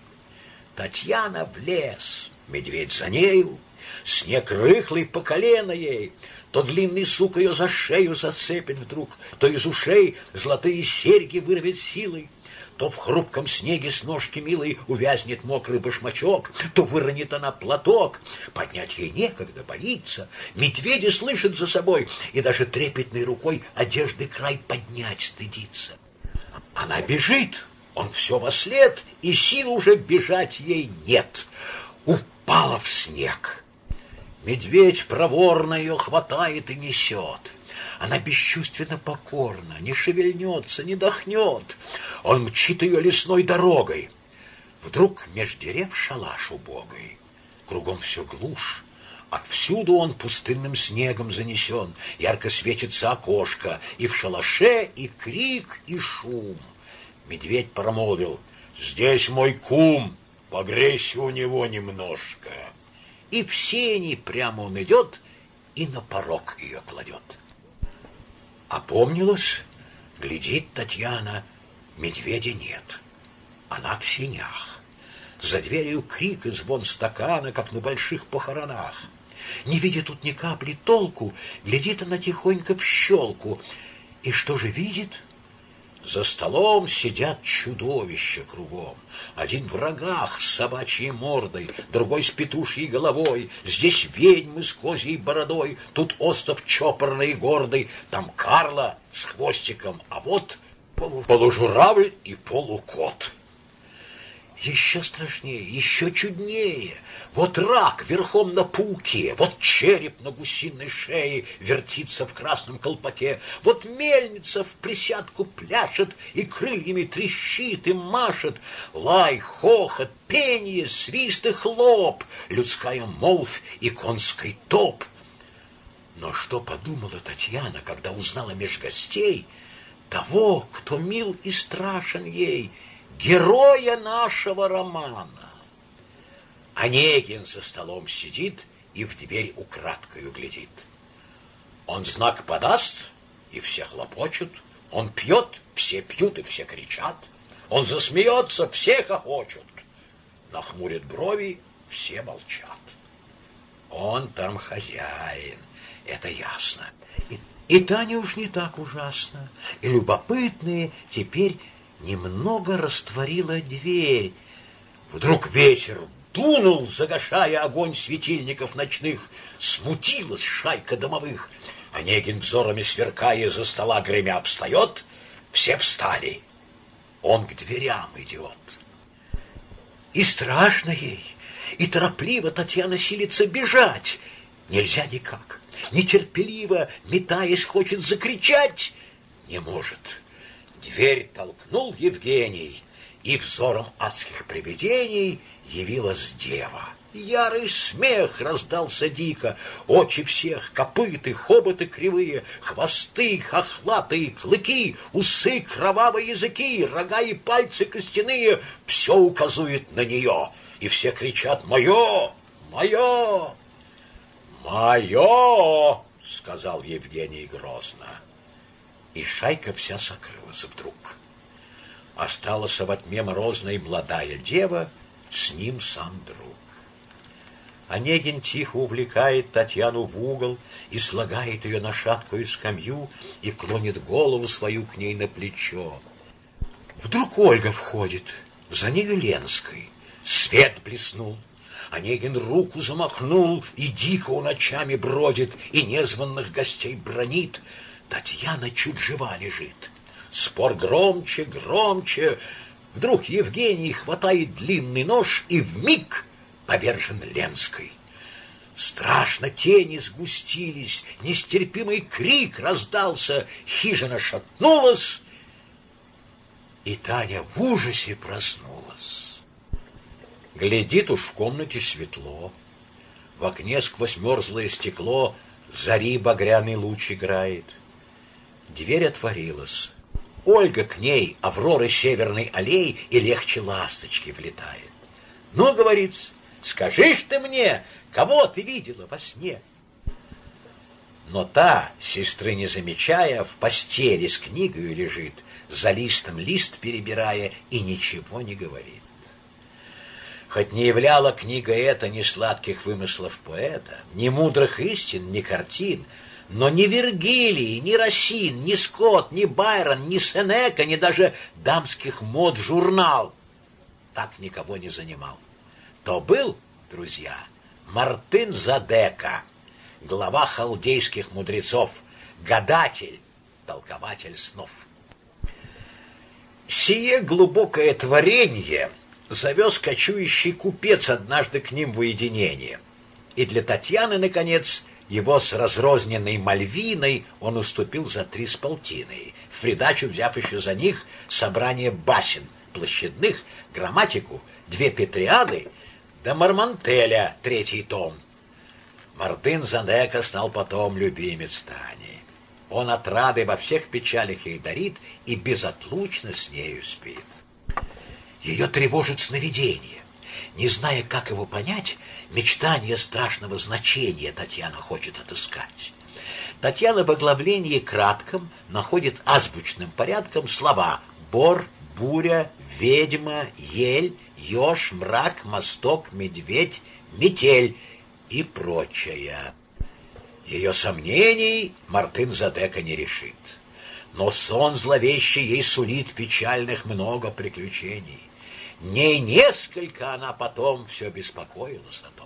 Татьяна в лес, медведь за нею, Снег рыхлый по колено ей, то длинный сук ее за шею зацепит вдруг, то из ушей золотые серьги вырвет силой, то в хрупком снеге с ножки милой увязнет мокрый башмачок, то выронит она платок. Поднять ей некогда, боится. Медведи слышит за собой, и даже трепетной рукой одежды край поднять стыдится. Она бежит, он все во след, и сил уже бежать ей нет. Упала в снег. Медведь проворно ее хватает и несет. Она бесчувственно покорна, не шевельнется, не дохнет. Он мчит ее лесной дорогой. Вдруг меж дерев шалаш убогой. Кругом все глушь. Отвсюду он пустынным снегом занесен. Ярко светится окошко, и в шалаше и крик, и шум. Медведь промолвил, «Здесь мой кум, погрейся у него немножко» и в сени прямо он идет и на порог ее кладет. Опомнилась, глядит Татьяна, медведя нет, она в сенях. За дверью крик и звон стакана, как на больших похоронах. Не видит тут ни капли толку, глядит она тихонько в щелку. И что же видит? За столом сидят чудовища кругом. Один в рогах с собачьей мордой, другой с петушьей головой. Здесь ведьмы с козьей бородой, тут остов чопорный и гордый, там Карла с хвостиком, а вот полужуравль и полукот. Еще страшнее, еще чуднее. Вот рак верхом на пауке, вот череп на гусиной шее вертится в красном колпаке, вот мельница в присядку пляшет и крыльями трещит и машет. Лай, хохот, пение, свист и хлоп, людская молвь и конский топ. Но что подумала Татьяна, когда узнала меж гостей того, кто мил и страшен ей — героя нашего романа. Онегин за столом сидит и в дверь украдкою глядит. Он знак подаст, и все хлопочут. Он пьет, все пьют и все кричат. Он засмеется, все хохочут. Нахмурит брови, все молчат. Он там хозяин, это ясно. И, и Таня уж не так ужасно. И любопытные теперь немного растворила дверь. Вдруг ветер дунул, загашая огонь светильников ночных. Смутилась шайка домовых. Онегин взорами сверкая за стола гремя встает. Все встали. Он к дверям идет. И страшно ей, и торопливо Татьяна силится бежать. Нельзя никак. Нетерпеливо, метаясь, хочет закричать. Не может. Дверь толкнул Евгений, и взором адских привидений явилась дева. Ярый смех раздался дико, очи всех, копыты, хоботы кривые, хвосты, хохлатые, клыки, усы, кровавые языки, рога и пальцы костяные, все указует на нее, и все кричат «Мое! Мое!» «Мое!» — сказал Евгений грозно. И шайка вся сокрылась вдруг. Осталась во тьме морозной молодая дева, с ним сам друг. Онегин тихо увлекает Татьяну в угол и слагает ее на шаткую скамью и клонит голову свою к ней на плечо. Вдруг Ольга входит, за нею Ленской. Свет блеснул. Онегин руку замахнул, и дико ночами бродит, и незваных гостей бронит. Татьяна чуть жива лежит. Спор громче, громче. Вдруг Евгений хватает длинный нож и вмиг повержен Ленской. Страшно тени сгустились, нестерпимый крик раздался, хижина шатнулась, и Таня в ужасе проснулась. Глядит уж в комнате светло, в окне сквозь мерзлое стекло зари багряный луч играет. Дверь отворилась. Ольга к ней, Авроры северной аллей, и легче ласточки влетает. Ну, говорит, Скажи ж ты мне, кого ты видела во сне? Но та, сестры не замечая, в постели с книгой лежит, за листом лист перебирая, и ничего не говорит. Хоть не являла книга эта ни сладких вымыслов поэта, ни мудрых истин, ни картин, но ни Вергилий, ни Рассин, ни Скотт, ни Байрон, ни Сенека, ни даже дамских мод журнал так никого не занимал то был, друзья, Мартын Задека, глава халдейских мудрецов, гадатель, толкователь снов. Сие глубокое творение завез кочующий купец однажды к ним в уединение. И для Татьяны, наконец, его с разрозненной Мальвиной он уступил за три с полтиной, в придачу взяв еще за них собрание басен площадных, грамматику, две петриады до Мармантеля третий том. Мартын Занека стал потом любимец Тани. Он от рады во всех печалях ей дарит и безотлучно с нею спит. Ее тревожит сновидение. Не зная, как его понять, мечтание страшного значения Татьяна хочет отыскать. Татьяна в оглавлении кратком находит азбучным порядком слова «бор», «буря», «ведьма», «ель», еж, мрак, мосток, медведь, метель и прочее. Ее сомнений Мартын Задека не решит. Но сон зловещий ей сулит печальных много приключений. Не несколько она потом все беспокоилась о.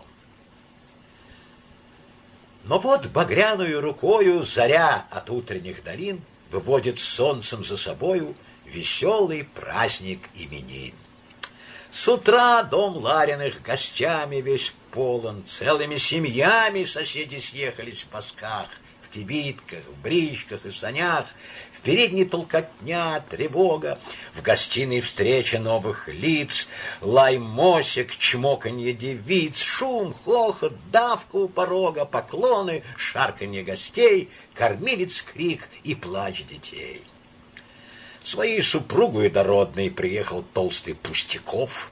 Но вот багряную рукою заря от утренних долин выводит солнцем за собою веселый праздник именин. С утра дом Лариных гостями весь полон, целыми семьями соседи съехались в пасках, в кибитках, в бричках и санях, передней толкотня, тревога, в гостиной встреча новых лиц, лай мосик, чмоканье девиц, шум, хохот, давка у порога, поклоны, шарканье гостей, кормилец крик и плач детей. Своей супругой дородной приехал толстый Пустяков.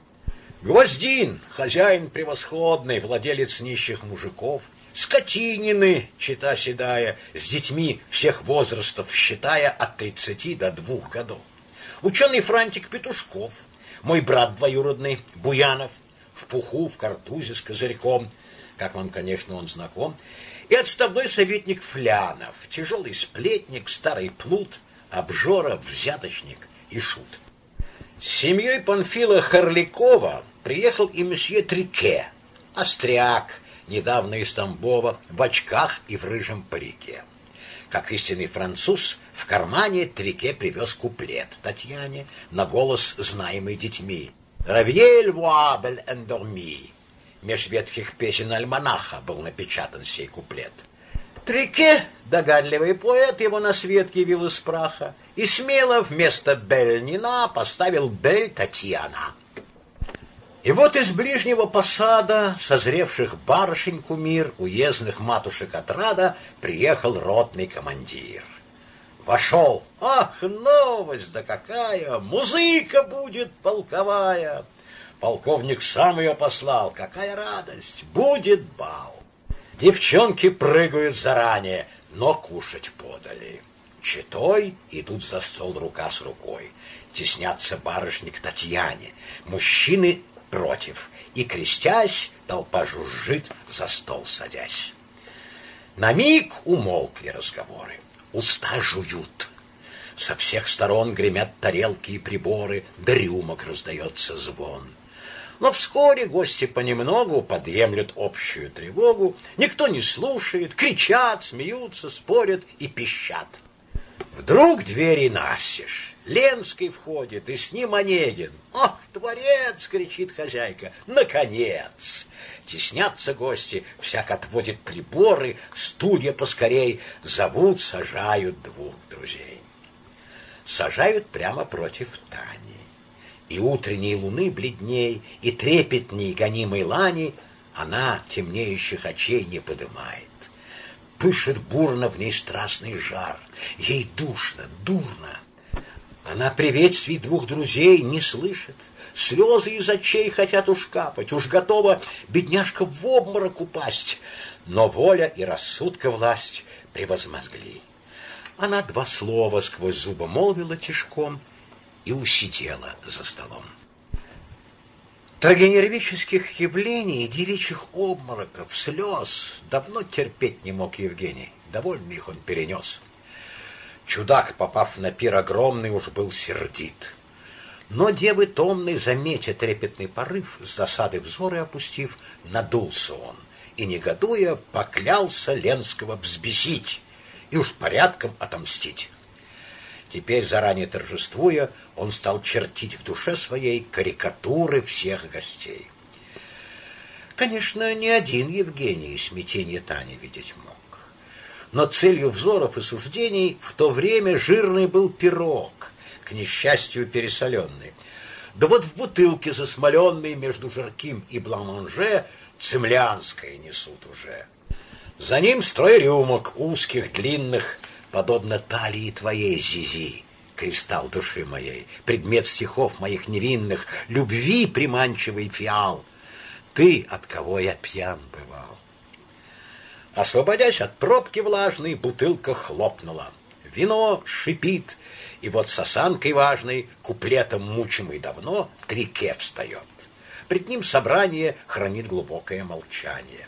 Гвоздин, хозяин превосходный, владелец нищих мужиков. Скотинины, чита седая, с детьми всех возрастов, считая от тридцати до двух годов. Ученый Франтик Петушков, мой брат двоюродный Буянов, в пуху, в картузе с козырьком, как вам, конечно, он знаком, и отставной советник Флянов, тяжелый сплетник, старый плут — обжора, взяточник и шут. С семьей Панфила Харликова приехал и месье Трике, остряк, недавно из Тамбова, в очках и в рыжем парике. Как истинный француз, в кармане Трике привез куплет Татьяне на голос, знаемый детьми. «Равьель вуабель эндорми». Меж ветхих песен альманаха был напечатан сей куплет. Трике, догадливый поэт, его на свет явил из праха, и смело вместо Бельнина поставил Бель Татьяна. И вот из ближнего посада, созревших барышень кумир, уездных матушек отрада, приехал ротный командир. Вошел. Ах, новость да какая! Музыка будет полковая! Полковник сам ее послал. Какая радость! Будет бал! Девчонки прыгают заранее, но кушать подали. Читой идут за стол рука с рукой. Теснятся барышни к Татьяне. Мужчины против. И, крестясь, толпа жужжит, за стол садясь. На миг умолкли разговоры. Уста жуют. Со всех сторон гремят тарелки и приборы, да рюмок раздается звон. Но вскоре гости понемногу подъемлют общую тревогу, никто не слушает, кричат, смеются, спорят и пищат. Вдруг двери настежь. Ленский входит, и с ним Онегин. «Ах, творец!» — кричит хозяйка. «Наконец!» Теснятся гости, всяк отводит приборы, стулья поскорей, зовут, сажают двух друзей. Сажают прямо против Тани и утренней луны бледней, и трепетней гонимой лани она темнеющих очей не подымает. Пышет бурно в ней страстный жар, ей душно, дурно. Она приветствий двух друзей не слышит, слезы из очей хотят уж капать, уж готова бедняжка в обморок упасть, но воля и рассудка власть превозмогли. Она два слова сквозь зубы молвила тишком — и усидела за столом. Трагенервических явлений, девичьих обмороков, слез давно терпеть не мог Евгений. Довольно их он перенес. Чудак, попав на пир огромный, уж был сердит. Но девы томной, заметя трепетный порыв, с засады взоры опустив, надулся он и, негодуя, поклялся Ленского взбесить и уж порядком отомстить. Теперь, заранее торжествуя, он стал чертить в душе своей карикатуры всех гостей. Конечно, ни один Евгений смятение Тани видеть мог. Но целью взоров и суждений в то время жирный был пирог, к несчастью пересоленный. Да вот в бутылке засмоленной между жарким и бламанже цемлянское несут уже. За ним строй рюмок, узких, длинных, подобно талии твоей, Зизи, кристалл души моей, предмет стихов моих невинных, любви приманчивый фиал. Ты, от кого я пьян бывал. Освободясь от пробки влажной, бутылка хлопнула. Вино шипит, и вот с осанкой важной, куплетом мучимый давно, трике встает. Пред ним собрание хранит глубокое молчание.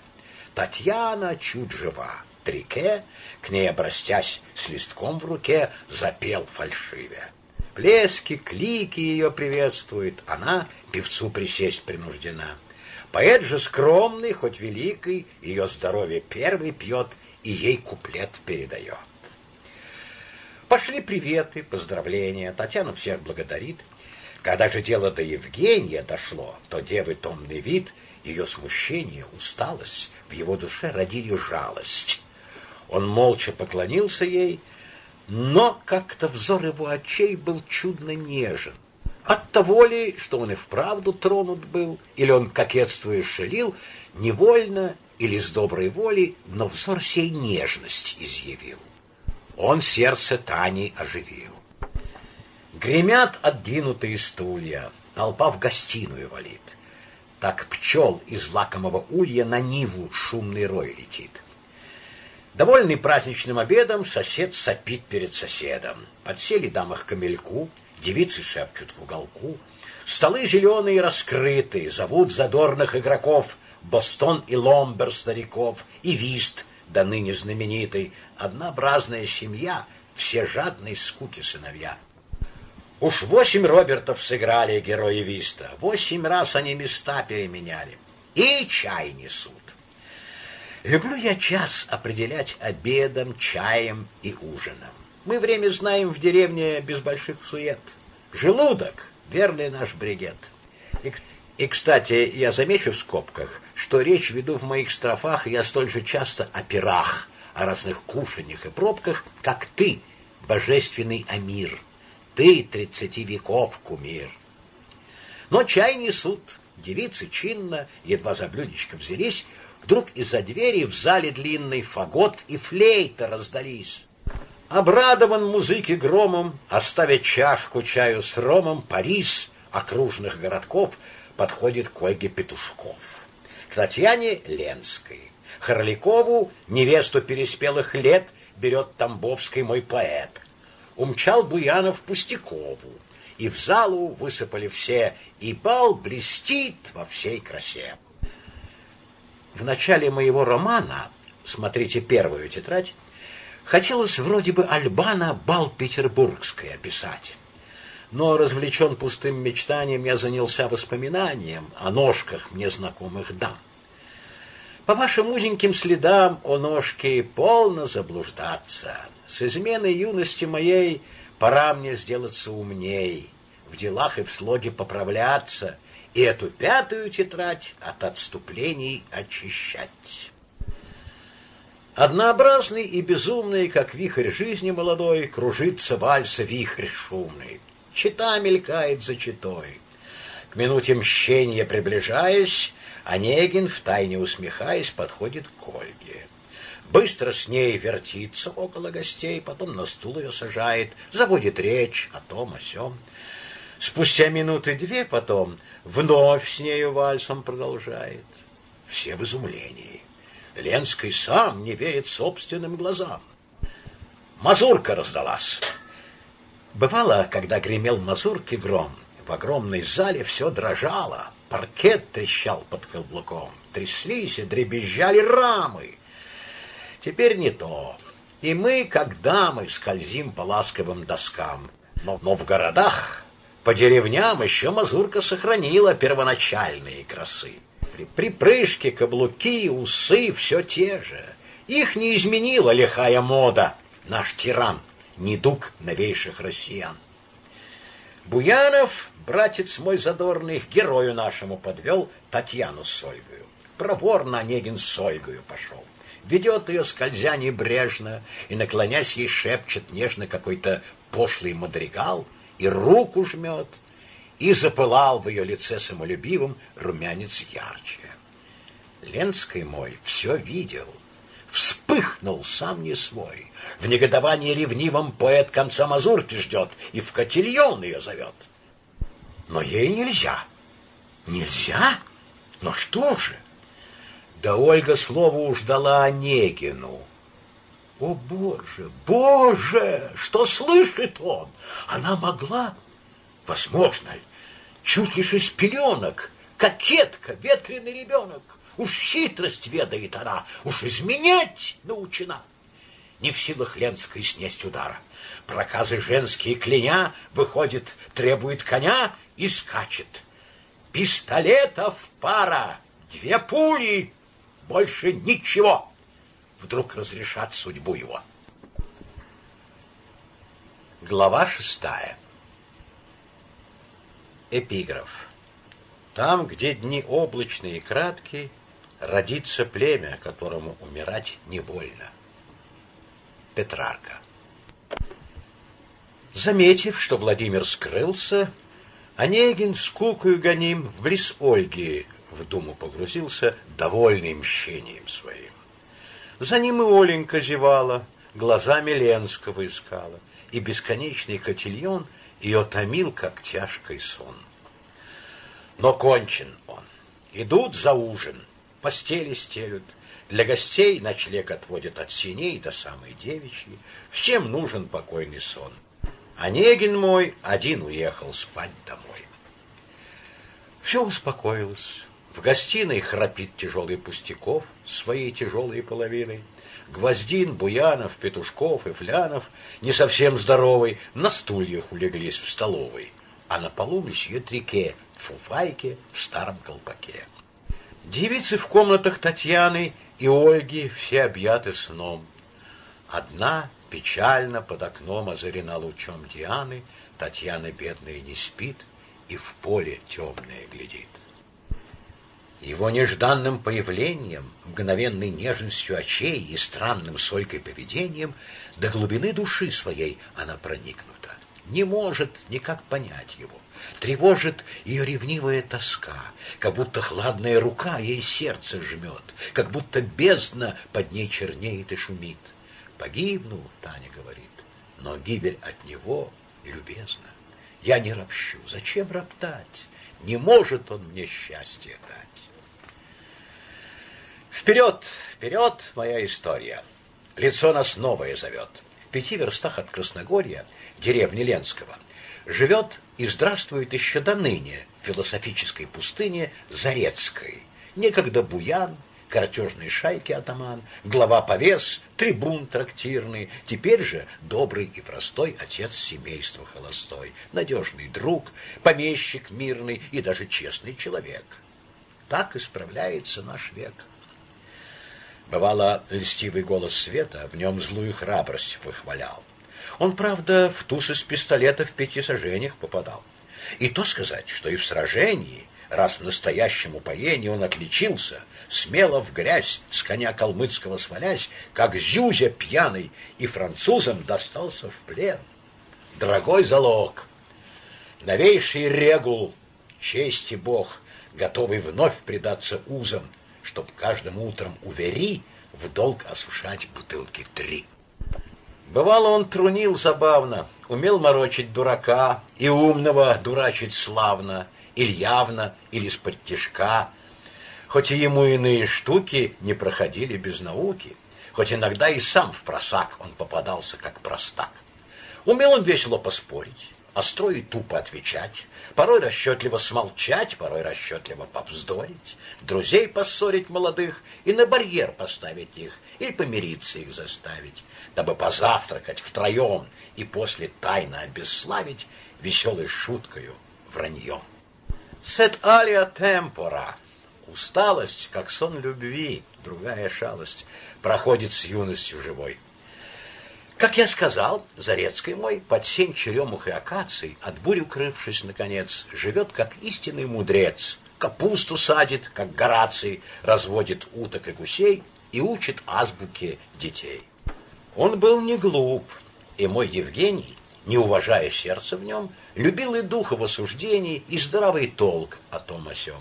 Татьяна чуть жива. Трике, к ней обрастясь с листком в руке, запел фальшиве. Плески, клики ее приветствуют, она певцу присесть принуждена. Поэт же скромный, хоть великий, ее здоровье первый пьет и ей куплет передает. Пошли приветы, поздравления, Татьяна всех благодарит. Когда же дело до Евгения дошло, то девы томный вид, ее смущение, усталость в его душе родили жалость. Он молча поклонился ей, но как-то взор его очей был чудно нежен. От того ли, что он и вправду тронут был, или он, кокетствуя, шалил, невольно или с доброй воли, но взор сей нежность изъявил. Он сердце Тани оживил. Гремят отдвинутые стулья, толпа в гостиную валит. Так пчел из лакомого улья на ниву шумный рой летит. Довольный праздничным обедом, сосед сопит перед соседом. Подсели дамы к камельку, девицы шепчут в уголку. Столы зеленые раскрыты, зовут задорных игроков, Бостон и Ломбер стариков, и Вист, до ныне знаменитый, однообразная семья, все жадные скуки сыновья. Уж восемь Робертов сыграли герои Виста, восемь раз они места переменяли. И чай несут. Люблю я час определять обедом, чаем и ужином. Мы время знаем в деревне без больших сует. Желудок — верный наш бригет. И, кстати, я замечу в скобках, что речь веду в моих строфах я столь же часто о пирах, о разных кушаньях и пробках, как ты, божественный Амир. Ты тридцати веков кумир. Но чай несут, девицы чинно, едва за блюдечко взялись, вдруг из-за двери в зале длинный фагот и флейта раздались. Обрадован музыки громом, оставя чашку чаю с ромом, Парис окружных городков подходит к Ольге Петушков, к Татьяне Ленской, Харликову, невесту переспелых лет, берет Тамбовский мой поэт. Умчал Буянов Пустякову, и в залу высыпали все, и бал блестит во всей красе. В начале моего романа, смотрите первую тетрадь, хотелось вроде бы Альбана бал петербургской описать. Но, развлечен пустым мечтанием, я занялся воспоминанием о ножках мне знакомых дам. По вашим узеньким следам, о ножке, полно заблуждаться. С изменой юности моей пора мне сделаться умней, в делах и в слоге поправляться, и эту пятую тетрадь от отступлений очищать. Однообразный и безумный, как вихрь жизни молодой, кружится вальса вихрь шумный. Чита мелькает за читой. К минуте мщения приближаясь, Онегин, втайне усмехаясь, подходит к Ольге. Быстро с ней вертится около гостей, потом на стул ее сажает, заводит речь о том, о сём. Спустя минуты две потом вновь с нею вальсом продолжает. Все в изумлении. Ленский сам не верит собственным глазам. Мазурка раздалась. Бывало, когда гремел мазурки гром, в огромной зале все дрожало, Паркет трещал под каблуком, тряслись и дребезжали рамы. Теперь не то. И мы, как дамы, скользим по ласковым доскам. Но, но в городах, по деревням еще мазурка сохранила первоначальные красы. При припрыжке, каблуки, усы все те же. Их не изменила лихая мода, наш тиран, недуг новейших россиян. Буянов братец мой задорный, герою нашему подвел Татьяну с. Проворно Онегин с Ольгою пошел. Ведет ее, скользя небрежно, и, наклонясь, ей шепчет нежно какой-то пошлый мадригал, и руку жмет, и запылал в ее лице самолюбивым румянец ярче. Ленский мой все видел, вспыхнул сам не свой. В негодовании ревнивом поэт конца мазурки ждет и в котельон ее зовет. Но ей нельзя. Нельзя? Но что же? Да Ольга слово уж дала Онегину. О, Боже, Боже, что слышит он? Она могла, возможно, чуть лишь из пеленок, кокетка, ветреный ребенок. Уж хитрость ведает она, уж изменять научена. Не в силах Ленской снесть удара. Проказы женские кляня, выходит, требует коня, и скачет. Пистолетов пара, две пули, больше ничего. Вдруг разрешат судьбу его. Глава шестая. Эпиграф. Там, где дни облачные и краткие, родится племя, которому умирать не больно. Петрарка. Заметив, что Владимир скрылся, Онегин, скукою гоним, в близ Ольги в думу погрузился, довольный мщением своим. За ним и Оленька зевала, глазами Ленского искала, и бесконечный котельон ее томил, как тяжкий сон. Но кончен он. Идут за ужин, постели стелют, для гостей ночлег отводят от синей до самой девичьей. Всем нужен покойный сон. Онегин мой один уехал спать домой. Все успокоилось. В гостиной храпит тяжелый Пустяков своей тяжелой половиной. Гвоздин, Буянов, Петушков и Флянов, не совсем здоровый, на стульях улеглись в столовой, а на полу месье Трике в фуфайке в старом колпаке. Девицы в комнатах Татьяны и Ольги все объяты сном. Одна печально под окном озарена лучом Дианы, Татьяна бедная не спит и в поле темное глядит. Его нежданным появлением, мгновенной нежностью очей и странным солькой поведением до глубины души своей она проникнута. Не может никак понять его. Тревожит ее ревнивая тоска, как будто хладная рука ей сердце жмет, как будто бездна под ней чернеет и шумит. Погибну, Таня говорит, но гибель от него любезна. Я не ропщу, зачем роптать? Не может он мне счастья дать. Вперед, вперед, моя история. Лицо нас новое зовет. В пяти верстах от Красногорья, деревни Ленского, живет и здравствует еще до ныне в философической пустыне Зарецкой. Некогда буян, картежной шайки атаман, глава повес, трибун трактирный, теперь же добрый и простой отец семейства холостой, надежный друг, помещик мирный и даже честный человек. Так исправляется наш век. Бывало, льстивый голос света в нем злую храбрость выхвалял. Он, правда, в туз из пистолета в пяти сажениях попадал. И то сказать, что и в сражении, раз в настоящем упоении он отличился, смело в грязь с коня калмыцкого свалясь, как зюзя пьяный, и французам достался в плен. Дорогой залог, новейший регул, чести бог, готовый вновь предаться узам, чтоб каждым утром увери в долг осушать бутылки три. Бывало, он трунил забавно, умел морочить дурака, и умного дурачить славно, или явно, или из-под тишка, хоть и ему иные штуки не проходили без науки, хоть иногда и сам в просак он попадался как простак. Умел он весело поспорить, остро и тупо отвечать, порой расчетливо смолчать, порой расчетливо повздорить, друзей поссорить молодых и на барьер поставить их, или помириться их заставить, дабы позавтракать втроем и после тайно обесславить веселой шуткою враньем. Сет алия темпора. Усталость, как сон любви, другая шалость, проходит с юностью живой. Как я сказал, Зарецкий мой, под сень черемух и акаций, от бури укрывшись, наконец, живет, как истинный мудрец, капусту садит, как Гораций, разводит уток и гусей и учит азбуке детей. Он был не глуп, и мой Евгений, не уважая сердца в нем, любил и духа в осуждении, и здравый толк о том о сём.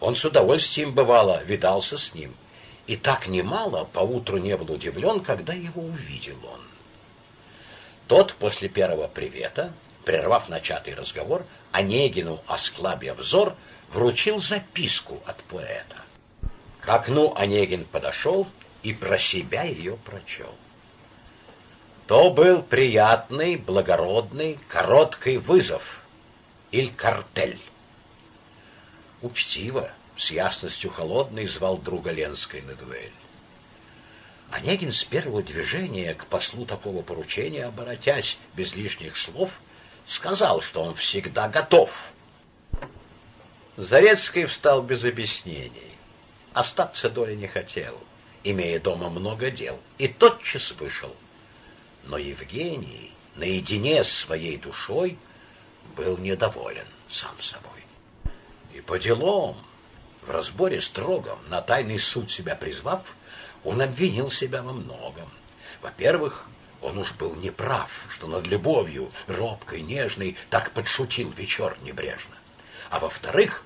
Он с удовольствием, бывало, видался с ним, и так немало поутру не был удивлен, когда его увидел он. Тот после первого привета, прервав начатый разговор, Онегину, осклабя взор, вручил записку от поэта. К окну Онегин подошел и про себя ее прочел. То был приятный, благородный, короткий вызов или картель. Учтиво, с ясностью холодной звал друга Ленской на дуэль. Онегин с первого движения к послу такого поручения, оборотясь без лишних слов, сказал, что он всегда готов. Зарецкий встал без объяснений. Остаться доли не хотел, имея дома много дел, и тотчас вышел. Но Евгений наедине с своей душой был недоволен сам собой. И по делам, в разборе строгом, на тайный суд себя призвав, он обвинил себя во многом. Во-первых, он уж был неправ, что над любовью, робкой, нежной, так подшутил вечер небрежно. А во-вторых,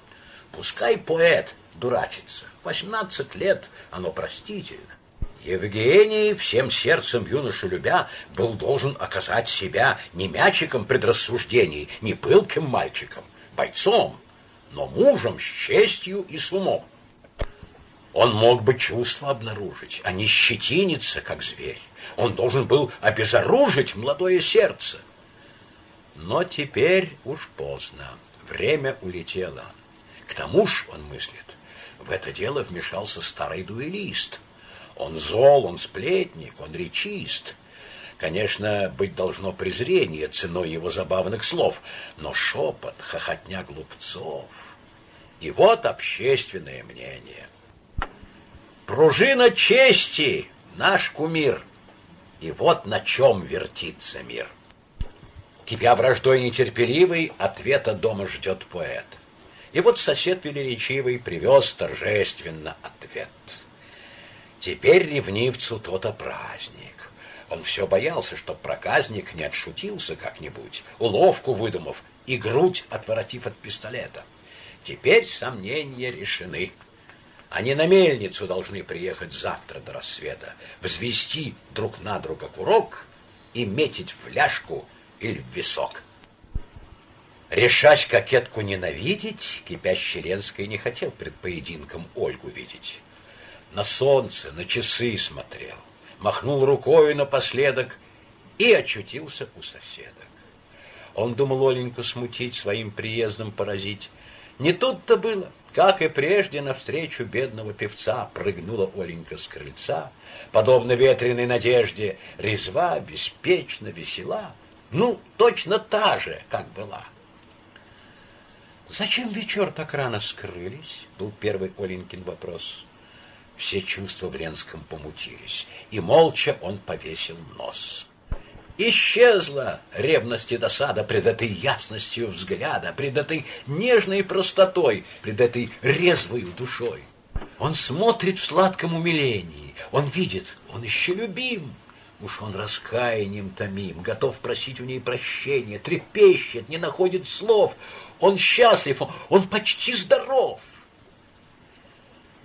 пускай поэт дурачится, восемнадцать лет, оно простительно. Евгений, всем сердцем юношу любя, был должен оказать себя не мячиком предрассуждений, не пылким мальчиком, бойцом, но мужем с честью и с умом. Он мог бы чувства обнаружить, а не щетиниться, как зверь. Он должен был обезоружить молодое сердце. Но теперь уж поздно. Время улетело. К тому ж, он мыслит, в это дело вмешался старый дуэлист. Он зол, он сплетник, он речист. Конечно, быть должно презрение ценой его забавных слов, но шепот, хохотня глупцов. И вот общественное мнение. Пружина чести — наш кумир. И вот на чем вертится мир. Кипя враждой нетерпеливый, ответа дома ждет поэт. И вот сосед велеречивый привез торжественно ответ. Теперь ревнивцу то-то праздник. Он все боялся, чтоб проказник не отшутился как-нибудь, уловку выдумав и грудь отворотив от пистолета. Теперь сомнения решены. Они на мельницу должны приехать завтра до рассвета, взвести друг на друга курок и метить в ляжку или в висок. Решась кокетку ненавидеть, кипящий Ленский не хотел пред поединком Ольгу видеть. На солнце, на часы смотрел, махнул рукой напоследок и очутился у соседок. Он думал Оленьку смутить, своим приездом поразить. Не тут-то было. Как и прежде, навстречу бедного певца прыгнула Оленька с крыльца, подобно ветреной надежде, резва, беспечно, весела. Ну, точно та же, как была. «Зачем вечер так рано скрылись?» — был первый Оленькин вопрос. Все чувства в Ленском помутились, и молча он повесил нос. Исчезла ревность и досада пред этой ясностью взгляда, пред этой нежной простотой, пред этой резвою душой. Он смотрит в сладком умилении, он видит, он еще любим. Уж он раскаянием томим, готов просить у ней прощения, трепещет, не находит слов. Он счастлив, он почти здоров.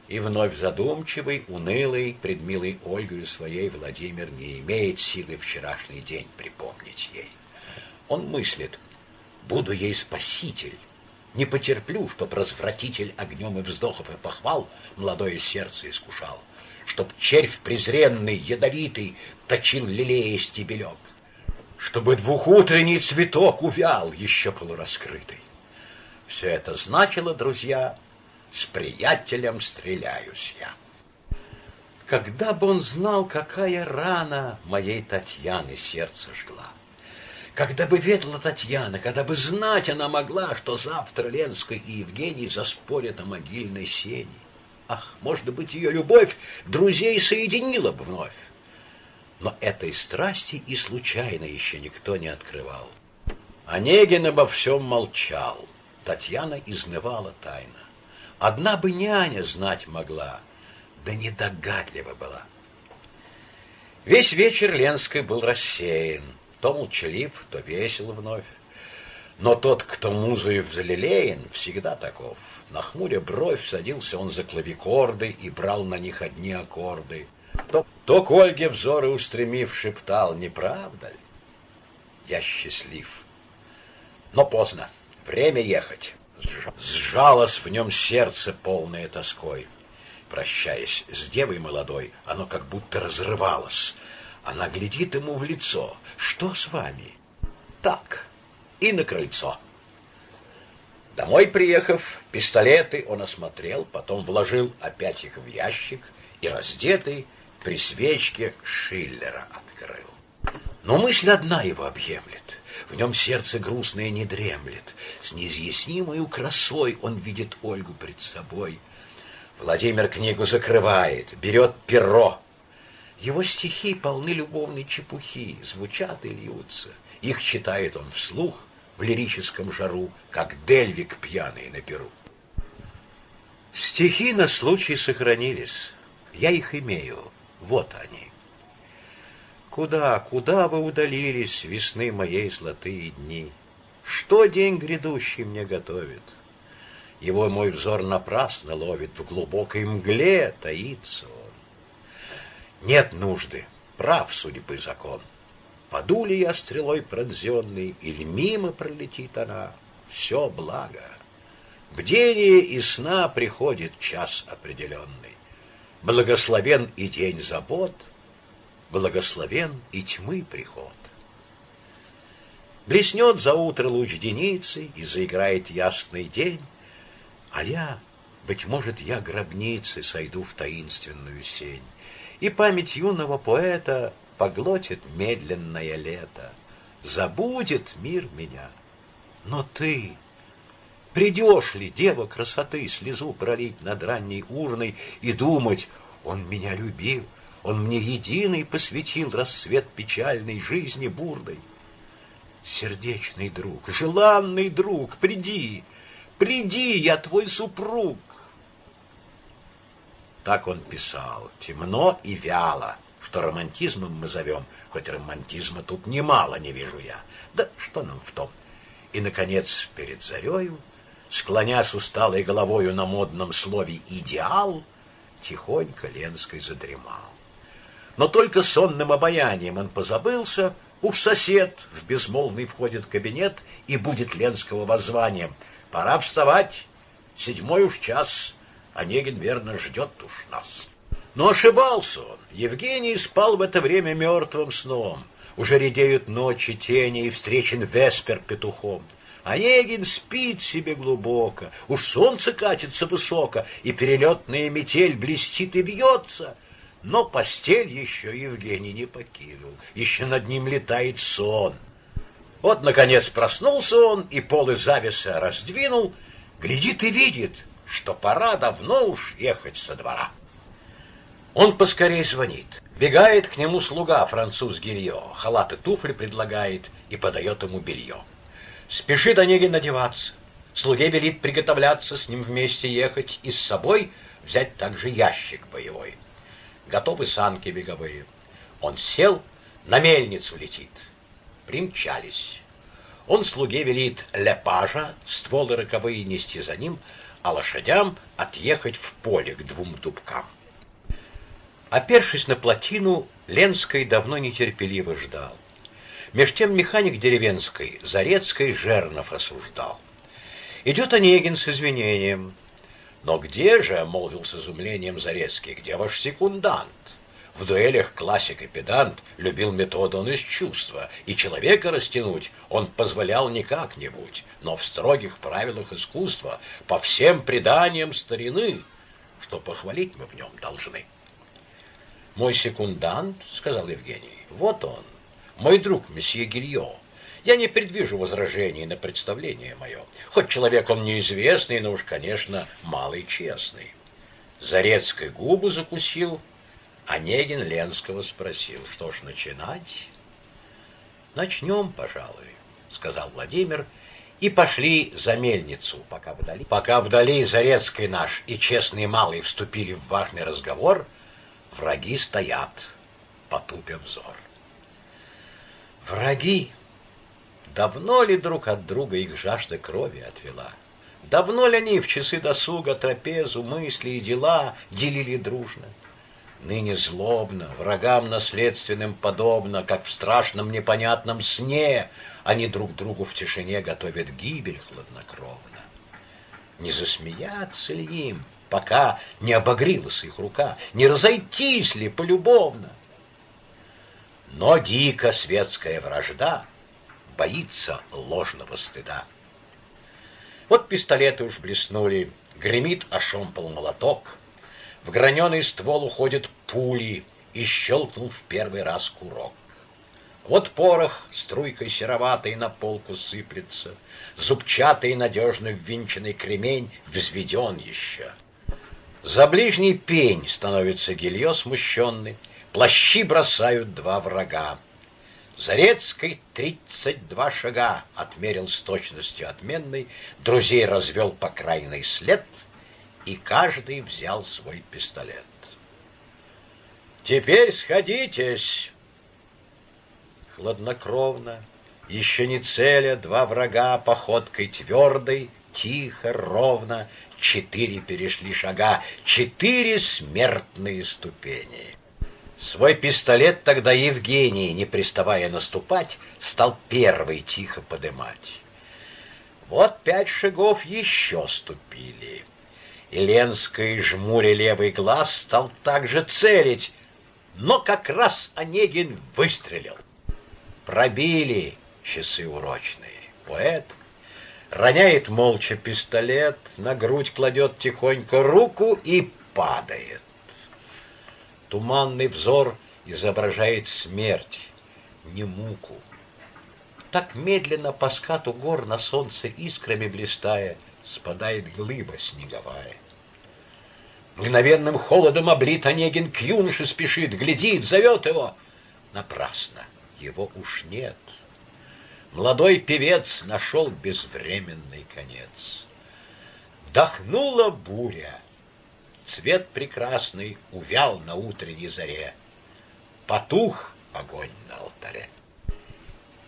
И вновь задумчивый, унылый, пред милой Ольгой своей Владимир не имеет силы вчерашний день припомнить ей. Он мыслит, буду ей спаситель, не потерплю, чтоб развратитель огнем и вздохов и похвал молодое сердце искушал, чтоб червь презренный, ядовитый точил лилея стебелек, чтобы двухутренний цветок увял, еще полураскрытый. Все это значило, друзья, с приятелем стреляюсь я. Когда бы он знал, какая рана моей Татьяны сердце жгла. Когда бы ведала Татьяна, когда бы знать она могла, что завтра Ленская и Евгений заспорят о могильной сене. Ах, может быть, ее любовь друзей соединила бы вновь. Но этой страсти и случайно еще никто не открывал. Онегин обо всем молчал. Татьяна изнывала тайно. Одна бы няня знать могла, да недогадлива была. Весь вечер Ленский был рассеян, то молчалив, то весел вновь. Но тот, кто музою взлелеен, всегда таков. На хмуре бровь садился он за клавикорды и брал на них одни аккорды. То, то к Ольге взоры устремив, шептал, не правда ли? Я счастлив. Но поздно. Время ехать. Сжалось в нем сердце, полное тоской. Прощаясь с девой молодой, оно как будто разрывалось. Она глядит ему в лицо. «Что с вами?» «Так». И на крыльцо. Домой приехав, пистолеты он осмотрел, потом вложил опять их в ящик и, раздетый, при свечке Шиллера открыл. Но мысль одна его объемлет. В нем сердце грустное не дремлет. С неизъяснимою красой он видит Ольгу пред собой. Владимир книгу закрывает, берет перо. Его стихи полны любовной чепухи, звучат и льются. Их читает он вслух в лирическом жару, как Дельвик пьяный на перу. Стихи на случай сохранились. Я их имею. Вот они. Куда, куда бы удалились весны моей золотые дни? Что день грядущий мне готовит? Его мой взор напрасно ловит, в глубокой мгле таится он. Нет нужды, прав судьбы закон. Паду ли я стрелой пронзенной, или мимо пролетит она, все благо. Бдение и сна приходит час определенный. Благословен и день забот — благословен и тьмы приход. Блеснет за утро луч деницы, и заиграет ясный день. А я, быть может, я гробницы сойду в таинственную сень, и память юного поэта поглотит медленное лето. Забудет мир меня. Но ты, придешь ли, дева красоты, слезу пролить над ранней урной и думать, он меня любил, он мне единый посвятил рассвет печальной жизни бурной. Сердечный друг, желанный друг, приди, приди, я твой супруг. Так он писал, темно и вяло, что романтизмом мы зовем, хоть романтизма тут немало, не вижу я. Да что нам в том? И, наконец, перед зарею, склонясь усталой головою на модном слове «идеал», тихонько Ленской задремал. Но только сонным обаянием он позабылся, уж сосед в безмолвный входит в кабинет и будет Ленского воззванием. Пора вставать, седьмой уж час, Онегин верно ждет уж нас. Но ошибался он. Евгений спал в это время мертвым сном. Уже редеют ночи, тени, и встречен Веспер петухом. Онегин спит себе глубоко, уж солнце катится высоко, и перелетная метель блестит и вьется. Но постель еще Евгений не покинул, еще над ним летает сон. Вот, наконец, проснулся он, и полы завеса раздвинул, глядит и видит, что пора давно уж ехать со двора. Он поскорей звонит. Бегает к нему слуга, француз Гильо, халат и туфли предлагает и подает ему белье. Спешит Онегин надеваться. Слуге велит приготовляться, с ним вместе ехать и с собой взять также ящик боевой. Готовы санки беговые. Он сел, на мельницу летит. Примчались. Он слуге велит ляпажа, стволы роковые нести за ним, а лошадям отъехать в поле к двум дубкам. Опершись на плотину, Ленской давно нетерпеливо ждал. Меж тем механик деревенской, Зарецкой, Жернов осуждал. Идет Онегин с извинением. «Но где же, — молвил с изумлением Зарецкий, — где ваш секундант?» В дуэлях классик и педант любил методу из чувства, и человека растянуть он позволял не как-нибудь, но в строгих правилах искусства, по всем преданиям старины, что похвалить мы в нем должны. Мой секундант, сказал Евгений. Вот он, мой друг месье Гильо. Я не предвижу возражений на представление мое. Хоть человек он неизвестный, но уж, конечно, малый честный. Зарецкой губы закусил, Онегин Ленского спросил, что ж начинать? Начнем, пожалуй, сказал Владимир, и пошли за мельницу, пока вдали. Пока вдали Зарецкий наш и честный малый вступили в важный разговор, Враги стоят, потупя взор. Враги! Давно ли друг от друга их жажда крови отвела? Давно ли они в часы досуга трапезу, мысли и дела делили дружно? Ныне злобно, врагам наследственным подобно, как в страшном непонятном сне, они друг другу в тишине готовят гибель хладнокровно. Не засмеяться ли им, пока не обогрелась их рука, не разойтись ли полюбовно. Но дико светская вражда боится ложного стыда. Вот пистолеты уж блеснули, гремит ошомпал молоток, в граненый ствол уходят пули, и щелкнул в первый раз курок. Вот порох струйкой сероватой на полку сыплется, зубчатый и надежно ввинченный кремень взведен еще — за ближний пень становится Гильё смущенный, Плащи бросают два врага. Зарецкой тридцать два шага Отмерил с точностью отменной, Друзей развел по крайной след, И каждый взял свой пистолет. «Теперь сходитесь!» Хладнокровно, еще не целя, Два врага походкой твердой, Тихо, ровно, Четыре перешли шага, четыре смертные ступени. Свой пистолет тогда Евгений, не приставая наступать, стал первый тихо подымать. Вот пять шагов еще ступили. И Ленской, жмуря левый глаз, стал также целить, но как раз Онегин выстрелил. Пробили часы урочные. Поэт роняет молча пистолет, на грудь кладет тихонько руку и падает. Туманный взор изображает смерть, не муку. Так медленно по скату гор на солнце искрами блистая спадает глыба снеговая. Мгновенным холодом облит Онегин к юноше спешит, глядит, зовет его. Напрасно, его уж нет. Молодой певец нашел безвременный конец. Дохнула буря. Цвет прекрасный увял на утренней заре. Потух огонь на алтаре.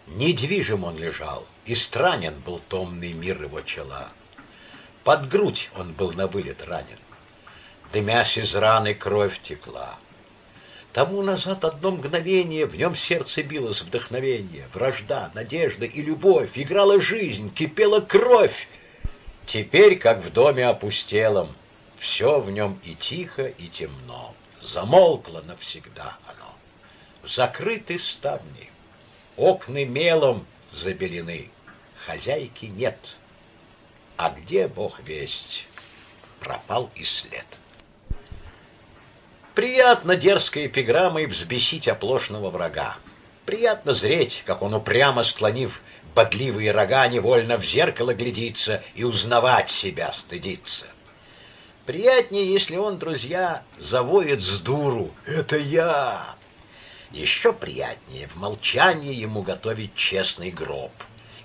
Недвижим он лежал, и странен был томный мир его чела. Под грудь он был на вылет ранен. Дымясь из раны кровь текла. Тому назад одно мгновение в нем сердце билось вдохновение, вражда, надежда и любовь, играла жизнь, кипела кровь. Теперь, как в доме опустелом, все в нем и тихо, и темно, замолкло навсегда оно. Закрыты ставни, окна мелом забелены, хозяйки нет. А где Бог весть? Пропал и след. Приятно дерзкой эпиграммой взбесить оплошного врага. Приятно зреть, как он упрямо склонив бодливые рога, невольно в зеркало глядится и узнавать себя стыдится. Приятнее, если он, друзья, завоет с дуру. Это я. Еще приятнее в молчании ему готовить честный гроб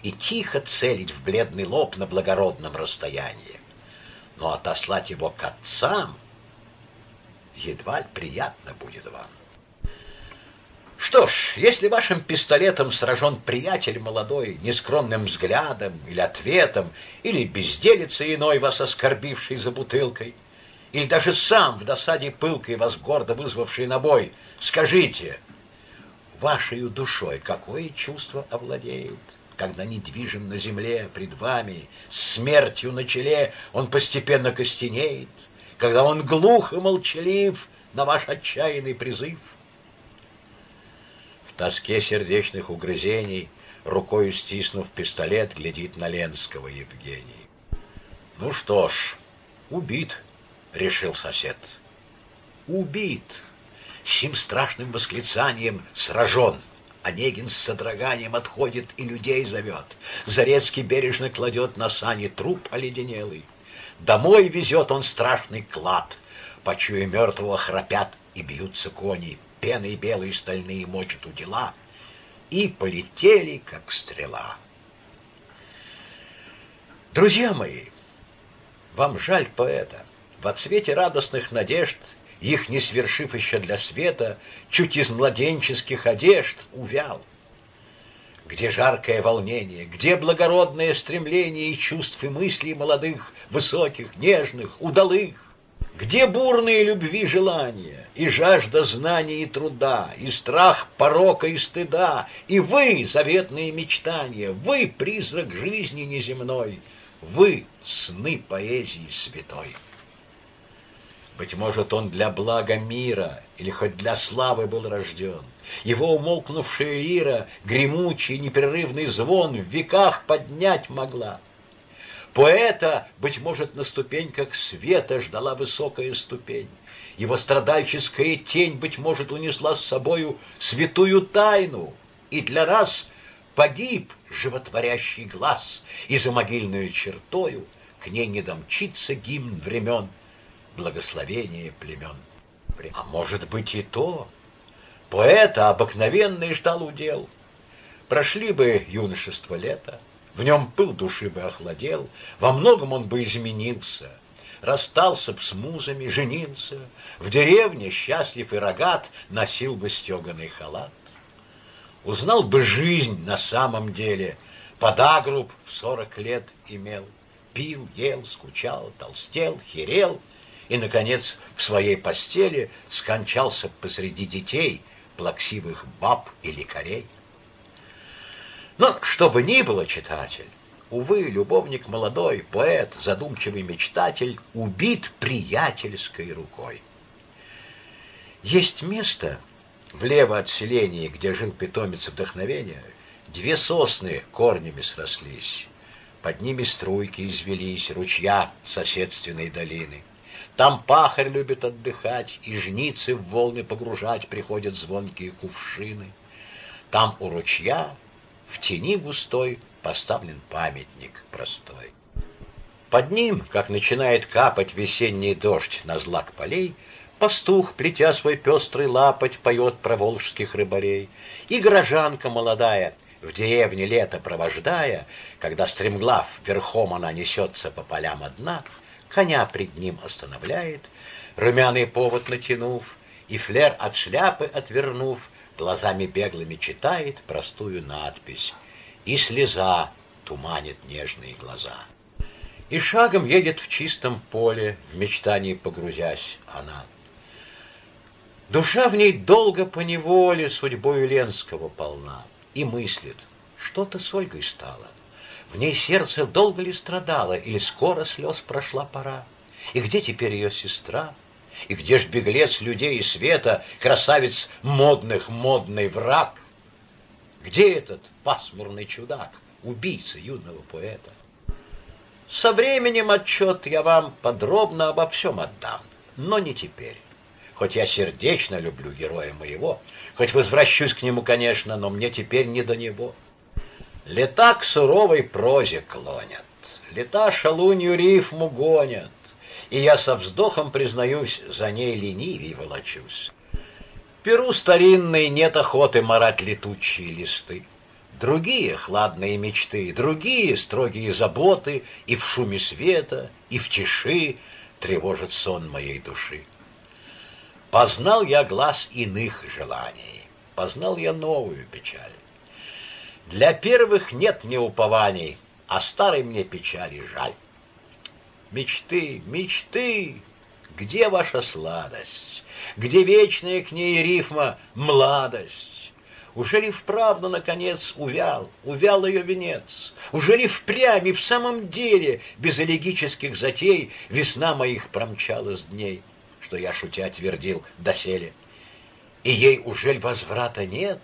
и тихо целить в бледный лоб на благородном расстоянии. Но отослать его к отцам едва ли приятно будет вам. Что ж, если вашим пистолетом сражен приятель молодой, нескромным взглядом или ответом, или безделицей иной вас оскорбивший за бутылкой, или даже сам в досаде пылкой вас гордо вызвавший на бой, скажите, вашей душой какое чувство овладеет, когда недвижим на земле пред вами, смертью на челе он постепенно костенеет, когда он глух и молчалив на ваш отчаянный призыв. Тоске сердечных угрызений, рукою стиснув пистолет, глядит на Ленского Евгений. Ну что ж, убит, решил сосед. Убит. Сим страшным восклицанием сражен. Онегин с содроганием отходит и людей зовет. Зарецкий бережно кладет на сани труп оледенелый. Домой везет он страшный клад. Почуя мертвого храпят и бьются кони. Пеной белые стальные мочат у дела. И полетели, как стрела. Друзья мои, вам жаль поэта. Во цвете радостных надежд, Их не свершив еще для света, Чуть из младенческих одежд увял. Где жаркое волнение, где благородное стремление чувств и мыслей молодых, высоких, нежных, удалых? Где бурные любви желания, и жажда знаний и труда, и страх порока и стыда, и вы, заветные мечтания, вы, призрак жизни неземной, вы, сны поэзии святой? Быть может, он для блага мира или хоть для славы был рожден. Его умолкнувшая ира, гремучий непрерывный звон в веках поднять могла. Поэта, быть может, на ступеньках света ждала высокая ступень. Его страдальческая тень, быть может, унесла с собою святую тайну, и для раз погиб животворящий глаз, и за могильную чертою к ней не домчится гимн времен — благословение племен. А может быть и то. Поэта обыкновенный ждал удел. Прошли бы юношество лета, в нем пыл души бы охладел, во многом он бы изменился, расстался б с музами, женился, в деревне, счастлив и рогат, носил бы стеганый халат. Узнал бы жизнь на самом деле, подагруб в сорок лет имел, пил, ел, скучал, толстел, херел — и, наконец, в своей постели скончался посреди детей, плаксивых баб и лекарей. Но, что бы ни было, читатель, увы, любовник молодой, поэт, задумчивый мечтатель убит приятельской рукой. Есть место влево от селения, где жил питомец вдохновения, две сосны корнями срослись. Под ними струйки извелись, ручья соседственной долины. Там пахарь любит отдыхать, и жницы в волны погружать приходят звонкие кувшины. Там у ручья в тени густой поставлен памятник простой. Под ним, как начинает капать весенний дождь на злак полей, Пастух, плетя свой пестрый лапоть, поет про волжских рыбарей. И горожанка молодая, в деревне лето провождая, Когда стремглав верхом она несется по полям одна, Коня пред ним останавливает, румяный повод натянув, И флер от шляпы отвернув, глазами беглыми читает простую надпись, И слеза туманит нежные глаза. И шагом едет в чистом поле, в мечтании погрузясь она. Душа в ней долго по неволе судьбою Ленского полна и мыслит, что-то с Ольгой стало. В ней сердце долго ли страдало, или скоро слез прошла пора? И где теперь ее сестра? И где ж беглец людей и света, красавец модных, модный враг? Где этот пасмурный чудак, убийца юного поэта? Со временем отчет я вам подробно обо всем отдам, но не теперь. Хоть я сердечно люблю героя моего, хоть возвращусь к нему, конечно, но мне теперь не до него. Лета к суровой прозе клонят, лета шалунью рифму гонят, и я со вздохом, признаюсь, за ней ленивей волочусь. Перу старинной нет охоты марать летучие листы. Другие хладные мечты, другие строгие заботы и в шуме света, и в тиши тревожат сон моей души. Познал я глаз иных желаний, познал я новую печаль. Для первых нет мне упований, а старой мне печали жаль. Мечты, мечты, где ваша сладость? Где вечная к ней рифма младость? Уже ли вправду, наконец, увял, увял ее венец? Уже ли впрямь и в самом деле, без элегических затей, весна моих промчалась дней? что я, шутя, твердил доселе. И ей ужель возврата нет?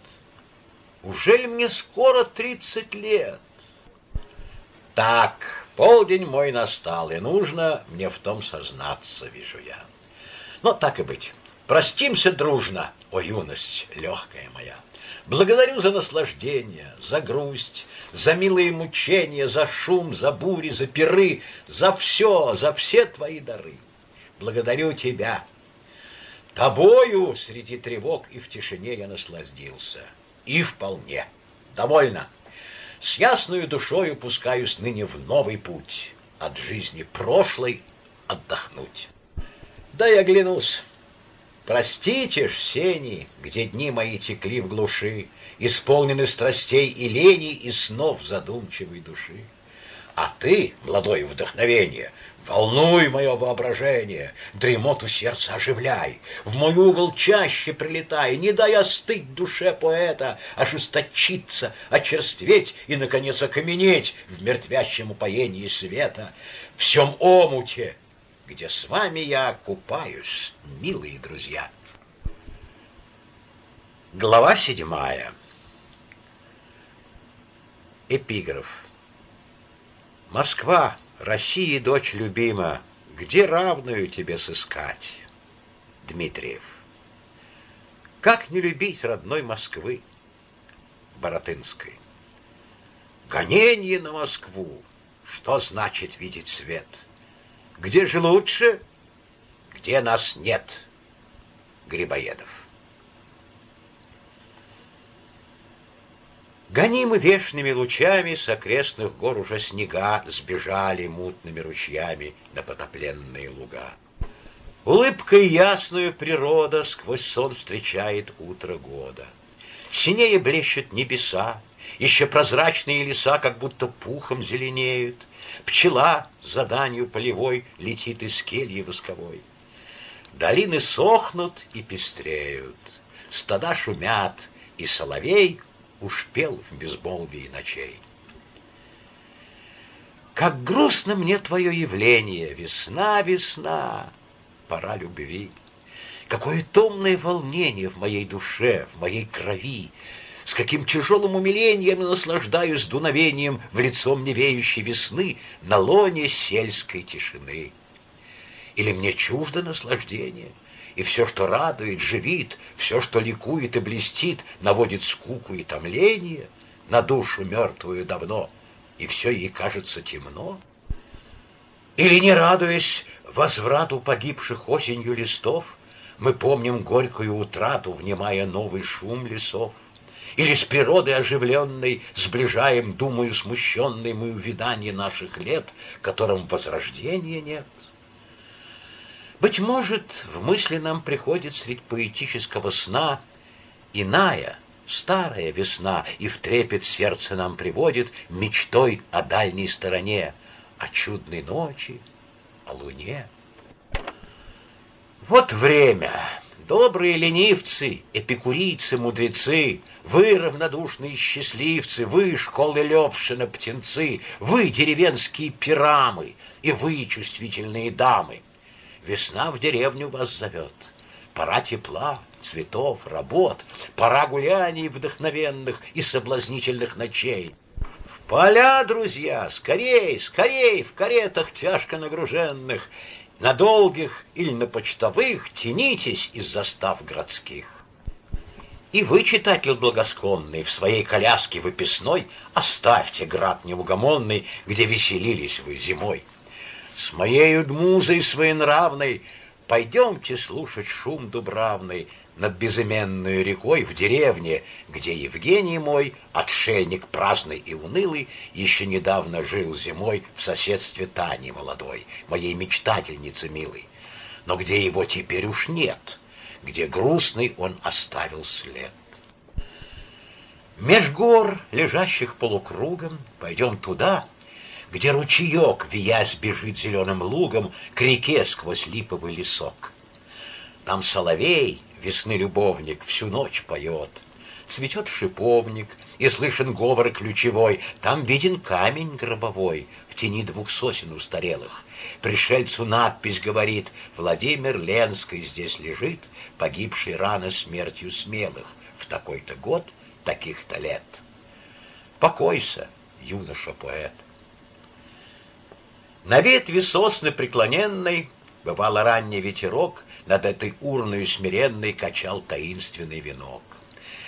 Ужель мне скоро тридцать лет? Так, полдень мой настал, и нужно мне в том сознаться, вижу я. Но так и быть, простимся дружно, о юность легкая моя. Благодарю за наслаждение, за грусть, за милые мучения, за шум, за бури, за пиры, за все, за все твои дары благодарю тебя. Тобою среди тревог и в тишине я насладился. И вполне. Довольно. С ясною душою пускаюсь ныне в новый путь. От жизни прошлой отдохнуть. Да я оглянусь. Простите ж, сени, где дни мои текли в глуши, Исполнены страстей и лени, и снов задумчивой души. А ты, молодое вдохновение, волнуй мое воображение, дремоту сердца оживляй, в мой угол чаще прилетай, не дай остыть душе поэта, ожесточиться, очерстветь и, наконец, окаменеть в мертвящем упоении света, в всем омуте, где с вами я купаюсь, милые друзья. Глава седьмая. Эпиграф. Москва, России дочь любима, где равную тебе сыскать? Дмитриев. Как не любить родной Москвы? Боротынской. Гонение на Москву. Что значит видеть свет? Где же лучше? Где нас нет? Грибоедов. Гонимы вешними лучами с окрестных гор уже снега сбежали мутными ручьями на потопленные луга. Улыбкой ясную природа сквозь сон встречает утро года. Синее блещут небеса, еще прозрачные леса как будто пухом зеленеют. Пчела за данью полевой летит из кельи восковой. Долины сохнут и пестреют, стада шумят, и соловей уж пел в безмолвии ночей. Как грустно мне твое явление, весна, весна, пора любви. Какое томное волнение в моей душе, в моей крови. с каким тяжелым умилением наслаждаюсь дуновением в лицо мне веющей весны на лоне сельской тишины. Или мне чуждо наслаждение, и все, что радует, живит, все, что ликует и блестит, наводит скуку и томление на душу мертвую давно, и все ей кажется темно? Или, не радуясь возврату погибших осенью листов, мы помним горькую утрату, внимая новый шум лесов? Или с природой оживленной сближаем, думаю, смущенной мы увидание наших лет, которым возрождения нет? Быть может, в мысли нам приходит средь поэтического сна иная, старая весна, и в трепет сердце нам приводит мечтой о дальней стороне, о чудной ночи, о луне. Вот время, добрые ленивцы, эпикурийцы, мудрецы, вы, равнодушные счастливцы, вы, школы Левшина, птенцы, вы, деревенские пирамы, и вы, чувствительные дамы — Весна в деревню вас зовет. Пора тепла, цветов, работ, пора гуляний вдохновенных и соблазнительных ночей. В поля, друзья, скорей, скорей, в каретах тяжко нагруженных, на долгих или на почтовых тянитесь из застав городских. И вы, читатель благосклонный, в своей коляске выписной оставьте град неугомонный, где веселились вы зимой. С моею музой своенравной Пойдемте слушать шум дубравный Над безыменной рекой в деревне, Где Евгений мой, отшельник праздный и унылый, Еще недавно жил зимой В соседстве Тани молодой, Моей мечтательницы милой. Но где его теперь уж нет, Где грустный он оставил след. Меж гор, лежащих полукругом, Пойдем туда — где ручеек, виясь, бежит зеленым лугом к реке сквозь липовый лесок. Там соловей, весны любовник, всю ночь поет. Цветет шиповник, и слышен говор ключевой, Там виден камень гробовой в тени двух сосен устарелых. Пришельцу надпись говорит, Владимир Ленский здесь лежит, Погибший рано смертью смелых, В такой-то год, таких-то лет. Покойся, юноша-поэт. На ветви сосны преклоненной Бывало ранний ветерок Над этой урной смиренной Качал таинственный венок.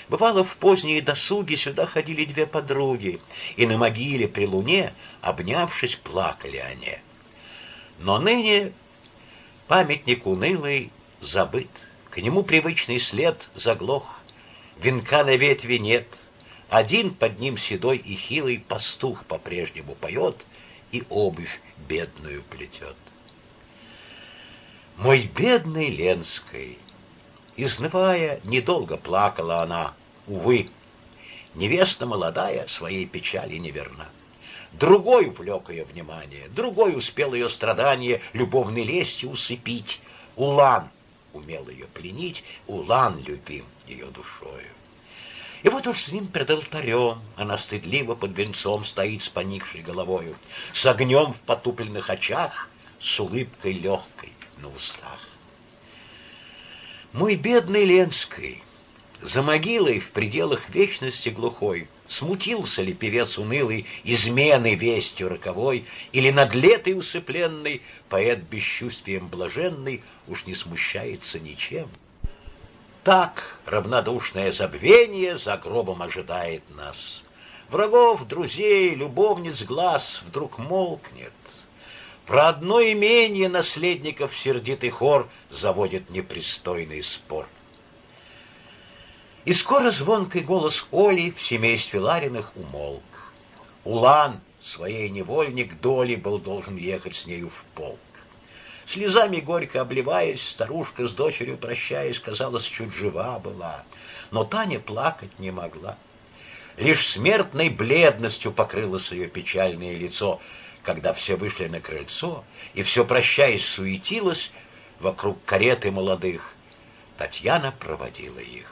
Бывало, в поздние досуги Сюда ходили две подруги, И на могиле при луне, Обнявшись, плакали они. Но ныне памятник унылый забыт, К нему привычный след заглох, Венка на ветви нет, Один под ним седой и хилый Пастух по-прежнему поет И обувь бедную плетет. Мой бедный Ленской, изнывая, недолго плакала она, увы, невеста молодая своей печали неверна. Другой увлек ее внимание, другой успел ее страдания любовной лестью усыпить. Улан умел ее пленить, Улан любим ее душою. И вот уж с ним пред алтарем она стыдливо под венцом стоит с поникшей головою, с огнем в потупленных очах, с улыбкой легкой на устах. Мой бедный Ленский, за могилой в пределах вечности глухой, Смутился ли певец унылый измены вестью роковой, Или над усыпленный поэт бесчувствием блаженный Уж не смущается ничем? Так равнодушное забвение за гробом ожидает нас. Врагов, друзей, любовниц глаз вдруг молкнет. Про одно имение наследников сердитый хор заводит непристойный спор. И скоро звонкий голос Оли в семействе Лариных умолк. Улан, своей невольник доли, был должен ехать с нею в полк. Слезами горько обливаясь, старушка с дочерью, прощаясь, казалось, чуть жива была. Но Таня плакать не могла. Лишь смертной бледностью покрылось ее печальное лицо, когда все вышли на крыльцо, и все, прощаясь, суетилось вокруг кареты молодых. Татьяна проводила их.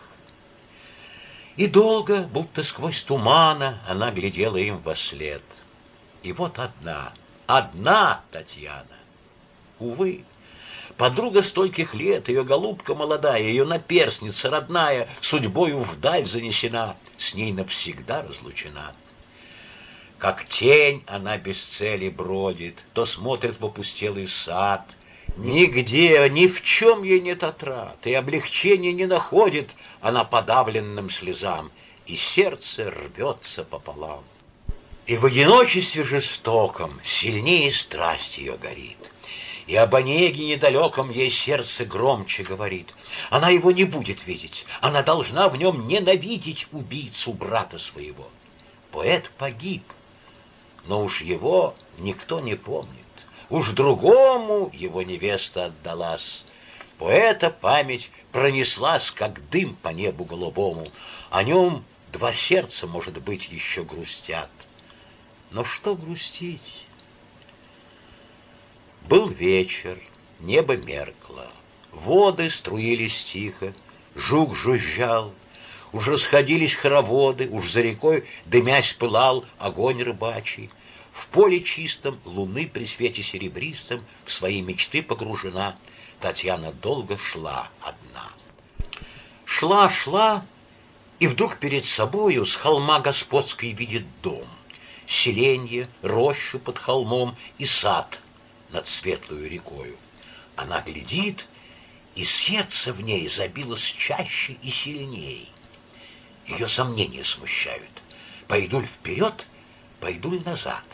И долго, будто сквозь тумана, она глядела им во след. И вот одна, одна Татьяна увы, Подруга стольких лет, ее голубка молодая, ее наперсница родная, судьбою вдаль занесена, с ней навсегда разлучена. Как тень она без цели бродит, то смотрит в опустелый сад. Нигде, ни в чем ей нет отрад, и облегчения не находит она подавленным слезам, и сердце рвется пополам. И в одиночестве жестоком сильнее страсть ее горит. И об Онеге недалеком ей сердце громче говорит. Она его не будет видеть, она должна в нем ненавидеть убийцу брата своего. Поэт погиб, но уж его никто не помнит. Уж другому его невеста отдалась. Поэта память пронеслась, как дым по небу голубому. О нем два сердца, может быть, еще грустят. Но что грустить? Был вечер, небо меркло, воды струились тихо, жук жужжал, Уж расходились хороводы, уж за рекой дымясь пылал огонь рыбачий. В поле чистом луны при свете серебристом в свои мечты погружена. Татьяна долго шла одна. Шла, шла, и вдруг перед собою с холма господской видит дом, селенье, рощу под холмом и сад над светлую рекою. Она глядит, и сердце в ней забилось чаще и сильней. Ее сомнения смущают. Пойду ли вперед, пойду ли назад?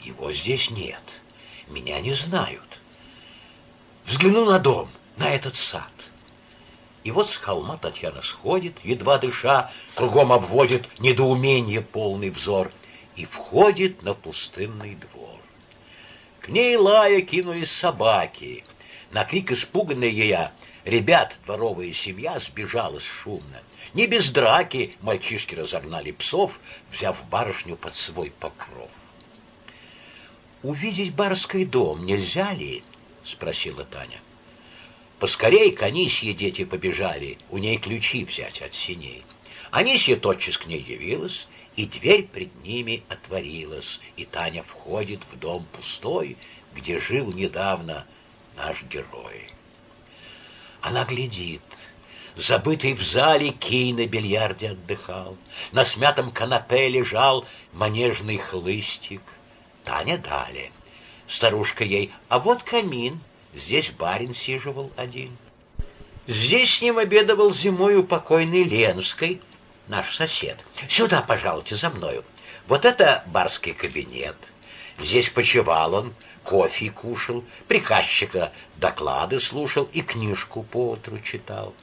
Его здесь нет. Меня не знают. Взгляну на дом, на этот сад. И вот с холма Татьяна сходит, едва дыша, кругом обводит недоумение полный взор и входит на пустынный двор. К ней лая кинулись собаки. На крик испуганной ея ребят дворовая семья сбежалась шумно. Не без драки мальчишки разогнали псов, взяв барышню под свой покров. «Увидеть барский дом нельзя ли?» — спросила Таня. Поскорей к Анисье дети побежали, у ней ключи взять от синей. Анисья тотчас к ней явилась, и дверь пред ними отворилась, и Таня входит в дом пустой, где жил недавно наш герой. Она глядит, Забытый в зале кий на бильярде отдыхал, На смятом канапе лежал манежный хлыстик. Таня далее. Старушка ей, а вот камин, здесь барин сиживал один. Здесь с ним обедовал зимою покойный Ленской, наш сосед. Сюда, пожалуйте, за мною. Вот это барский кабинет. Здесь почевал он, кофе кушал, приказчика доклады слушал и книжку по утру читал.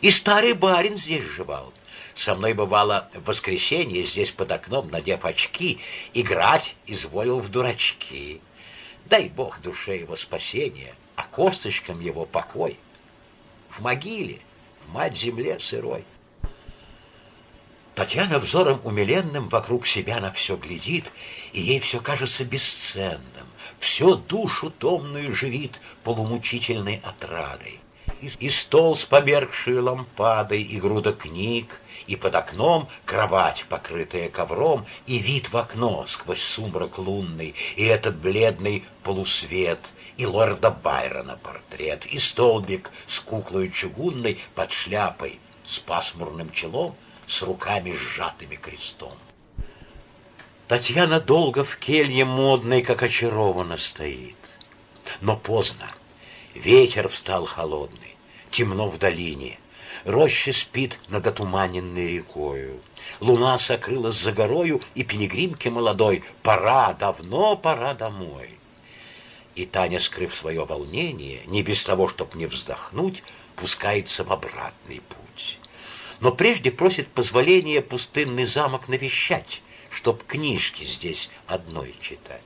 И старый барин здесь жевал. Со мной бывало в воскресенье здесь под окном, надев очки, играть изволил в дурачки. Дай Бог душе его спасения, а косточкам его покой. В могиле, в мать земле сырой. Татьяна взором умиленным вокруг себя на все глядит, и ей все кажется бесценным, все душу томную живит полумучительной отрадой. И стол с померкшей лампадой, и груда книг, и под окном кровать, покрытая ковром, и вид в окно сквозь сумрак лунный, и этот бледный полусвет, и лорда Байрона портрет, и столбик с куклой чугунной под шляпой, с пасмурным челом, с руками сжатыми крестом. Татьяна долго в келье модной, как очарована, стоит. Но поздно. Ветер встал холодный, темно в долине. Роща спит над отуманенной рекою. Луна сокрылась за горою, и пилигримке молодой пора, давно пора домой. И Таня, скрыв свое волнение, не без того, чтоб не вздохнуть, пускается в обратный путь. Но прежде просит позволения пустынный замок навещать, чтоб книжки здесь одной читать.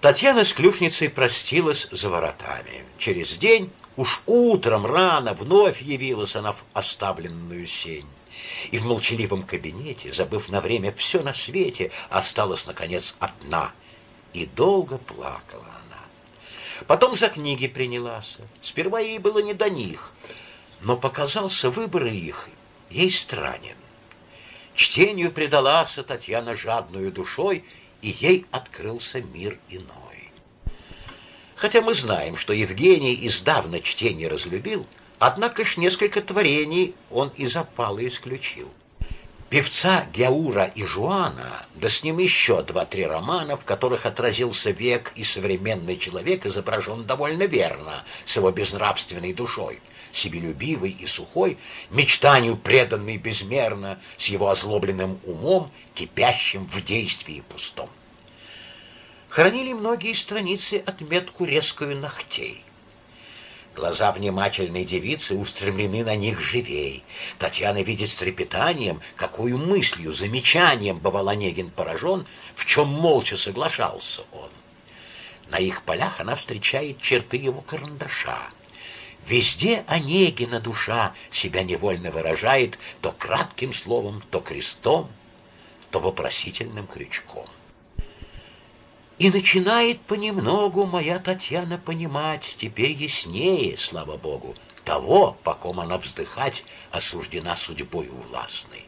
Татьяна с ключницей простилась за воротами. Через день, уж утром рано, вновь явилась она в оставленную сень. И в молчаливом кабинете, забыв на время все на свете, осталась, наконец, одна. И долго плакала она. Потом за книги принялась. Сперва ей было не до них, но показался выбор их ей странен. Чтению предалась Татьяна жадную душой, и ей открылся мир иной. Хотя мы знаем, что Евгений издавна чтение разлюбил, однако ж несколько творений он из опала исключил. Певца Геура и Жуана, да с ним еще два-три романа, в которых отразился век и современный человек изображен довольно верно, с его безнравственной душой, себелюбивый и сухой, мечтанию преданный безмерно, с его озлобленным умом, кипящим в действии пустом хранили многие страницы отметку резкую ногтей. Глаза внимательной девицы устремлены на них живей. Татьяна видит с трепетанием, какую мыслью, замечанием бывал Онегин поражен, в чем молча соглашался он. На их полях она встречает черты его карандаша. Везде Онегина душа себя невольно выражает то кратким словом, то крестом, то вопросительным крючком. И начинает понемногу моя Татьяна понимать, теперь яснее, слава Богу, того, по ком она вздыхать осуждена судьбой властной.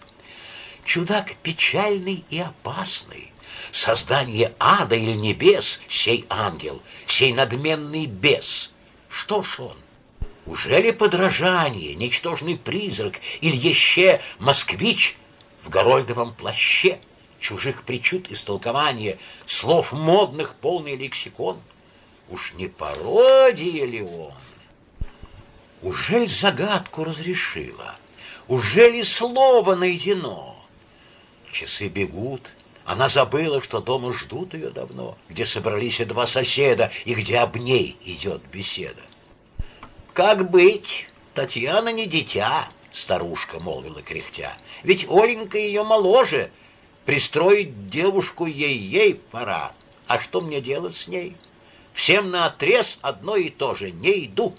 Чудак печальный и опасный, создание ада или небес, сей ангел, сей надменный бес. Что ж он? Ужели подражание, ничтожный призрак, или еще москвич в горольдовом плаще? чужих причуд истолкования, слов модных полный лексикон. Уж не пародия ли он? Ужель загадку разрешила? Ужели слово найдено? Часы бегут, она забыла, что дома ждут ее давно, где собрались два соседа и где об ней идет беседа. «Как быть? Татьяна не дитя», — старушка молвила кряхтя. «Ведь Оленька ее моложе, Пристроить девушку ей-ей пора. А что мне делать с ней? Всем на отрез одно и то же. Не иду.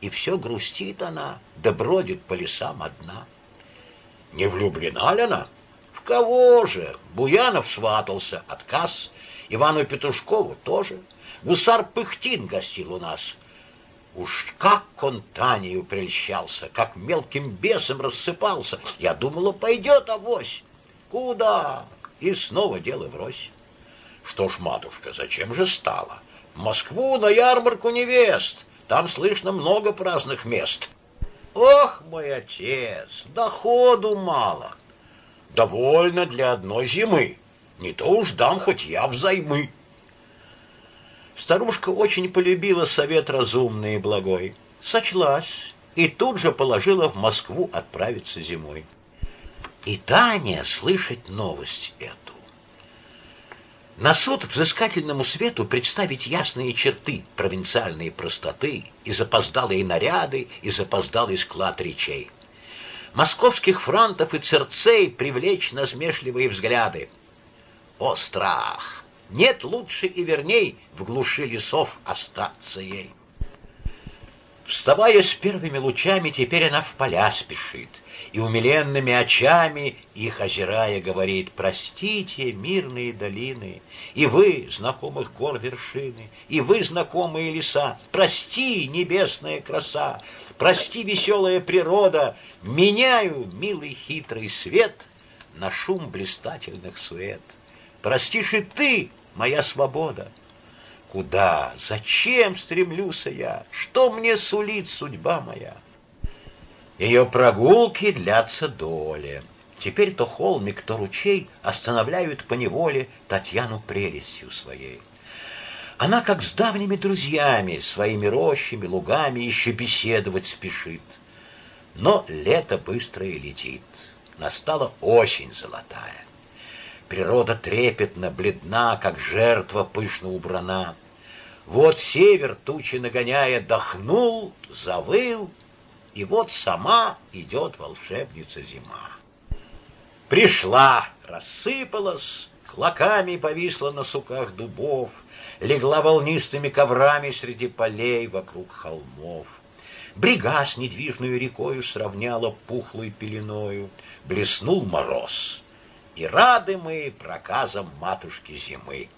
И все грустит она, да бродит по лесам одна. Не влюблена ли она? В кого же? Буянов сватался, отказ. Ивану Петушкову тоже. Гусар Пыхтин гостил у нас. Уж как он Танею прельщался, как мелким бесом рассыпался. Я думала, пойдет авось. Куда? И снова дело врозь. Что ж, матушка, зачем же стало? В Москву на ярмарку невест. Там слышно много праздных мест. Ох, мой отец, доходу мало. Довольно для одной зимы. Не то уж дам хоть я взаймы. Старушка очень полюбила совет разумный и благой. Сочлась и тут же положила в Москву отправиться зимой. И Таня слышать новость эту. На суд взыскательному свету представить ясные черты провинциальной простоты и запоздалые наряды, и запоздалый склад речей. Московских франтов и церцей привлечь насмешливые взгляды. О, страх! Нет лучше и верней в глуши лесов остаться ей. Вставая с первыми лучами, теперь она в поля спешит и умиленными очами их озирая говорит, простите, мирные долины, и вы, знакомых гор вершины, и вы, знакомые леса, прости, небесная краса, прости, веселая природа, меняю милый хитрый свет на шум блистательных сует. Простишь и ты, моя свобода. Куда, зачем стремлюсь я, что мне сулит судьба моя? Ее прогулки длятся доли. Теперь то холмик, то ручей останавливают по неволе Татьяну прелестью своей. Она, как с давними друзьями, своими рощами, лугами еще беседовать спешит. Но лето быстрое летит, настала осень золотая. Природа трепетно, бледна, как жертва пышно убрана. Вот север, тучи нагоняя, дохнул, завыл — и вот сама идет волшебница зима. Пришла, рассыпалась, клоками повисла на суках дубов, легла волнистыми коврами среди полей вокруг холмов. Брега с недвижной рекою сравняла пухлой пеленою, блеснул мороз, и рады мы проказам матушки зимы.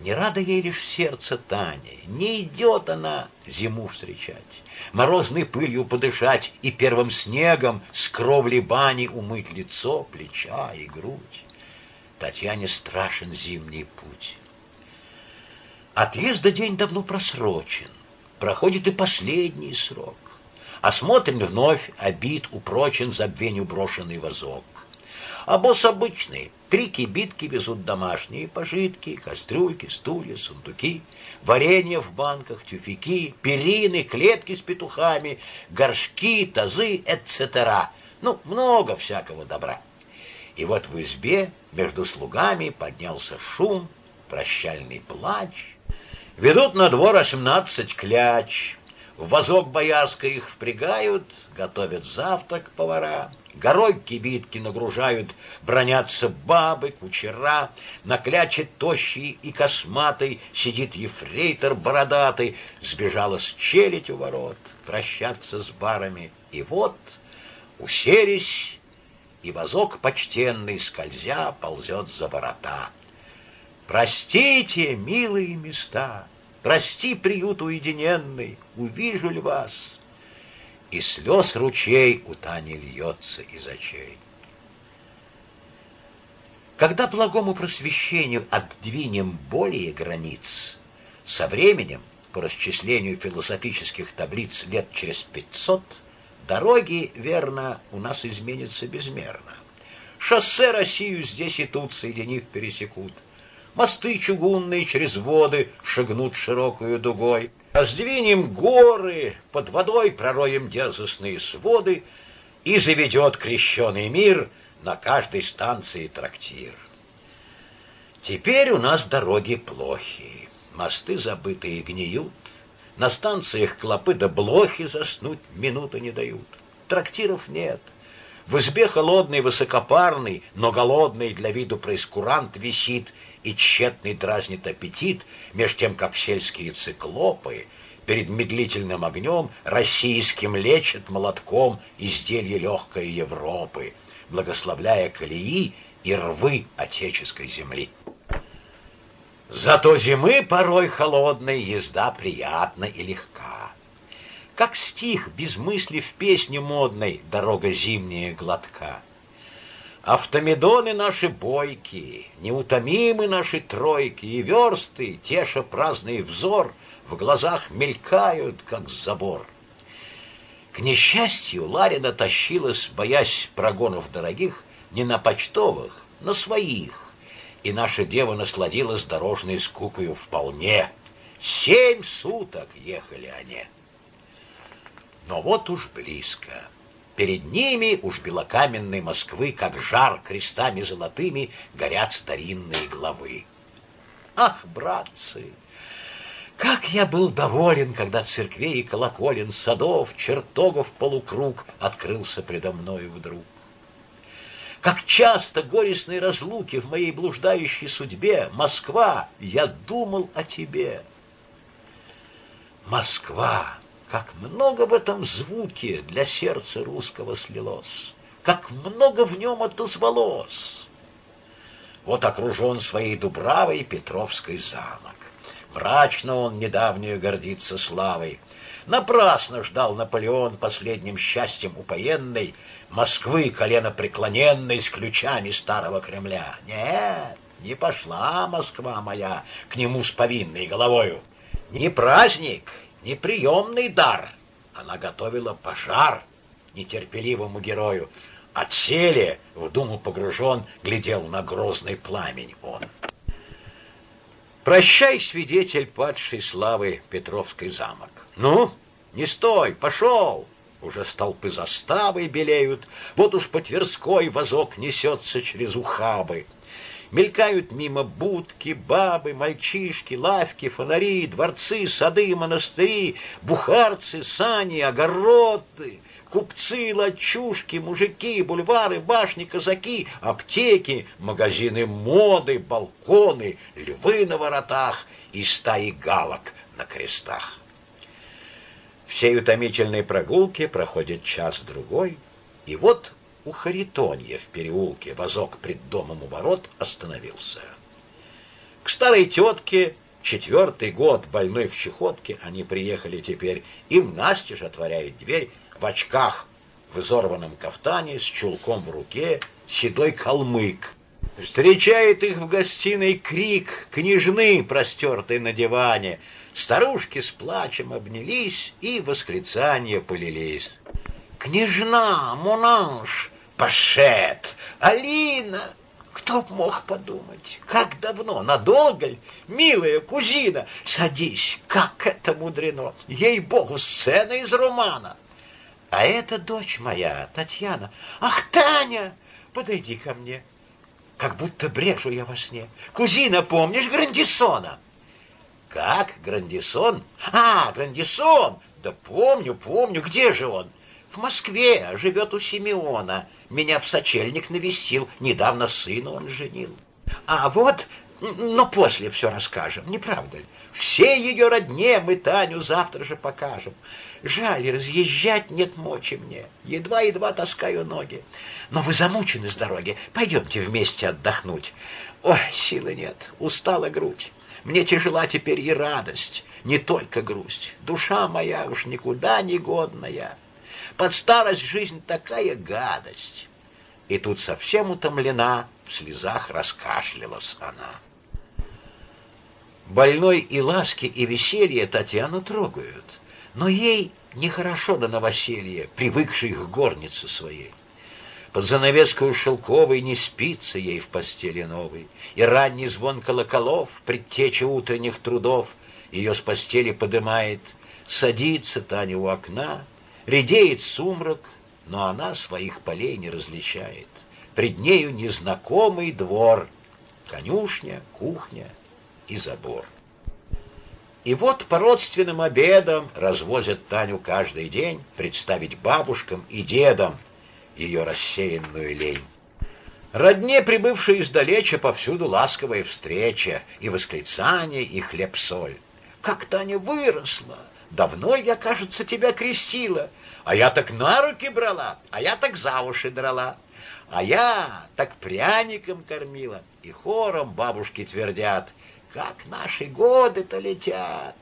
Не рада ей лишь сердце Тани, не идет она зиму встречать, морозной пылью подышать и первым снегом с кровли бани умыть лицо, плеча и грудь. Татьяне страшен зимний путь. Отъезда день давно просрочен, проходит и последний срок. Осмотрен вновь, обид, упрочен забвенью брошенный вазок. А босс обычный, три кибитки везут домашние пожитки, кастрюльки, стулья, сундуки, варенье в банках, тюфяки, перины, клетки с петухами, горшки, тазы, etc. Ну, много всякого добра. И вот в избе между слугами поднялся шум, прощальный плач. Ведут на двор восемнадцать кляч, в вазок боярской их впрягают, готовят завтрак повара, горой кибитки нагружают, бронятся бабы, кучера, на кляче тощий и косматый сидит ефрейтор бородатый, сбежала с челядь у ворот, прощаться с барами. И вот уселись, и вазок почтенный, скользя, ползет за ворота. Простите, милые места, Прости, приют уединенный, увижу ли вас? И слез ручей у Тани льется из очей. Когда благому просвещению отдвинем более границ, со временем, по расчислению философических таблиц лет через пятьсот, дороги, верно, у нас изменятся безмерно. Шоссе Россию здесь и тут, соединив, пересекут – Мосты чугунные через воды шагнут широкую дугой. Раздвинем горы, под водой пророем дерзостные своды, И заведет крещеный мир на каждой станции трактир. Теперь у нас дороги плохие, мосты забытые гниют, На станциях клопы да блохи заснуть минуты не дают. Трактиров нет — в избе холодный, высокопарный, но голодный для виду проискурант висит и тщетный дразнит аппетит, меж тем, как сельские циклопы перед медлительным огнем российским лечат молотком изделие легкой Европы, благословляя колеи и рвы отеческой земли. Зато зимы порой холодной езда приятна и легка. Как стих без мысли в песне модной «Дорога зимняя гладка». Автомедоны наши бойкие, неутомимы наши тройки, И версты, теша праздный взор, в глазах мелькают, как забор. К несчастью, Ларина тащилась, боясь прогонов дорогих, не на почтовых, на своих, и наша дева насладилась дорожной скукою вполне. Семь суток ехали они. Но вот уж близко. Перед ними уж белокаменной Москвы, как жар крестами золотыми, горят старинные главы. Ах, братцы! Как я был доволен, когда церквей и колоколен, садов, чертогов полукруг открылся предо мною вдруг. Как часто горестной разлуки в моей блуждающей судьбе, Москва, я думал о тебе. Москва! Как много в этом звуке для сердца русского слилось, как много в нем отозвалось. Вот окружен своей Дубравой Петровский замок. Мрачно он недавнюю гордится славой. Напрасно ждал Наполеон последним счастьем упоенной Москвы колено преклоненной с ключами старого Кремля. Нет, не пошла Москва моя к нему с повинной головою. Не праздник, неприемный дар. Она готовила пожар нетерпеливому герою. Отселе, в думу погружен, глядел на грозный пламень он. Прощай, свидетель падшей славы Петровской замок. Ну, не стой, пошел! Уже столпы заставы белеют, вот уж по Тверской возок несется через ухабы. Мелькают мимо будки, бабы, мальчишки, лавки, фонари, дворцы, сады, монастыри, бухарцы, сани, огороды, купцы, лачушки, мужики, бульвары, башни, казаки, аптеки, магазины моды, балконы, львы на воротах и стаи галок на крестах. Всей утомительной прогулки проходит час-другой, и вот у Харитонья в переулке возок пред домом у ворот остановился. К старой тетке, четвертый год больной в чехотке, они приехали теперь. Им настежь отворяет дверь в очках, в изорванном кафтане, с чулком в руке, седой калмык. Встречает их в гостиной крик княжны, простертой на диване. Старушки с плачем обнялись и восклицания полились. «Княжна, Монанж, Пашет, Алина!» Кто б мог подумать, как давно, надолго ли? Милая кузина, садись, как это мудрено! Ей-богу, сцена из романа! А это дочь моя, Татьяна. Ах, Таня, подойди ко мне. Как будто брежу я во сне. Кузина, помнишь Грандисона? Как? Грандисон? А, Грандисон! Да помню, помню. Где же он? В Москве, живет у Симеона. Меня в сочельник навестил, недавно сына он женил. А вот, но после все расскажем, не правда ли? Все ее родне мы Таню завтра же покажем. Жаль, разъезжать нет мочи мне. Едва-едва таскаю ноги. Но вы замучены с дороги. Пойдемте вместе отдохнуть. Ой, силы нет, устала грудь. Мне тяжела теперь и радость, не только грусть. Душа моя уж никуда не годная. Под старость жизнь такая гадость. И тут совсем утомлена, в слезах раскашлялась она. Больной и ласки, и веселье Татьяну трогают, но ей нехорошо до новоселья, привыкшей к горнице своей. Под занавеской шелковой не спится ей в постели новой, и ранний звон колоколов, предтеча утренних трудов, ее с постели подымает, садится Таня у окна, Редеет сумрак, но она своих полей не различает. Пред нею незнакомый двор, конюшня, кухня и забор. И вот по родственным обедам развозят Таню каждый день представить бабушкам и дедам ее рассеянную лень. Родне, прибывшей издалеча, повсюду ласковая встреча и восклицание, и хлеб-соль. Как Таня выросла! Давно я, кажется, тебя крестила, а я так на руки брала, а я так за уши драла, а я так пряником кормила. И хором бабушки твердят, как наши годы-то летят.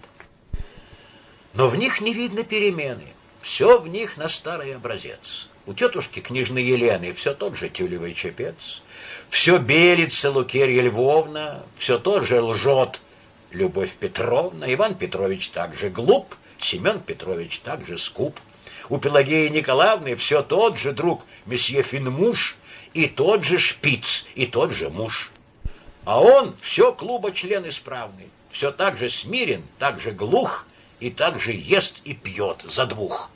Но в них не видно перемены, все в них на старый образец. У тетушки княжны Елены все тот же тюлевый чепец, все белится Лукерья Львовна, все тот же лжет Любовь Петровна, Иван Петрович также глуп, Семен Петрович также скуп. У Пелагеи Николаевны все тот же друг, месье Финмуш, и тот же шпиц, и тот же муж. А он все клуба член исправный, все так же смирен, так же глух, и так же ест и пьет за двух.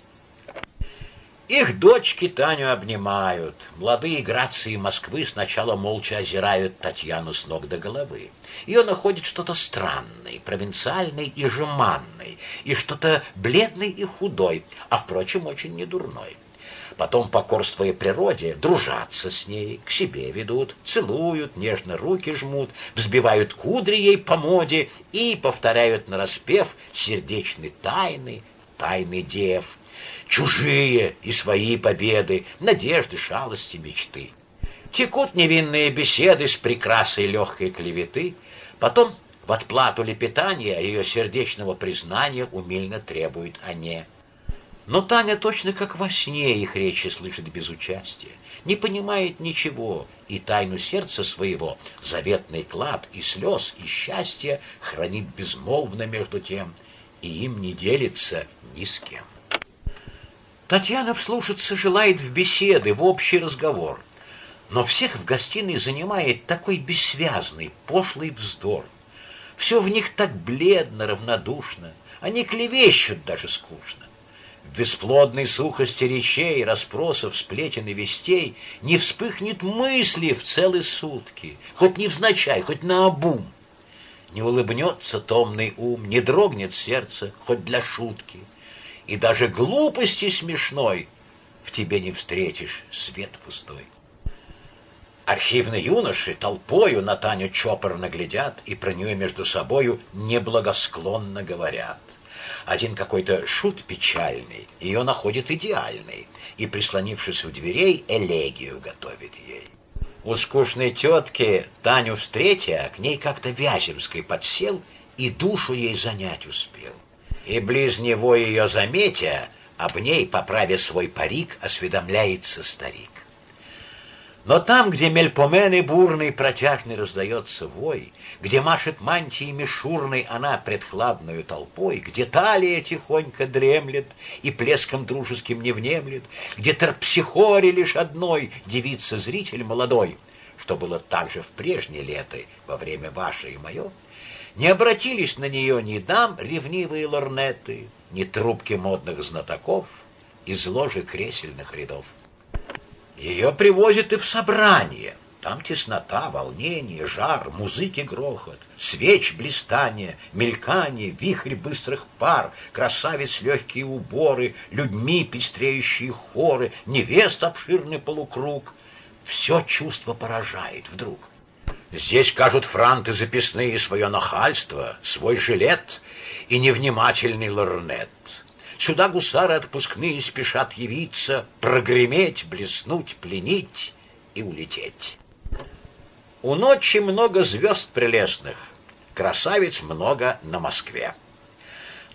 Их дочки Таню обнимают. Молодые грации Москвы сначала молча озирают Татьяну с ног до головы. Ее находит что-то странное, провинциальное и жеманное, и что-то бледный и худой, а, впрочем, очень недурной. Потом, покорствуя природе, дружатся с ней, к себе ведут, целуют, нежно руки жмут, взбивают кудри ей по моде и повторяют нараспев сердечные тайны, тайны дев, чужие и свои победы, надежды, шалости, мечты. Текут невинные беседы с прекрасой легкой клеветы, потом в отплату лепетания ее сердечного признания умильно требует они. Но Таня точно как во сне их речи слышит без участия, не понимает ничего, и тайну сердца своего, заветный клад и слез, и счастья хранит безмолвно между тем, и им не делится ни с кем. Татьяна вслушаться желает в беседы, в общий разговор. Но всех в гостиной занимает такой бессвязный, пошлый вздор. Все в них так бледно, равнодушно. Они клевещут даже скучно. В бесплодной сухости речей, расспросов, сплетен и вестей не вспыхнет мысли в целые сутки, хоть невзначай, хоть наобум. Не улыбнется томный ум, не дрогнет сердце, хоть для шутки — и даже глупости смешной в тебе не встретишь, свет пустой. Архивные юноши толпою на Таню чопорно глядят и про нее между собою неблагосклонно говорят. Один какой-то шут печальный ее находит идеальной и, прислонившись у дверей, элегию готовит ей. У скучной тетки Таню встретя, к ней как-то Вяземской подсел и душу ей занять успел и близ него ее заметя, об ней, поправя свой парик, осведомляется старик. Но там, где мельпомены бурный протяжный раздается вой, Где машет мантией мишурной она пред хладною толпой, Где талия тихонько дремлет и плеском дружеским не внемлет, Где терпсихоре лишь одной девица зритель молодой, Что было также в прежние леты во время ваше и мое, Не обратились на нее ни дам ревнивые лорнеты, Ни трубки модных знатоков из ложи кресельных рядов. Ее привозят и в собрание. Там теснота, волнение, жар, музыки грохот, свеч блистание, мелькание, вихрь быстрых пар, красавиц легкие уборы, людьми пестреющие хоры, невест обширный полукруг. Все чувство поражает вдруг. Здесь кажут франты записные свое нахальство, свой жилет и невнимательный лорнет. Сюда гусары отпускные спешат явиться, прогреметь, блеснуть, пленить и улететь. У ночи много звезд прелестных, красавиц много на Москве.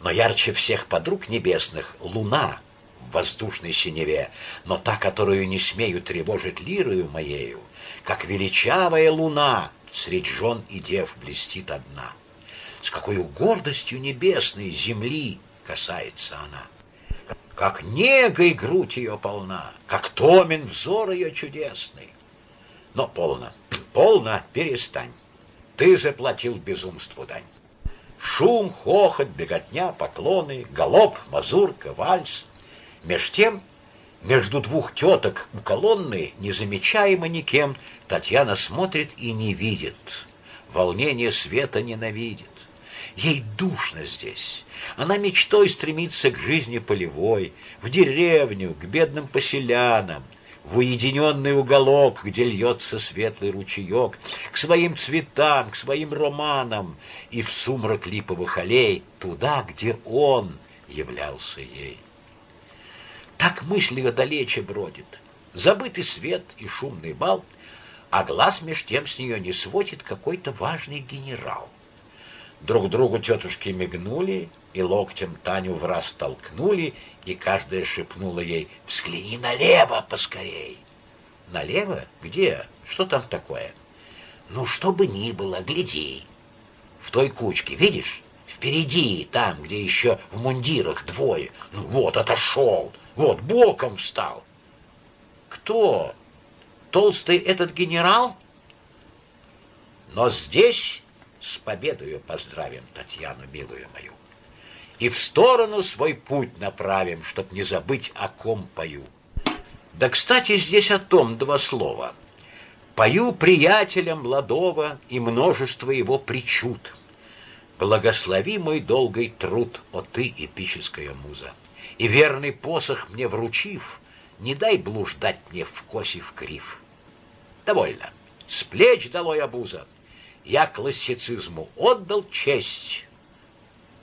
Но ярче всех подруг небесных луна в воздушной синеве, но та, которую не смею тревожить лирою моею, как величавая луна средь жен и дев блестит одна. С какой гордостью небесной земли касается она. Как негой грудь ее полна, как томен взор ее чудесный. Но полно, полно, перестань. Ты заплатил безумству дань. Шум, хохот, беготня, поклоны, галоп, мазурка, вальс. Меж тем, между двух теток у колонны, незамечаемо никем, Татьяна смотрит и не видит, волнение света ненавидит. Ей душно здесь. Она мечтой стремится к жизни полевой, в деревню, к бедным поселянам, в уединенный уголок, где льется светлый ручеек, к своим цветам, к своим романам и в сумрак липовых аллей, туда, где он являлся ей. Так мысль ее далече бродит, забытый свет и шумный бал, а глаз меж тем с нее не сводит какой-то важный генерал. Друг другу тетушки мигнули и локтем Таню в раз толкнули, и каждая шепнула ей «Взгляни налево поскорей!» «Налево? Где? Что там такое?» «Ну, что бы ни было, гляди!» «В той кучке, видишь? Впереди, там, где еще в мундирах двое. Ну, вот, отошел, вот, боком встал!» «Кто? Толстый этот генерал?» Но здесь с победою поздравим Татьяну, милую мою. И в сторону свой путь направим, чтоб не забыть, о ком пою. Да, кстати, здесь о том два слова. Пою приятеля молодого и множество его причуд. Благослови мой долгий труд, о ты, эпическая муза. И верный посох мне вручив, не дай блуждать мне в косе в крив. Довольно. С плеч долой обуза я классицизму отдал честь.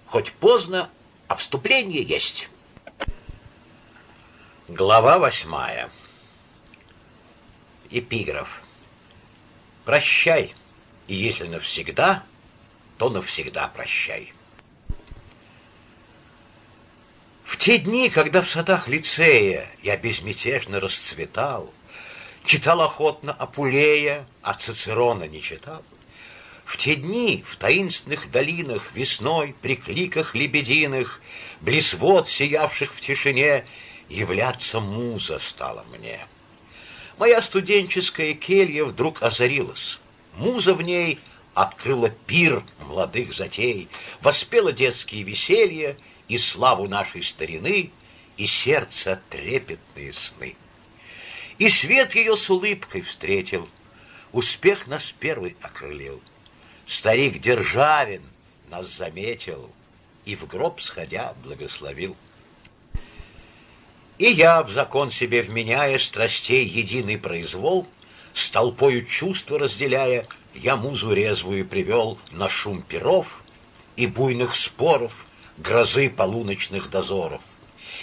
Хоть поздно, а вступление есть. Глава восьмая. Эпиграф. Прощай, и если навсегда, то навсегда прощай. В те дни, когда в садах лицея я безмятежно расцветал, читал охотно Апулея, а Цицерона не читал, в те дни в таинственных долинах весной при кликах лебединых, близ вод, сиявших в тишине, являться муза стала мне. Моя студенческая келья вдруг озарилась. Муза в ней открыла пир молодых затей, воспела детские веселья и славу нашей старины, и сердце трепетные сны. И свет ее с улыбкой встретил, успех нас первый окрылил — Старик Державин нас заметил и в гроб сходя благословил. И я, в закон себе вменяя страстей единый произвол, с толпою чувства разделяя, я музу резвую привел на шум перов и буйных споров, грозы полуночных дозоров.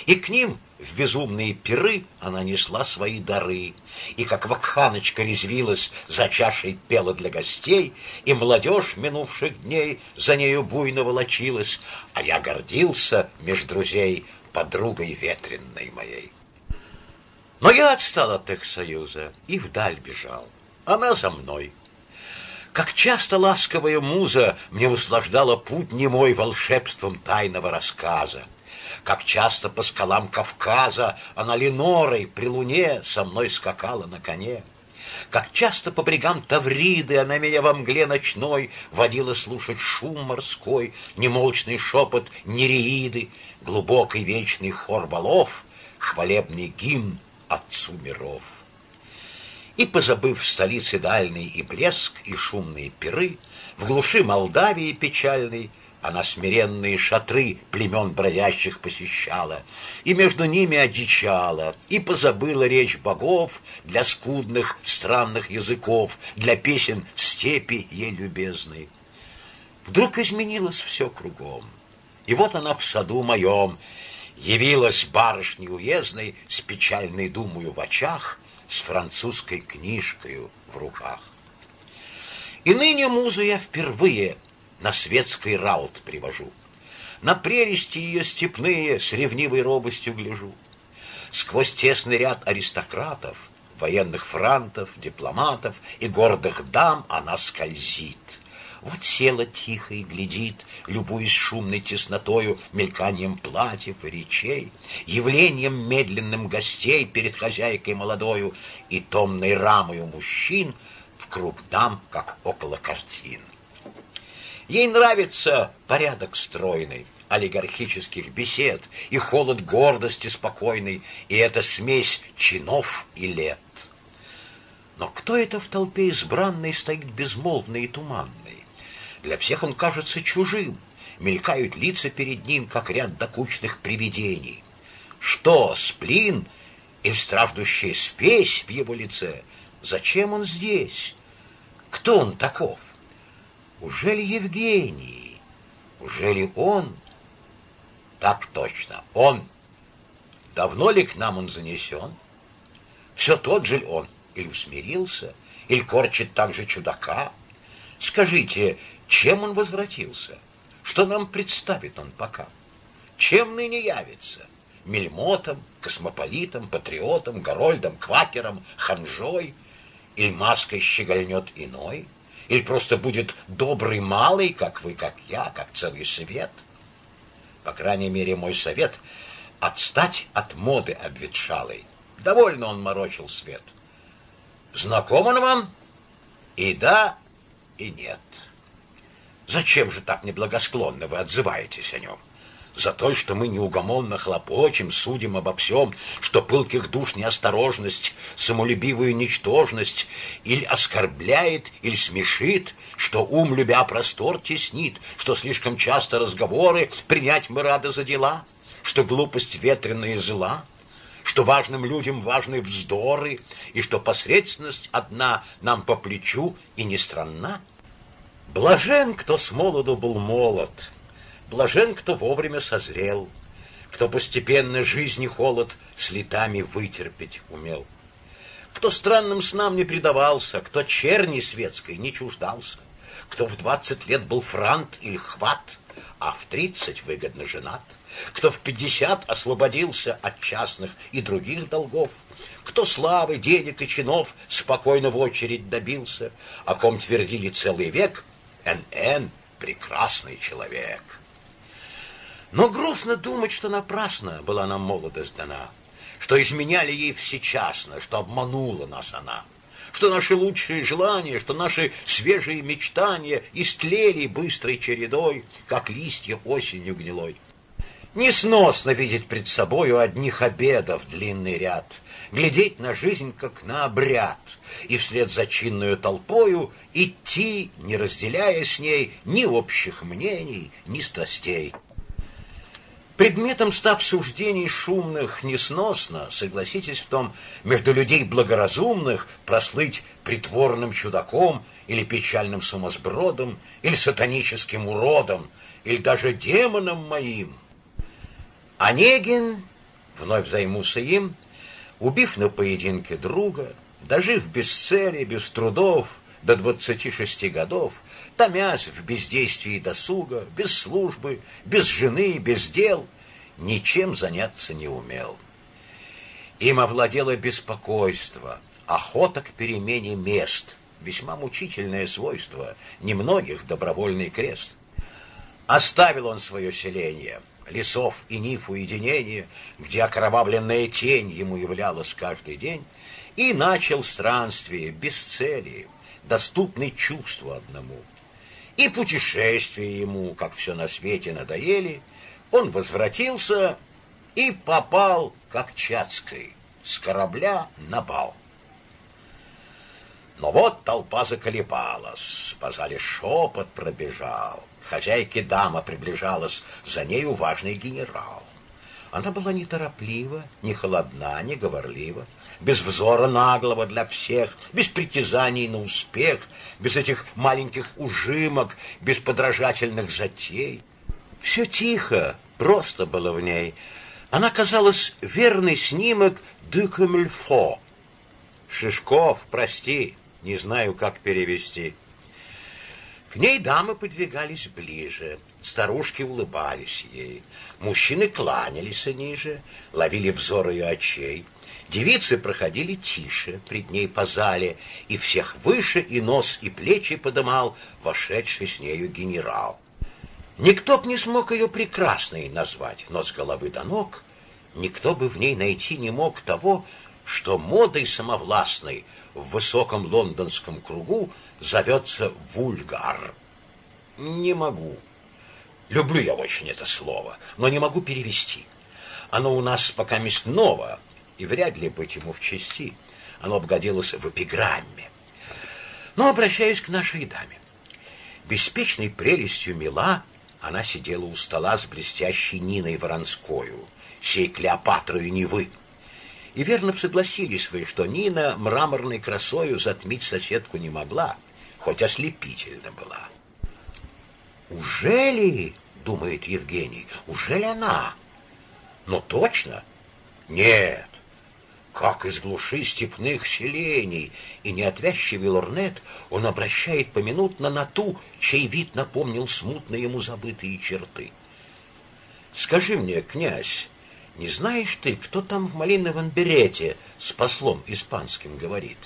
И к ним в безумные пиры она несла свои дары, и как вакханочка резвилась, за чашей пела для гостей, и молодежь минувших дней за нею буйно волочилась, а я гордился меж друзей подругой ветренной моей. Но я отстал от их союза и вдаль бежал. Она за мной. Как часто ласковая муза мне услаждала путь немой волшебством тайного рассказа. Как часто по скалам Кавказа она Ленорой при луне со мной скакала на коне. Как часто по брегам Тавриды она меня во мгле ночной водила слушать шум морской, немолчный шепот нереиды, глубокий вечный хор балов, хвалебный гимн Отцу миров. И, позабыв в столице дальний и блеск, и шумные пиры, в глуши Молдавии печальной, она смиренные шатры племен бродящих посещала, и между ними одичала, и позабыла речь богов для скудных странных языков, для песен степи ей любезной. Вдруг изменилось все кругом, и вот она в саду моем, явилась барышней уездной с печальной думою в очах, с французской книжкой в руках. И ныне музу я впервые на светский раут привожу. На прелести ее степные с ревнивой робостью гляжу. Сквозь тесный ряд аристократов, военных франтов, дипломатов и гордых дам она скользит — вот села тихо и глядит, любуясь шумной теснотою, мельканием платьев и речей, явлением медленным гостей перед хозяйкой молодою и томной рамою мужчин в круг дам, как около картин. Ей нравится порядок стройный, олигархических бесед и холод гордости спокойной, и эта смесь чинов и лет. Но кто это в толпе избранной стоит безмолвный и туманный? Для всех он кажется чужим. Мелькают лица перед ним, как ряд докучных привидений. Что, сплин или страждущая спесь в его лице? Зачем он здесь? Кто он таков? Ужели Евгений? Ужели он? Так точно, он. Давно ли к нам он занесен? Все тот же ли он? Или усмирился? Или корчит так же чудака? Скажите, чем он возвратился? Что нам представит он пока? Чем ныне явится? Мельмотом, космополитом, патриотом, горольдом, квакером, ханжой? Или маской щегольнет иной? Или просто будет добрый малый, как вы, как я, как целый свет? По крайней мере, мой совет — отстать от моды обветшалой. Довольно он морочил свет. Знаком он вам? И да, и нет. Зачем же так неблагосклонно вы отзываетесь о нем? За то, что мы неугомонно хлопочем, судим обо всем, что пылких душ неосторожность, самолюбивую ничтожность или оскорбляет, или смешит, что ум, любя простор, теснит, что слишком часто разговоры принять мы рады за дела, что глупость ветреная зла, что важным людям важны вздоры, и что посредственность одна нам по плечу и не странна. Блажен, кто с молоду был молод, блажен, кто вовремя созрел, кто постепенно жизни холод с летами вытерпеть умел, кто странным снам не предавался, кто черни светской не чуждался, кто в двадцать лет был франт или хват, а в тридцать выгодно женат, кто в пятьдесят освободился от частных и других долгов, кто славы, денег и чинов спокойно в очередь добился, о ком твердили целый век, Н.Н. прекрасный человек. Но грустно думать, что напрасно была нам молодость дана, что изменяли ей всечасно, что обманула нас она, что наши лучшие желания, что наши свежие мечтания истлели быстрой чередой, как листья осенью гнилой. Несносно видеть пред собою одних обедов длинный ряд, глядеть на жизнь, как на обряд, и вслед за чинную толпою идти, не разделяя с ней ни общих мнений, ни страстей. Предметом став суждений шумных несносно, согласитесь в том, между людей благоразумных прослыть притворным чудаком или печальным сумасбродом, или сатаническим уродом, или даже демоном моим — Онегин, вновь займуся им, убив на поединке друга, дожив без цели, без трудов, до двадцати шести годов, томясь в бездействии досуга, без службы, без жены, без дел, ничем заняться не умел. Им овладело беспокойство, охота к перемене мест, весьма мучительное свойство, немногих добровольный крест. Оставил он свое селение, лесов и ниф уединение, где окровавленная тень ему являлась каждый день, и начал странствие без цели, доступный чувству одному. И путешествия ему, как все на свете, надоели, он возвратился и попал, как Чацкой, с корабля на бал. Но вот толпа заколебалась, по зале шепот пробежал. Хозяйке дама приближалась, за нею важный генерал. Она была нетороплива, не холодна, не говорлива, без взора наглого для всех, без притязаний на успех, без этих маленьких ужимок, без подражательных затей. Все тихо, просто было в ней. Она казалась верный снимок «de comme Шишков, прости, не знаю, как перевести. К ней дамы подвигались ближе, старушки улыбались ей, мужчины кланялись ниже, ловили взор ее очей. Девицы проходили тише пред ней по зале, и всех выше и нос, и плечи подымал вошедший с нею генерал. Никто б не смог ее прекрасной назвать, но с головы до ног никто бы в ней найти не мог того, что модой самовластной в высоком лондонском кругу зовется вульгар. Не могу. Люблю я очень это слово, но не могу перевести. Оно у нас пока мест ново, и вряд ли быть ему в чести. Оно обгодилось в эпиграмме. Но обращаюсь к нашей даме. Беспечной прелестью мила она сидела у стола с блестящей Ниной Воронскою, сей Клеопатрою Невы. И верно согласились вы, что Нина мраморной красою затмить соседку не могла, хоть ослепительна была. «Ужели, — думает Евгений, — ужели она? Но точно? Нет, как из глуши степных селений, и неотвязчивый лорнет он обращает поминутно на ту, чей вид напомнил смутно ему забытые черты. Скажи мне, князь, не знаешь ты, кто там в малиновом берете с послом испанским говорит?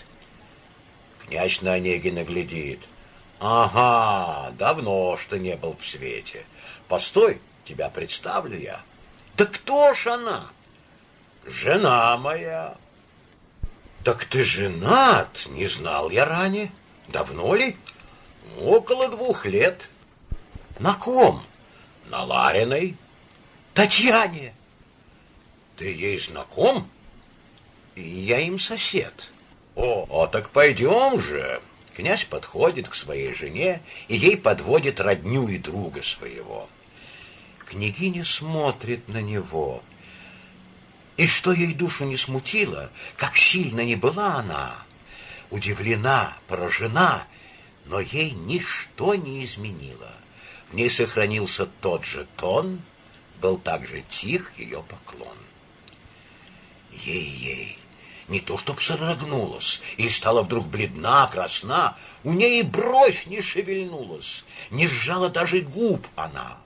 Князь на Онегина глядит. Ага, давно что не был в свете. Постой, тебя представлю я. Да кто ж она? Жена моя. Так ты женат, не знал я ранее. Давно ли? Около двух лет. На ком? На Лариной. Татьяне. Ты ей знаком? Я им сосед. О, о, так пойдем же. Князь подходит к своей жене и ей подводит родню и друга своего. Княгиня смотрит на него — и что ей душу не смутило, как сильно не была она, удивлена, поражена, но ей ничто не изменило. В ней сохранился тот же тон, был также тих ее поклон. Ей-ей, не то чтоб содрогнулась, или стала вдруг бледна, красна, у ней и бровь не шевельнулась, не сжала даже губ она.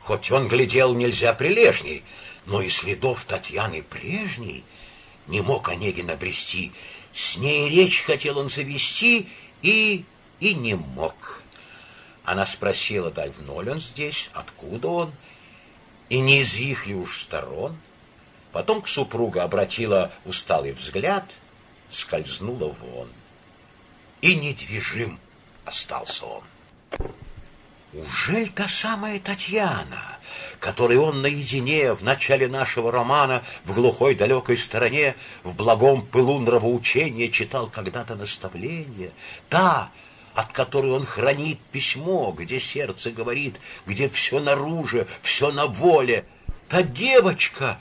Хоть он глядел нельзя прилежней, но и следов Татьяны прежней не мог Онегин обрести. С ней речь хотел он завести и... и не мог. Она спросила, давно ли он здесь, откуда он, и не из их ли уж сторон. Потом к супругу обратила усталый взгляд, скользнула вон. И недвижим остался он. Ужель та самая Татьяна, которой он наедине в начале нашего романа в глухой далекой стороне в благом пылу нравоучения читал когда-то наставление, та, от которой он хранит письмо, где сердце говорит, где все наружу, все на воле, та девочка,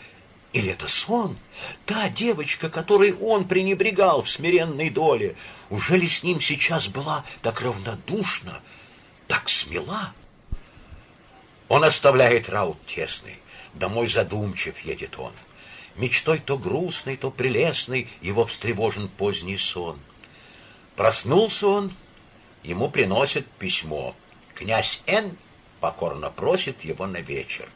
или это сон, та девочка, которой он пренебрегал в смиренной доле, уже ли с ним сейчас была так равнодушна, так смела. Он оставляет раут тесный, домой задумчив едет он. Мечтой то грустной, то прелестной его встревожен поздний сон. Проснулся он, ему приносят письмо. Князь Н. покорно просит его на вечер.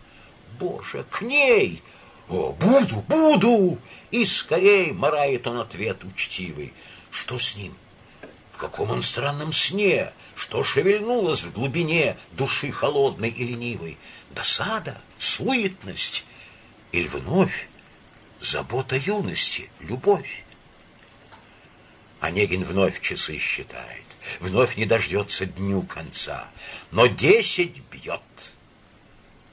Боже, к ней! О, буду, буду! И скорей морает он ответ учтивый. Что с ним? В каком он странном сне? Что шевельнулось в глубине души холодной и ленивой? Досада, суетность или вновь забота юности, любовь? Онегин вновь часы считает, вновь не дождется дню конца, но десять бьет.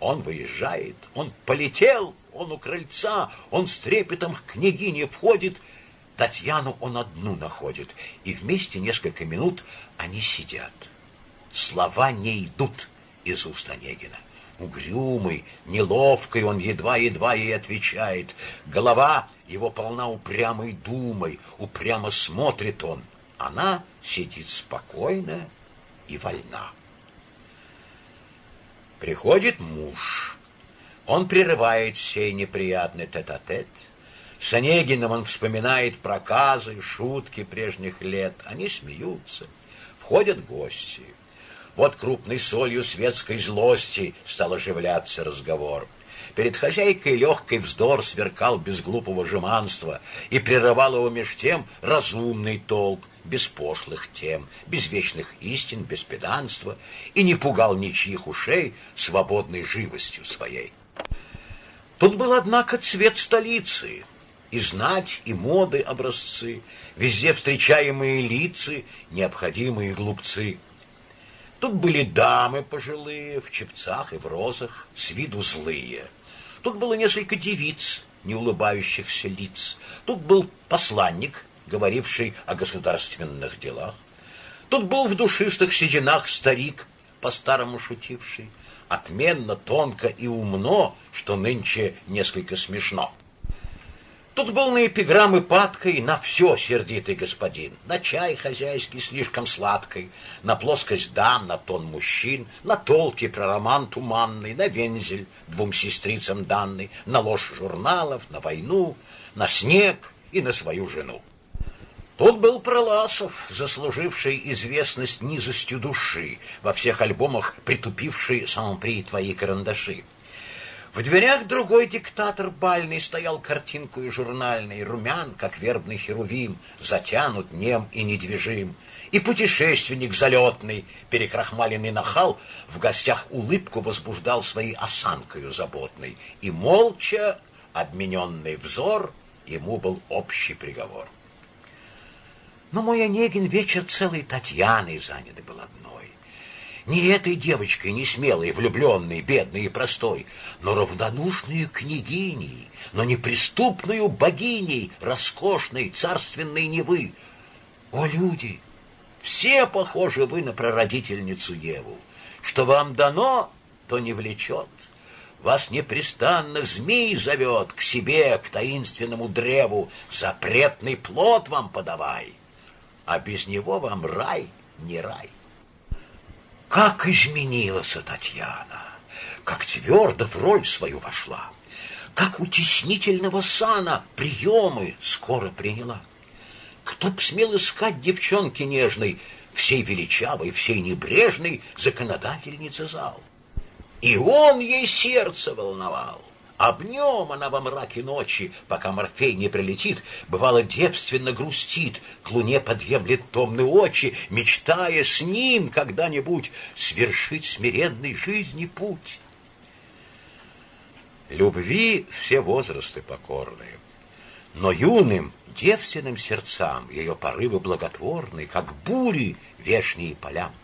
Он выезжает, он полетел, он у крыльца, он с трепетом к княгине входит, Татьяну он одну находит, и вместе несколько минут они сидят. Слова не идут из уст Онегина. Угрюмый, неловкий он едва-едва ей отвечает. Голова его полна упрямой думой, упрямо смотрит он. Она сидит спокойно и вольна. Приходит муж. Он прерывает сей неприятный тет-а-тет. -тет. С Онегиным он вспоминает проказы, шутки прежних лет. Они смеются. Входят гости. Вот крупной солью светской злости стал оживляться разговор. Перед хозяйкой легкий вздор сверкал без глупого жеманства и прерывал его меж тем разумный толк, без пошлых тем, без вечных истин, без педанства, и не пугал ничьих ушей свободной живостью своей. Тут был, однако, цвет столицы, и знать, и моды образцы, везде встречаемые лица, необходимые глупцы — Тут были дамы пожилые, в чепцах и в розах, с виду злые. Тут было несколько девиц, не улыбающихся лиц. Тут был посланник, говоривший о государственных делах. Тут был в душистых сединах старик, по-старому шутивший. Отменно, тонко и умно, что нынче несколько смешно. Тут был на эпиграммы падкой, на все сердитый господин, на чай хозяйский слишком сладкий, на плоскость дам, на тон мужчин, на толки про роман туманный, на вензель двум сестрицам данный, на ложь журналов, на войну, на снег и на свою жену. Тут был Проласов, заслуживший известность низостью души, во всех альбомах притупивший сампри твои карандаши. В дверях другой диктатор бальный стоял картинку и журнальной, румян, как вербный херувим, затянут, нем и недвижим. И путешественник залетный, перекрахмаленный нахал, в гостях улыбку возбуждал своей осанкою заботной, и молча обмененный взор ему был общий приговор. Но мой Онегин вечер целый Татьяной занят был одной. Не этой девочкой, не смелой, влюбленной, бедной и простой, но равнодушной княгиней, но неприступную богиней роскошной царственной Невы. О, люди, все похожи вы на прародительницу Еву. Что вам дано, то не влечет. Вас непрестанно змей зовет к себе, к таинственному древу. Запретный плод вам подавай, а без него вам рай не рай. Как изменилась Татьяна! Как твердо в роль свою вошла! Как утеснительного сана приемы скоро приняла! Кто б смел искать девчонки нежной, всей величавой, всей небрежной законодательницы зал? И он ей сердце волновал. Об нем она во мраке ночи, пока Морфей не прилетит, бывало девственно грустит, к луне подъемлет томные очи, мечтая с ним когда-нибудь свершить смиренный жизни путь. Любви все возрасты покорные, но юным, девственным сердцам ее порывы благотворны, как бури вешние полям.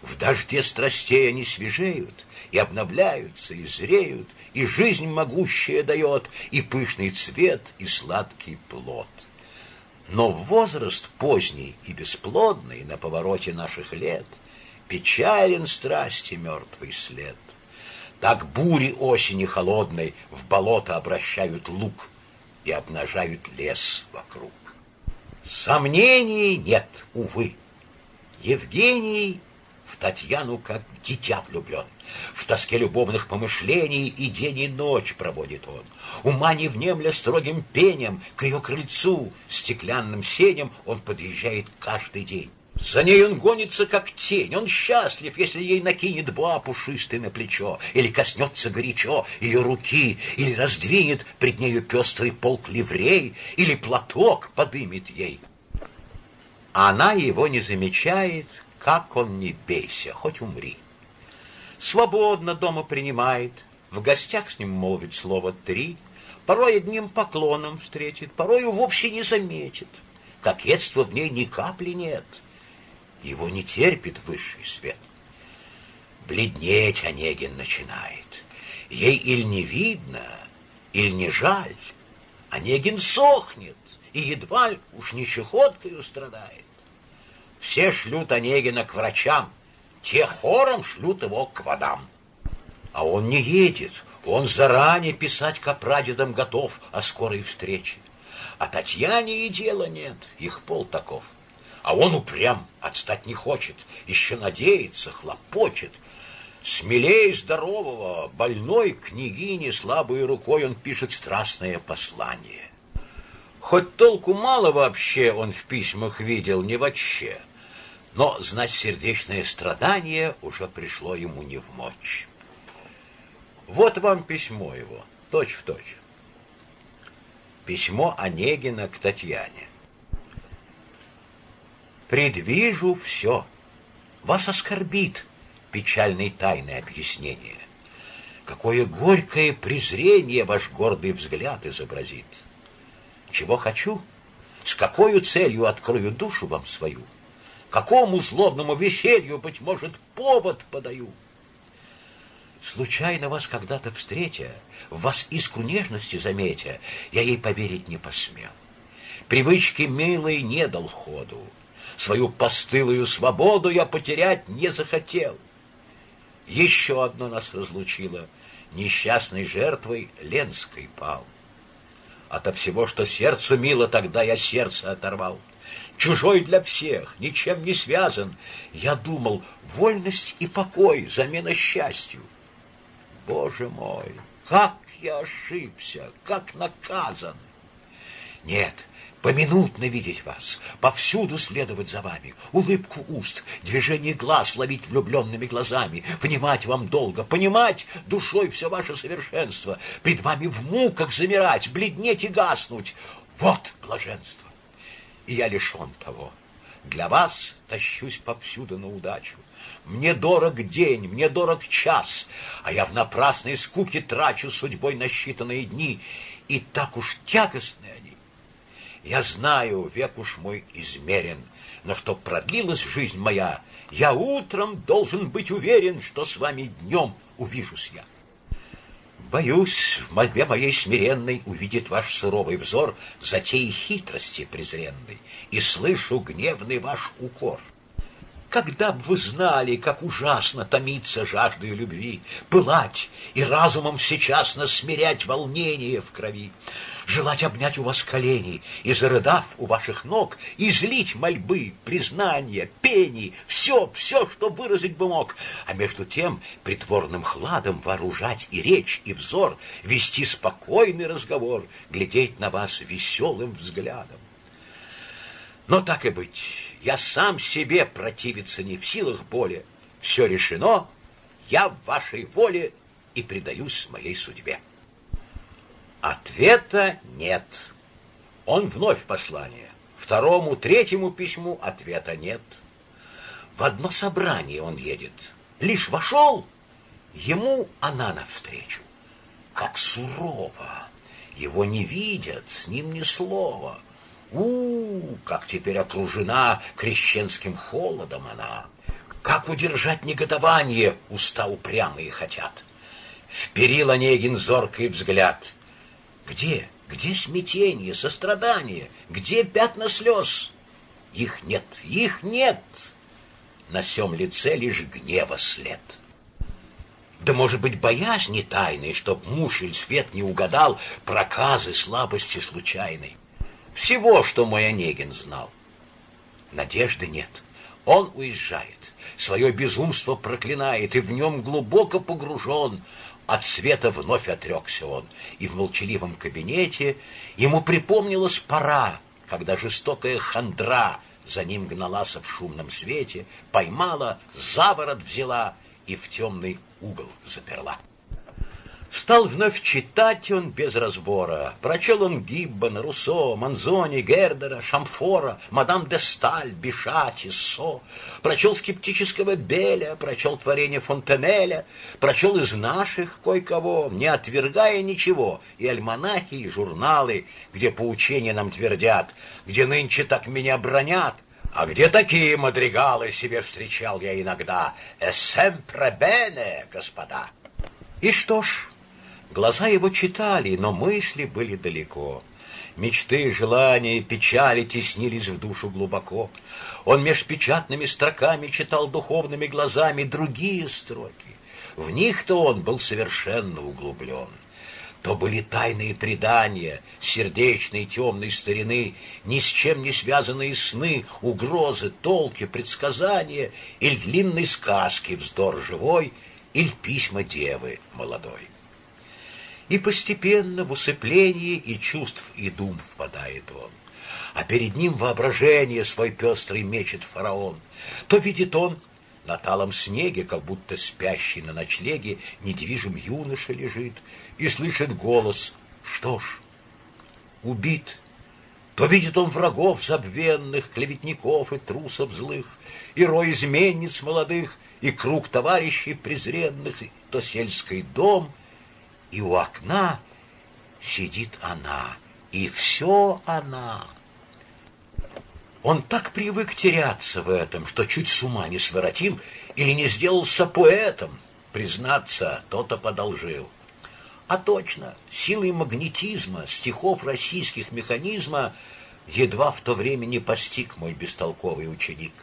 В дожде страстей они свежеют, и обновляются, и зреют, и жизнь могущая дает, и пышный цвет, и сладкий плод. Но возраст поздний и бесплодный на повороте наших лет печален страсти мертвый след. Так бури осени холодной в болото обращают лук и обнажают лес вокруг. Сомнений нет, увы. Евгений в Татьяну как дитя влюблен. В тоске любовных помышлений и день, и ночь проводит он. Ума не внемля строгим пением, к ее крыльцу, стеклянным сеням он подъезжает каждый день. За ней он гонится, как тень. Он счастлив, если ей накинет буа пушистый на плечо, или коснется горячо ее руки, или раздвинет пред нею пестрый полк ливрей, или платок подымет ей. Она его не замечает, как он не бейся, хоть умри. Свободно дома принимает, в гостях с ним молвит слово три, порой одним поклоном встретит, порою вовсе не заметит. Кокетства в ней ни капли нет — его не терпит высший свет. Бледнеть Онегин начинает. Ей или не видно, или не жаль. Онегин сохнет, и едва уж не чехоткою страдает. Все шлют Онегина к врачам, те хором шлют его к водам. А он не едет, он заранее писать к прадедам готов о скорой встрече. А Татьяне и дела нет, их пол таков. А он упрям, отстать не хочет, еще надеется, хлопочет. Смелее здорового, больной княгине слабой рукой он пишет страстное послание. Хоть толку мало вообще он в письмах видел, не вообще, но знать сердечное страдание уже пришло ему не в мочь. Вот вам письмо его, точь в точь. Письмо Онегина к Татьяне. Предвижу все. Вас оскорбит печальной тайное объяснение. Какое горькое презрение ваш гордый взгляд изобразит. Чего хочу? С какой целью открою душу вам свою? Какому злобному веселью, быть может, повод подаю? Случайно вас когда-то встретя, вас искру нежности заметя, я ей поверить не посмел. Привычки милой не дал ходу, Свою постылую свободу я потерять не захотел. Еще одно нас разлучило. Несчастной жертвой Ленской пал. Ото всего, что сердцу мило, тогда я сердце оторвал. Чужой для всех, ничем не связан. Я думал, вольность и покой, замена счастью. Боже мой, как я ошибся, как наказан! Нет, поминутно видеть вас, повсюду следовать за вами, улыбку уст, движение глаз ловить влюбленными глазами, внимать вам долго, понимать душой все ваше совершенство, пред вами в муках замирать, бледнеть и гаснуть. Вот блаженство. И я лишен того. Для вас тащусь повсюду на удачу. Мне дорог день, мне дорог час, а я в напрасной скуке трачу судьбой насчитанные дни, и так уж тягостны они, я знаю, век уж мой измерен, но чтоб продлилась жизнь моя, я утром должен быть уверен, что с вами днем увижусь я. Боюсь, в мольбе моей смиренной увидит ваш суровый взор затеи хитрости презренной, и слышу гневный ваш укор. Когда б вы знали, как ужасно томиться жаждой любви, пылать и разумом сейчас насмирять волнение в крови, желать обнять у вас колени и, зарыдав у ваших ног, излить мольбы, признания, пени, все, все, что выразить бы мог, а между тем притворным хладом вооружать и речь, и взор, вести спокойный разговор, глядеть на вас веселым взглядом. Но так и быть, я сам себе противиться не в силах более. Все решено, я в вашей воле и предаюсь моей судьбе. Ответа нет. Он вновь послание. Второму, третьему письму ответа нет. В одно собрание он едет. Лишь вошел, ему она навстречу. Как сурово! Его не видят, с ним ни слова. У, как теперь окружена крещенским холодом она! Как удержать негодование уста упрямые хотят? Вперил Онегин зоркий взгляд — где, где смятение, сострадание, где пятна слез? Их нет, их нет. На сём лице лишь гнева след. Да, может быть, боязни тайной, чтоб муж или свет не угадал проказы, слабости случайной. Всего, что мой Онегин знал. Надежды нет. Он уезжает, свое безумство проклинает и в нем глубоко погружен. От света вновь отрекся он, и в молчаливом кабинете ему припомнилась пора, когда жестокая хандра за ним гналась в шумном свете, поймала, за ворот взяла и в темный угол заперла. Стал вновь читать он без разбора. Прочел он Гиббона, Руссо, Манзони, Гердера, Шамфора, мадам де Сталь, Биша, Тиссо. Прочел скептического Беля, прочел творение Фонтенеля, прочел из наших кое-кого, не отвергая ничего, и альманахи, и журналы, где поучения нам твердят, где нынче так меня бронят, а где такие мадригалы себе встречал я иногда? Эссемпре бене, господа. И что ж, Глаза его читали, но мысли были далеко. Мечты, желания, печали теснились в душу глубоко. Он меж печатными строками читал духовными глазами другие строки. В них-то он был совершенно углублен. То были тайные предания, сердечной темной старины, ни с чем не связанные сны, угрозы, толки, предсказания, или длинной сказки вздор живой, или письма девы молодой и постепенно в усыпление и чувств и дум впадает он. А перед ним воображение свой пестрый мечет фараон. То видит он на талом снеге, как будто спящий на ночлеге, недвижим юноша лежит, и слышит голос «Что ж, убит». То видит он врагов забвенных, клеветников и трусов злых, и рой изменниц молодых, и круг товарищей презренных, то сельский дом — и у окна сидит она, и все она. Он так привык теряться в этом, что чуть с ума не своротил или не сделался поэтом. Признаться, то-то подолжил. А точно, силой магнетизма, стихов российских механизма едва в то время не постиг мой бестолковый ученик.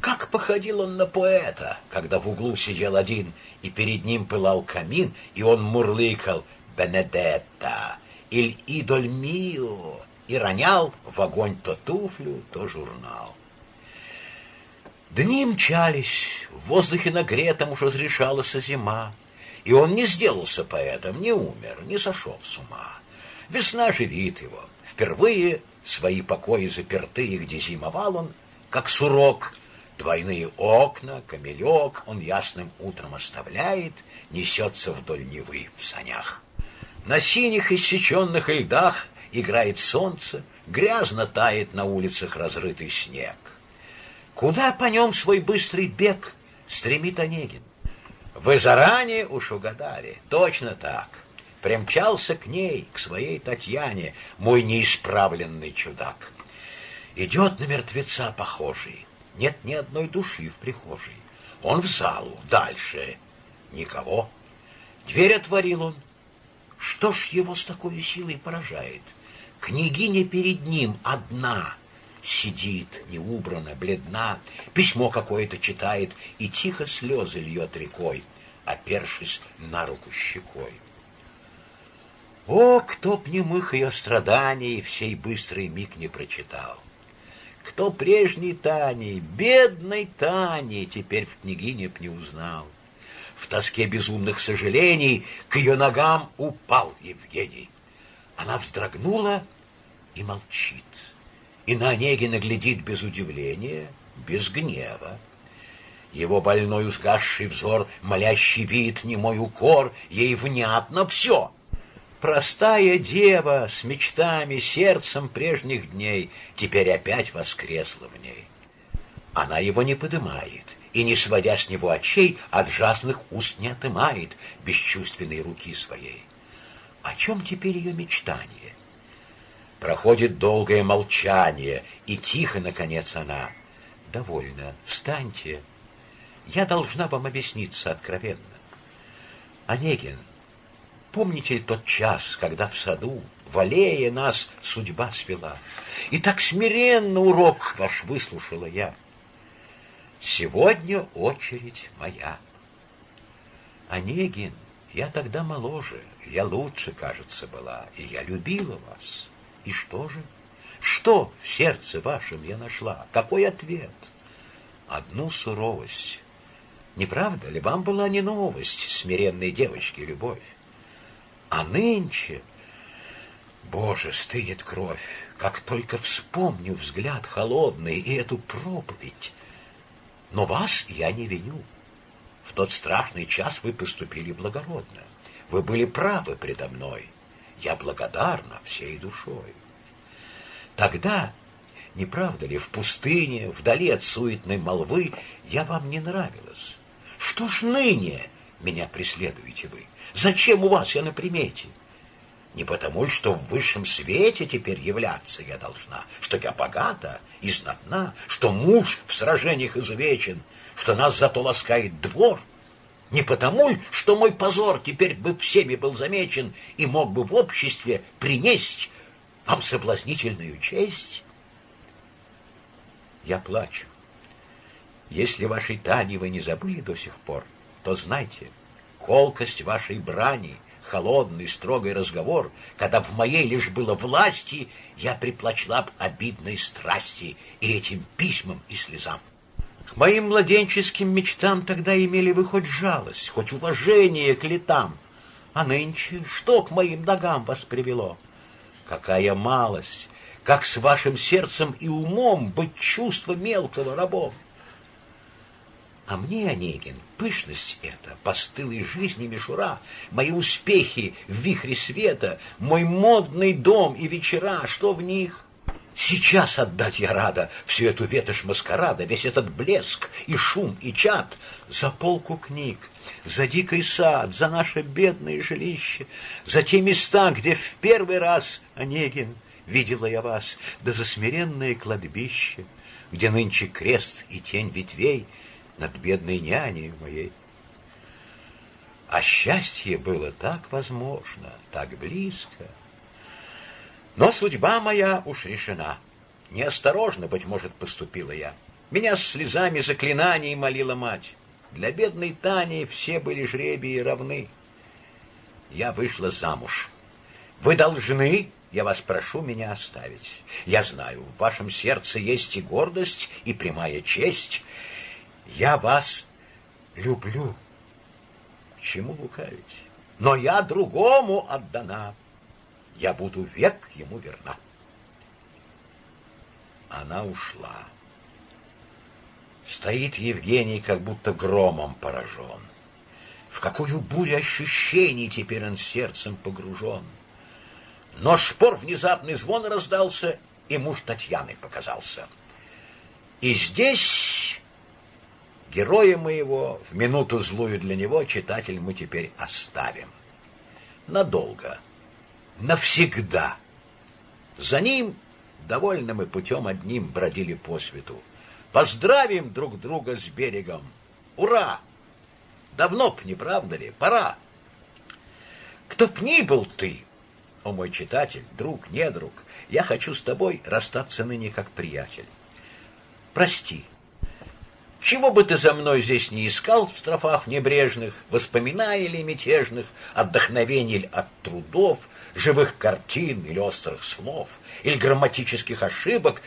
Как походил он на поэта, когда в углу сидел один — и перед ним пылал камин, и он мурлыкал «Бенедетта» или «Идоль мио» и ронял в огонь то туфлю, то журнал. Дни мчались, в воздухе нагретом уж разрешалась зима, и он не сделался поэтом, не умер, не сошел с ума. Весна живит его. Впервые свои покои запертые, где зимовал он, как сурок — Двойные окна, камелек он ясным утром оставляет, несется вдоль Невы в санях. На синих иссеченных льдах играет солнце, грязно тает на улицах разрытый снег. Куда по нем свой быстрый бег стремит Онегин? Вы заранее уж угадали, точно так. Примчался к ней, к своей Татьяне, мой неисправленный чудак. Идет на мертвеца похожий, нет ни одной души в прихожей. Он в залу, дальше. Никого. Дверь отворил он. Что ж его с такой силой поражает? Княгиня перед ним одна сидит, неубрана, бледна, письмо какое-то читает и тихо слезы льет рекой, опершись на руку щекой. О, кто б немых ее страданий в сей быстрый миг не прочитал! Кто прежней Тани, бедной Тани, теперь в княгине б не узнал. В тоске безумных сожалений к ее ногам упал Евгений. Она вздрогнула и молчит. И на Онегина глядит без удивления, без гнева. Его больной усгасший взор, молящий вид, немой укор, ей внятно все — Простая дева с мечтами, сердцем прежних дней теперь опять воскресла в ней. Она его не подымает и, не сводя с него очей, от жастных уст не отымает бесчувственной руки своей. О чем теперь ее мечтание? Проходит долгое молчание, и тихо, наконец, она. «Довольно, встаньте. Я должна вам объясниться откровенно. Онегин, Помните тот час, когда в саду, в аллее нас судьба свела? И так смиренно урок ваш выслушала я. Сегодня очередь моя. Онегин, я тогда моложе, я лучше, кажется, была, и я любила вас. И что же? Что в сердце вашем я нашла? Какой ответ? Одну суровость. Не правда ли, вам была не новость, смиренной девочки, любовь? А нынче... Боже, стынет кровь, как только вспомню взгляд холодный и эту проповедь. Но вас я не виню. В тот страшный час вы поступили благородно. Вы были правы предо мной. Я благодарна всей душой. Тогда, не правда ли, в пустыне, вдали от суетной молвы, я вам не нравилась. Что ж ныне меня преследуете вы? Зачем у вас я на примете? Не потому, что в высшем свете теперь являться я должна, что я богата и знатна, что муж в сражениях извечен, что нас зато ласкает двор. Не потому, что мой позор теперь бы всеми был замечен и мог бы в обществе принести вам соблазнительную честь. Я плачу. Если вашей Тани вы не забыли до сих пор, то знайте, колкость вашей брани — холодный, строгий разговор, когда в моей лишь было власти, я приплачла б обидной страсти и этим письмам и слезам. К моим младенческим мечтам тогда имели вы хоть жалость, хоть уважение к летам. А нынче что к моим ногам вас привело? Какая малость! Как с вашим сердцем и умом быть чувство мелкого рабом! А мне, Онегин, пышность эта, постылой жизни мишура, мои успехи в вихре света, мой модный дом и вечера, что в них? Сейчас отдать я рада всю эту ветошь маскарада, весь этот блеск и шум и чад за полку книг, за дикий сад, за наше бедное жилище, за те места, где в первый раз, Онегин, видела я вас, да за смиренное кладбище, где нынче крест и тень ветвей — над бедной няней моей. А счастье было так возможно, так близко. Но судьба моя уж решена. Неосторожно, быть может, поступила я. Меня с слезами заклинаний молила мать. Для бедной Тани все были жребии равны. Я вышла замуж. Вы должны, я вас прошу, меня оставить. Я знаю, в вашем сердце есть и гордость, и прямая честь, я вас люблю. Чему лукавить? Но я другому отдана. Я буду век ему верна. Она ушла. Стоит Евгений, как будто громом поражен. В какую бурю ощущений теперь он сердцем погружен. Но шпор внезапный звон раздался, и муж Татьяны показался. И здесь Героя моего, в минуту злую для него, читатель мы теперь оставим. Надолго, навсегда. За ним довольно мы путем одним бродили по свету. Поздравим друг друга с берегом. Ура! Давно б, не правда ли? Пора. Кто б ни был ты, о мой читатель, друг, не друг, я хочу с тобой расстаться ныне как приятель. Прости, чего бы ты за мной здесь не искал в строфах небрежных, воспоминаний или мятежных, отдохновений от трудов, живых картин или острых слов, или грамматических ошибок,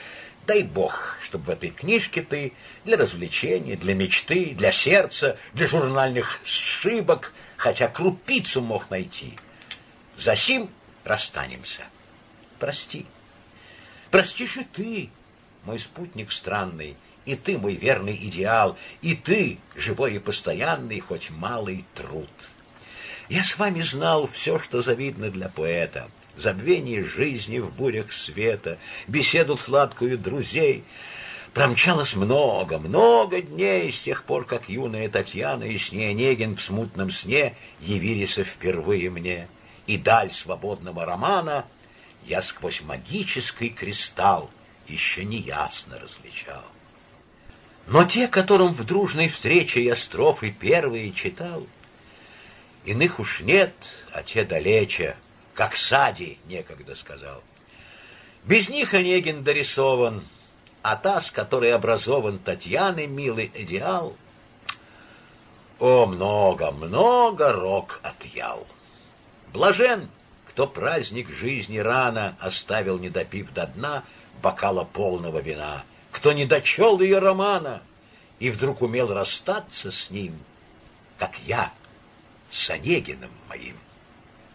дай Бог, чтобы в этой книжке ты для развлечения, для мечты, для сердца, для журнальных сшибок хотя крупицу мог найти. За сим расстанемся. Прости. Прости же ты, мой спутник странный, и ты мой верный идеал, и ты живой и постоянный, хоть малый труд. Я с вами знал все, что завидно для поэта, забвение жизни в бурях света, беседу сладкую друзей. Промчалось много, много дней с тех пор, как юная Татьяна и с ней Онегин в смутном сне явились впервые мне. И даль свободного романа я сквозь магический кристалл еще неясно различал. Но те, которым в дружной встрече я строфы первые читал, Иных уж нет, а те далече, как Сади некогда сказал. Без них Онегин дорисован, а та, с которой образован Татьяны милый идеал, о, много, много рок отъял. Блажен, кто праздник жизни рано оставил, не допив до дна бокала полного вина — кто не дочел ее романа и вдруг умел расстаться с ним, как я с Онегиным моим.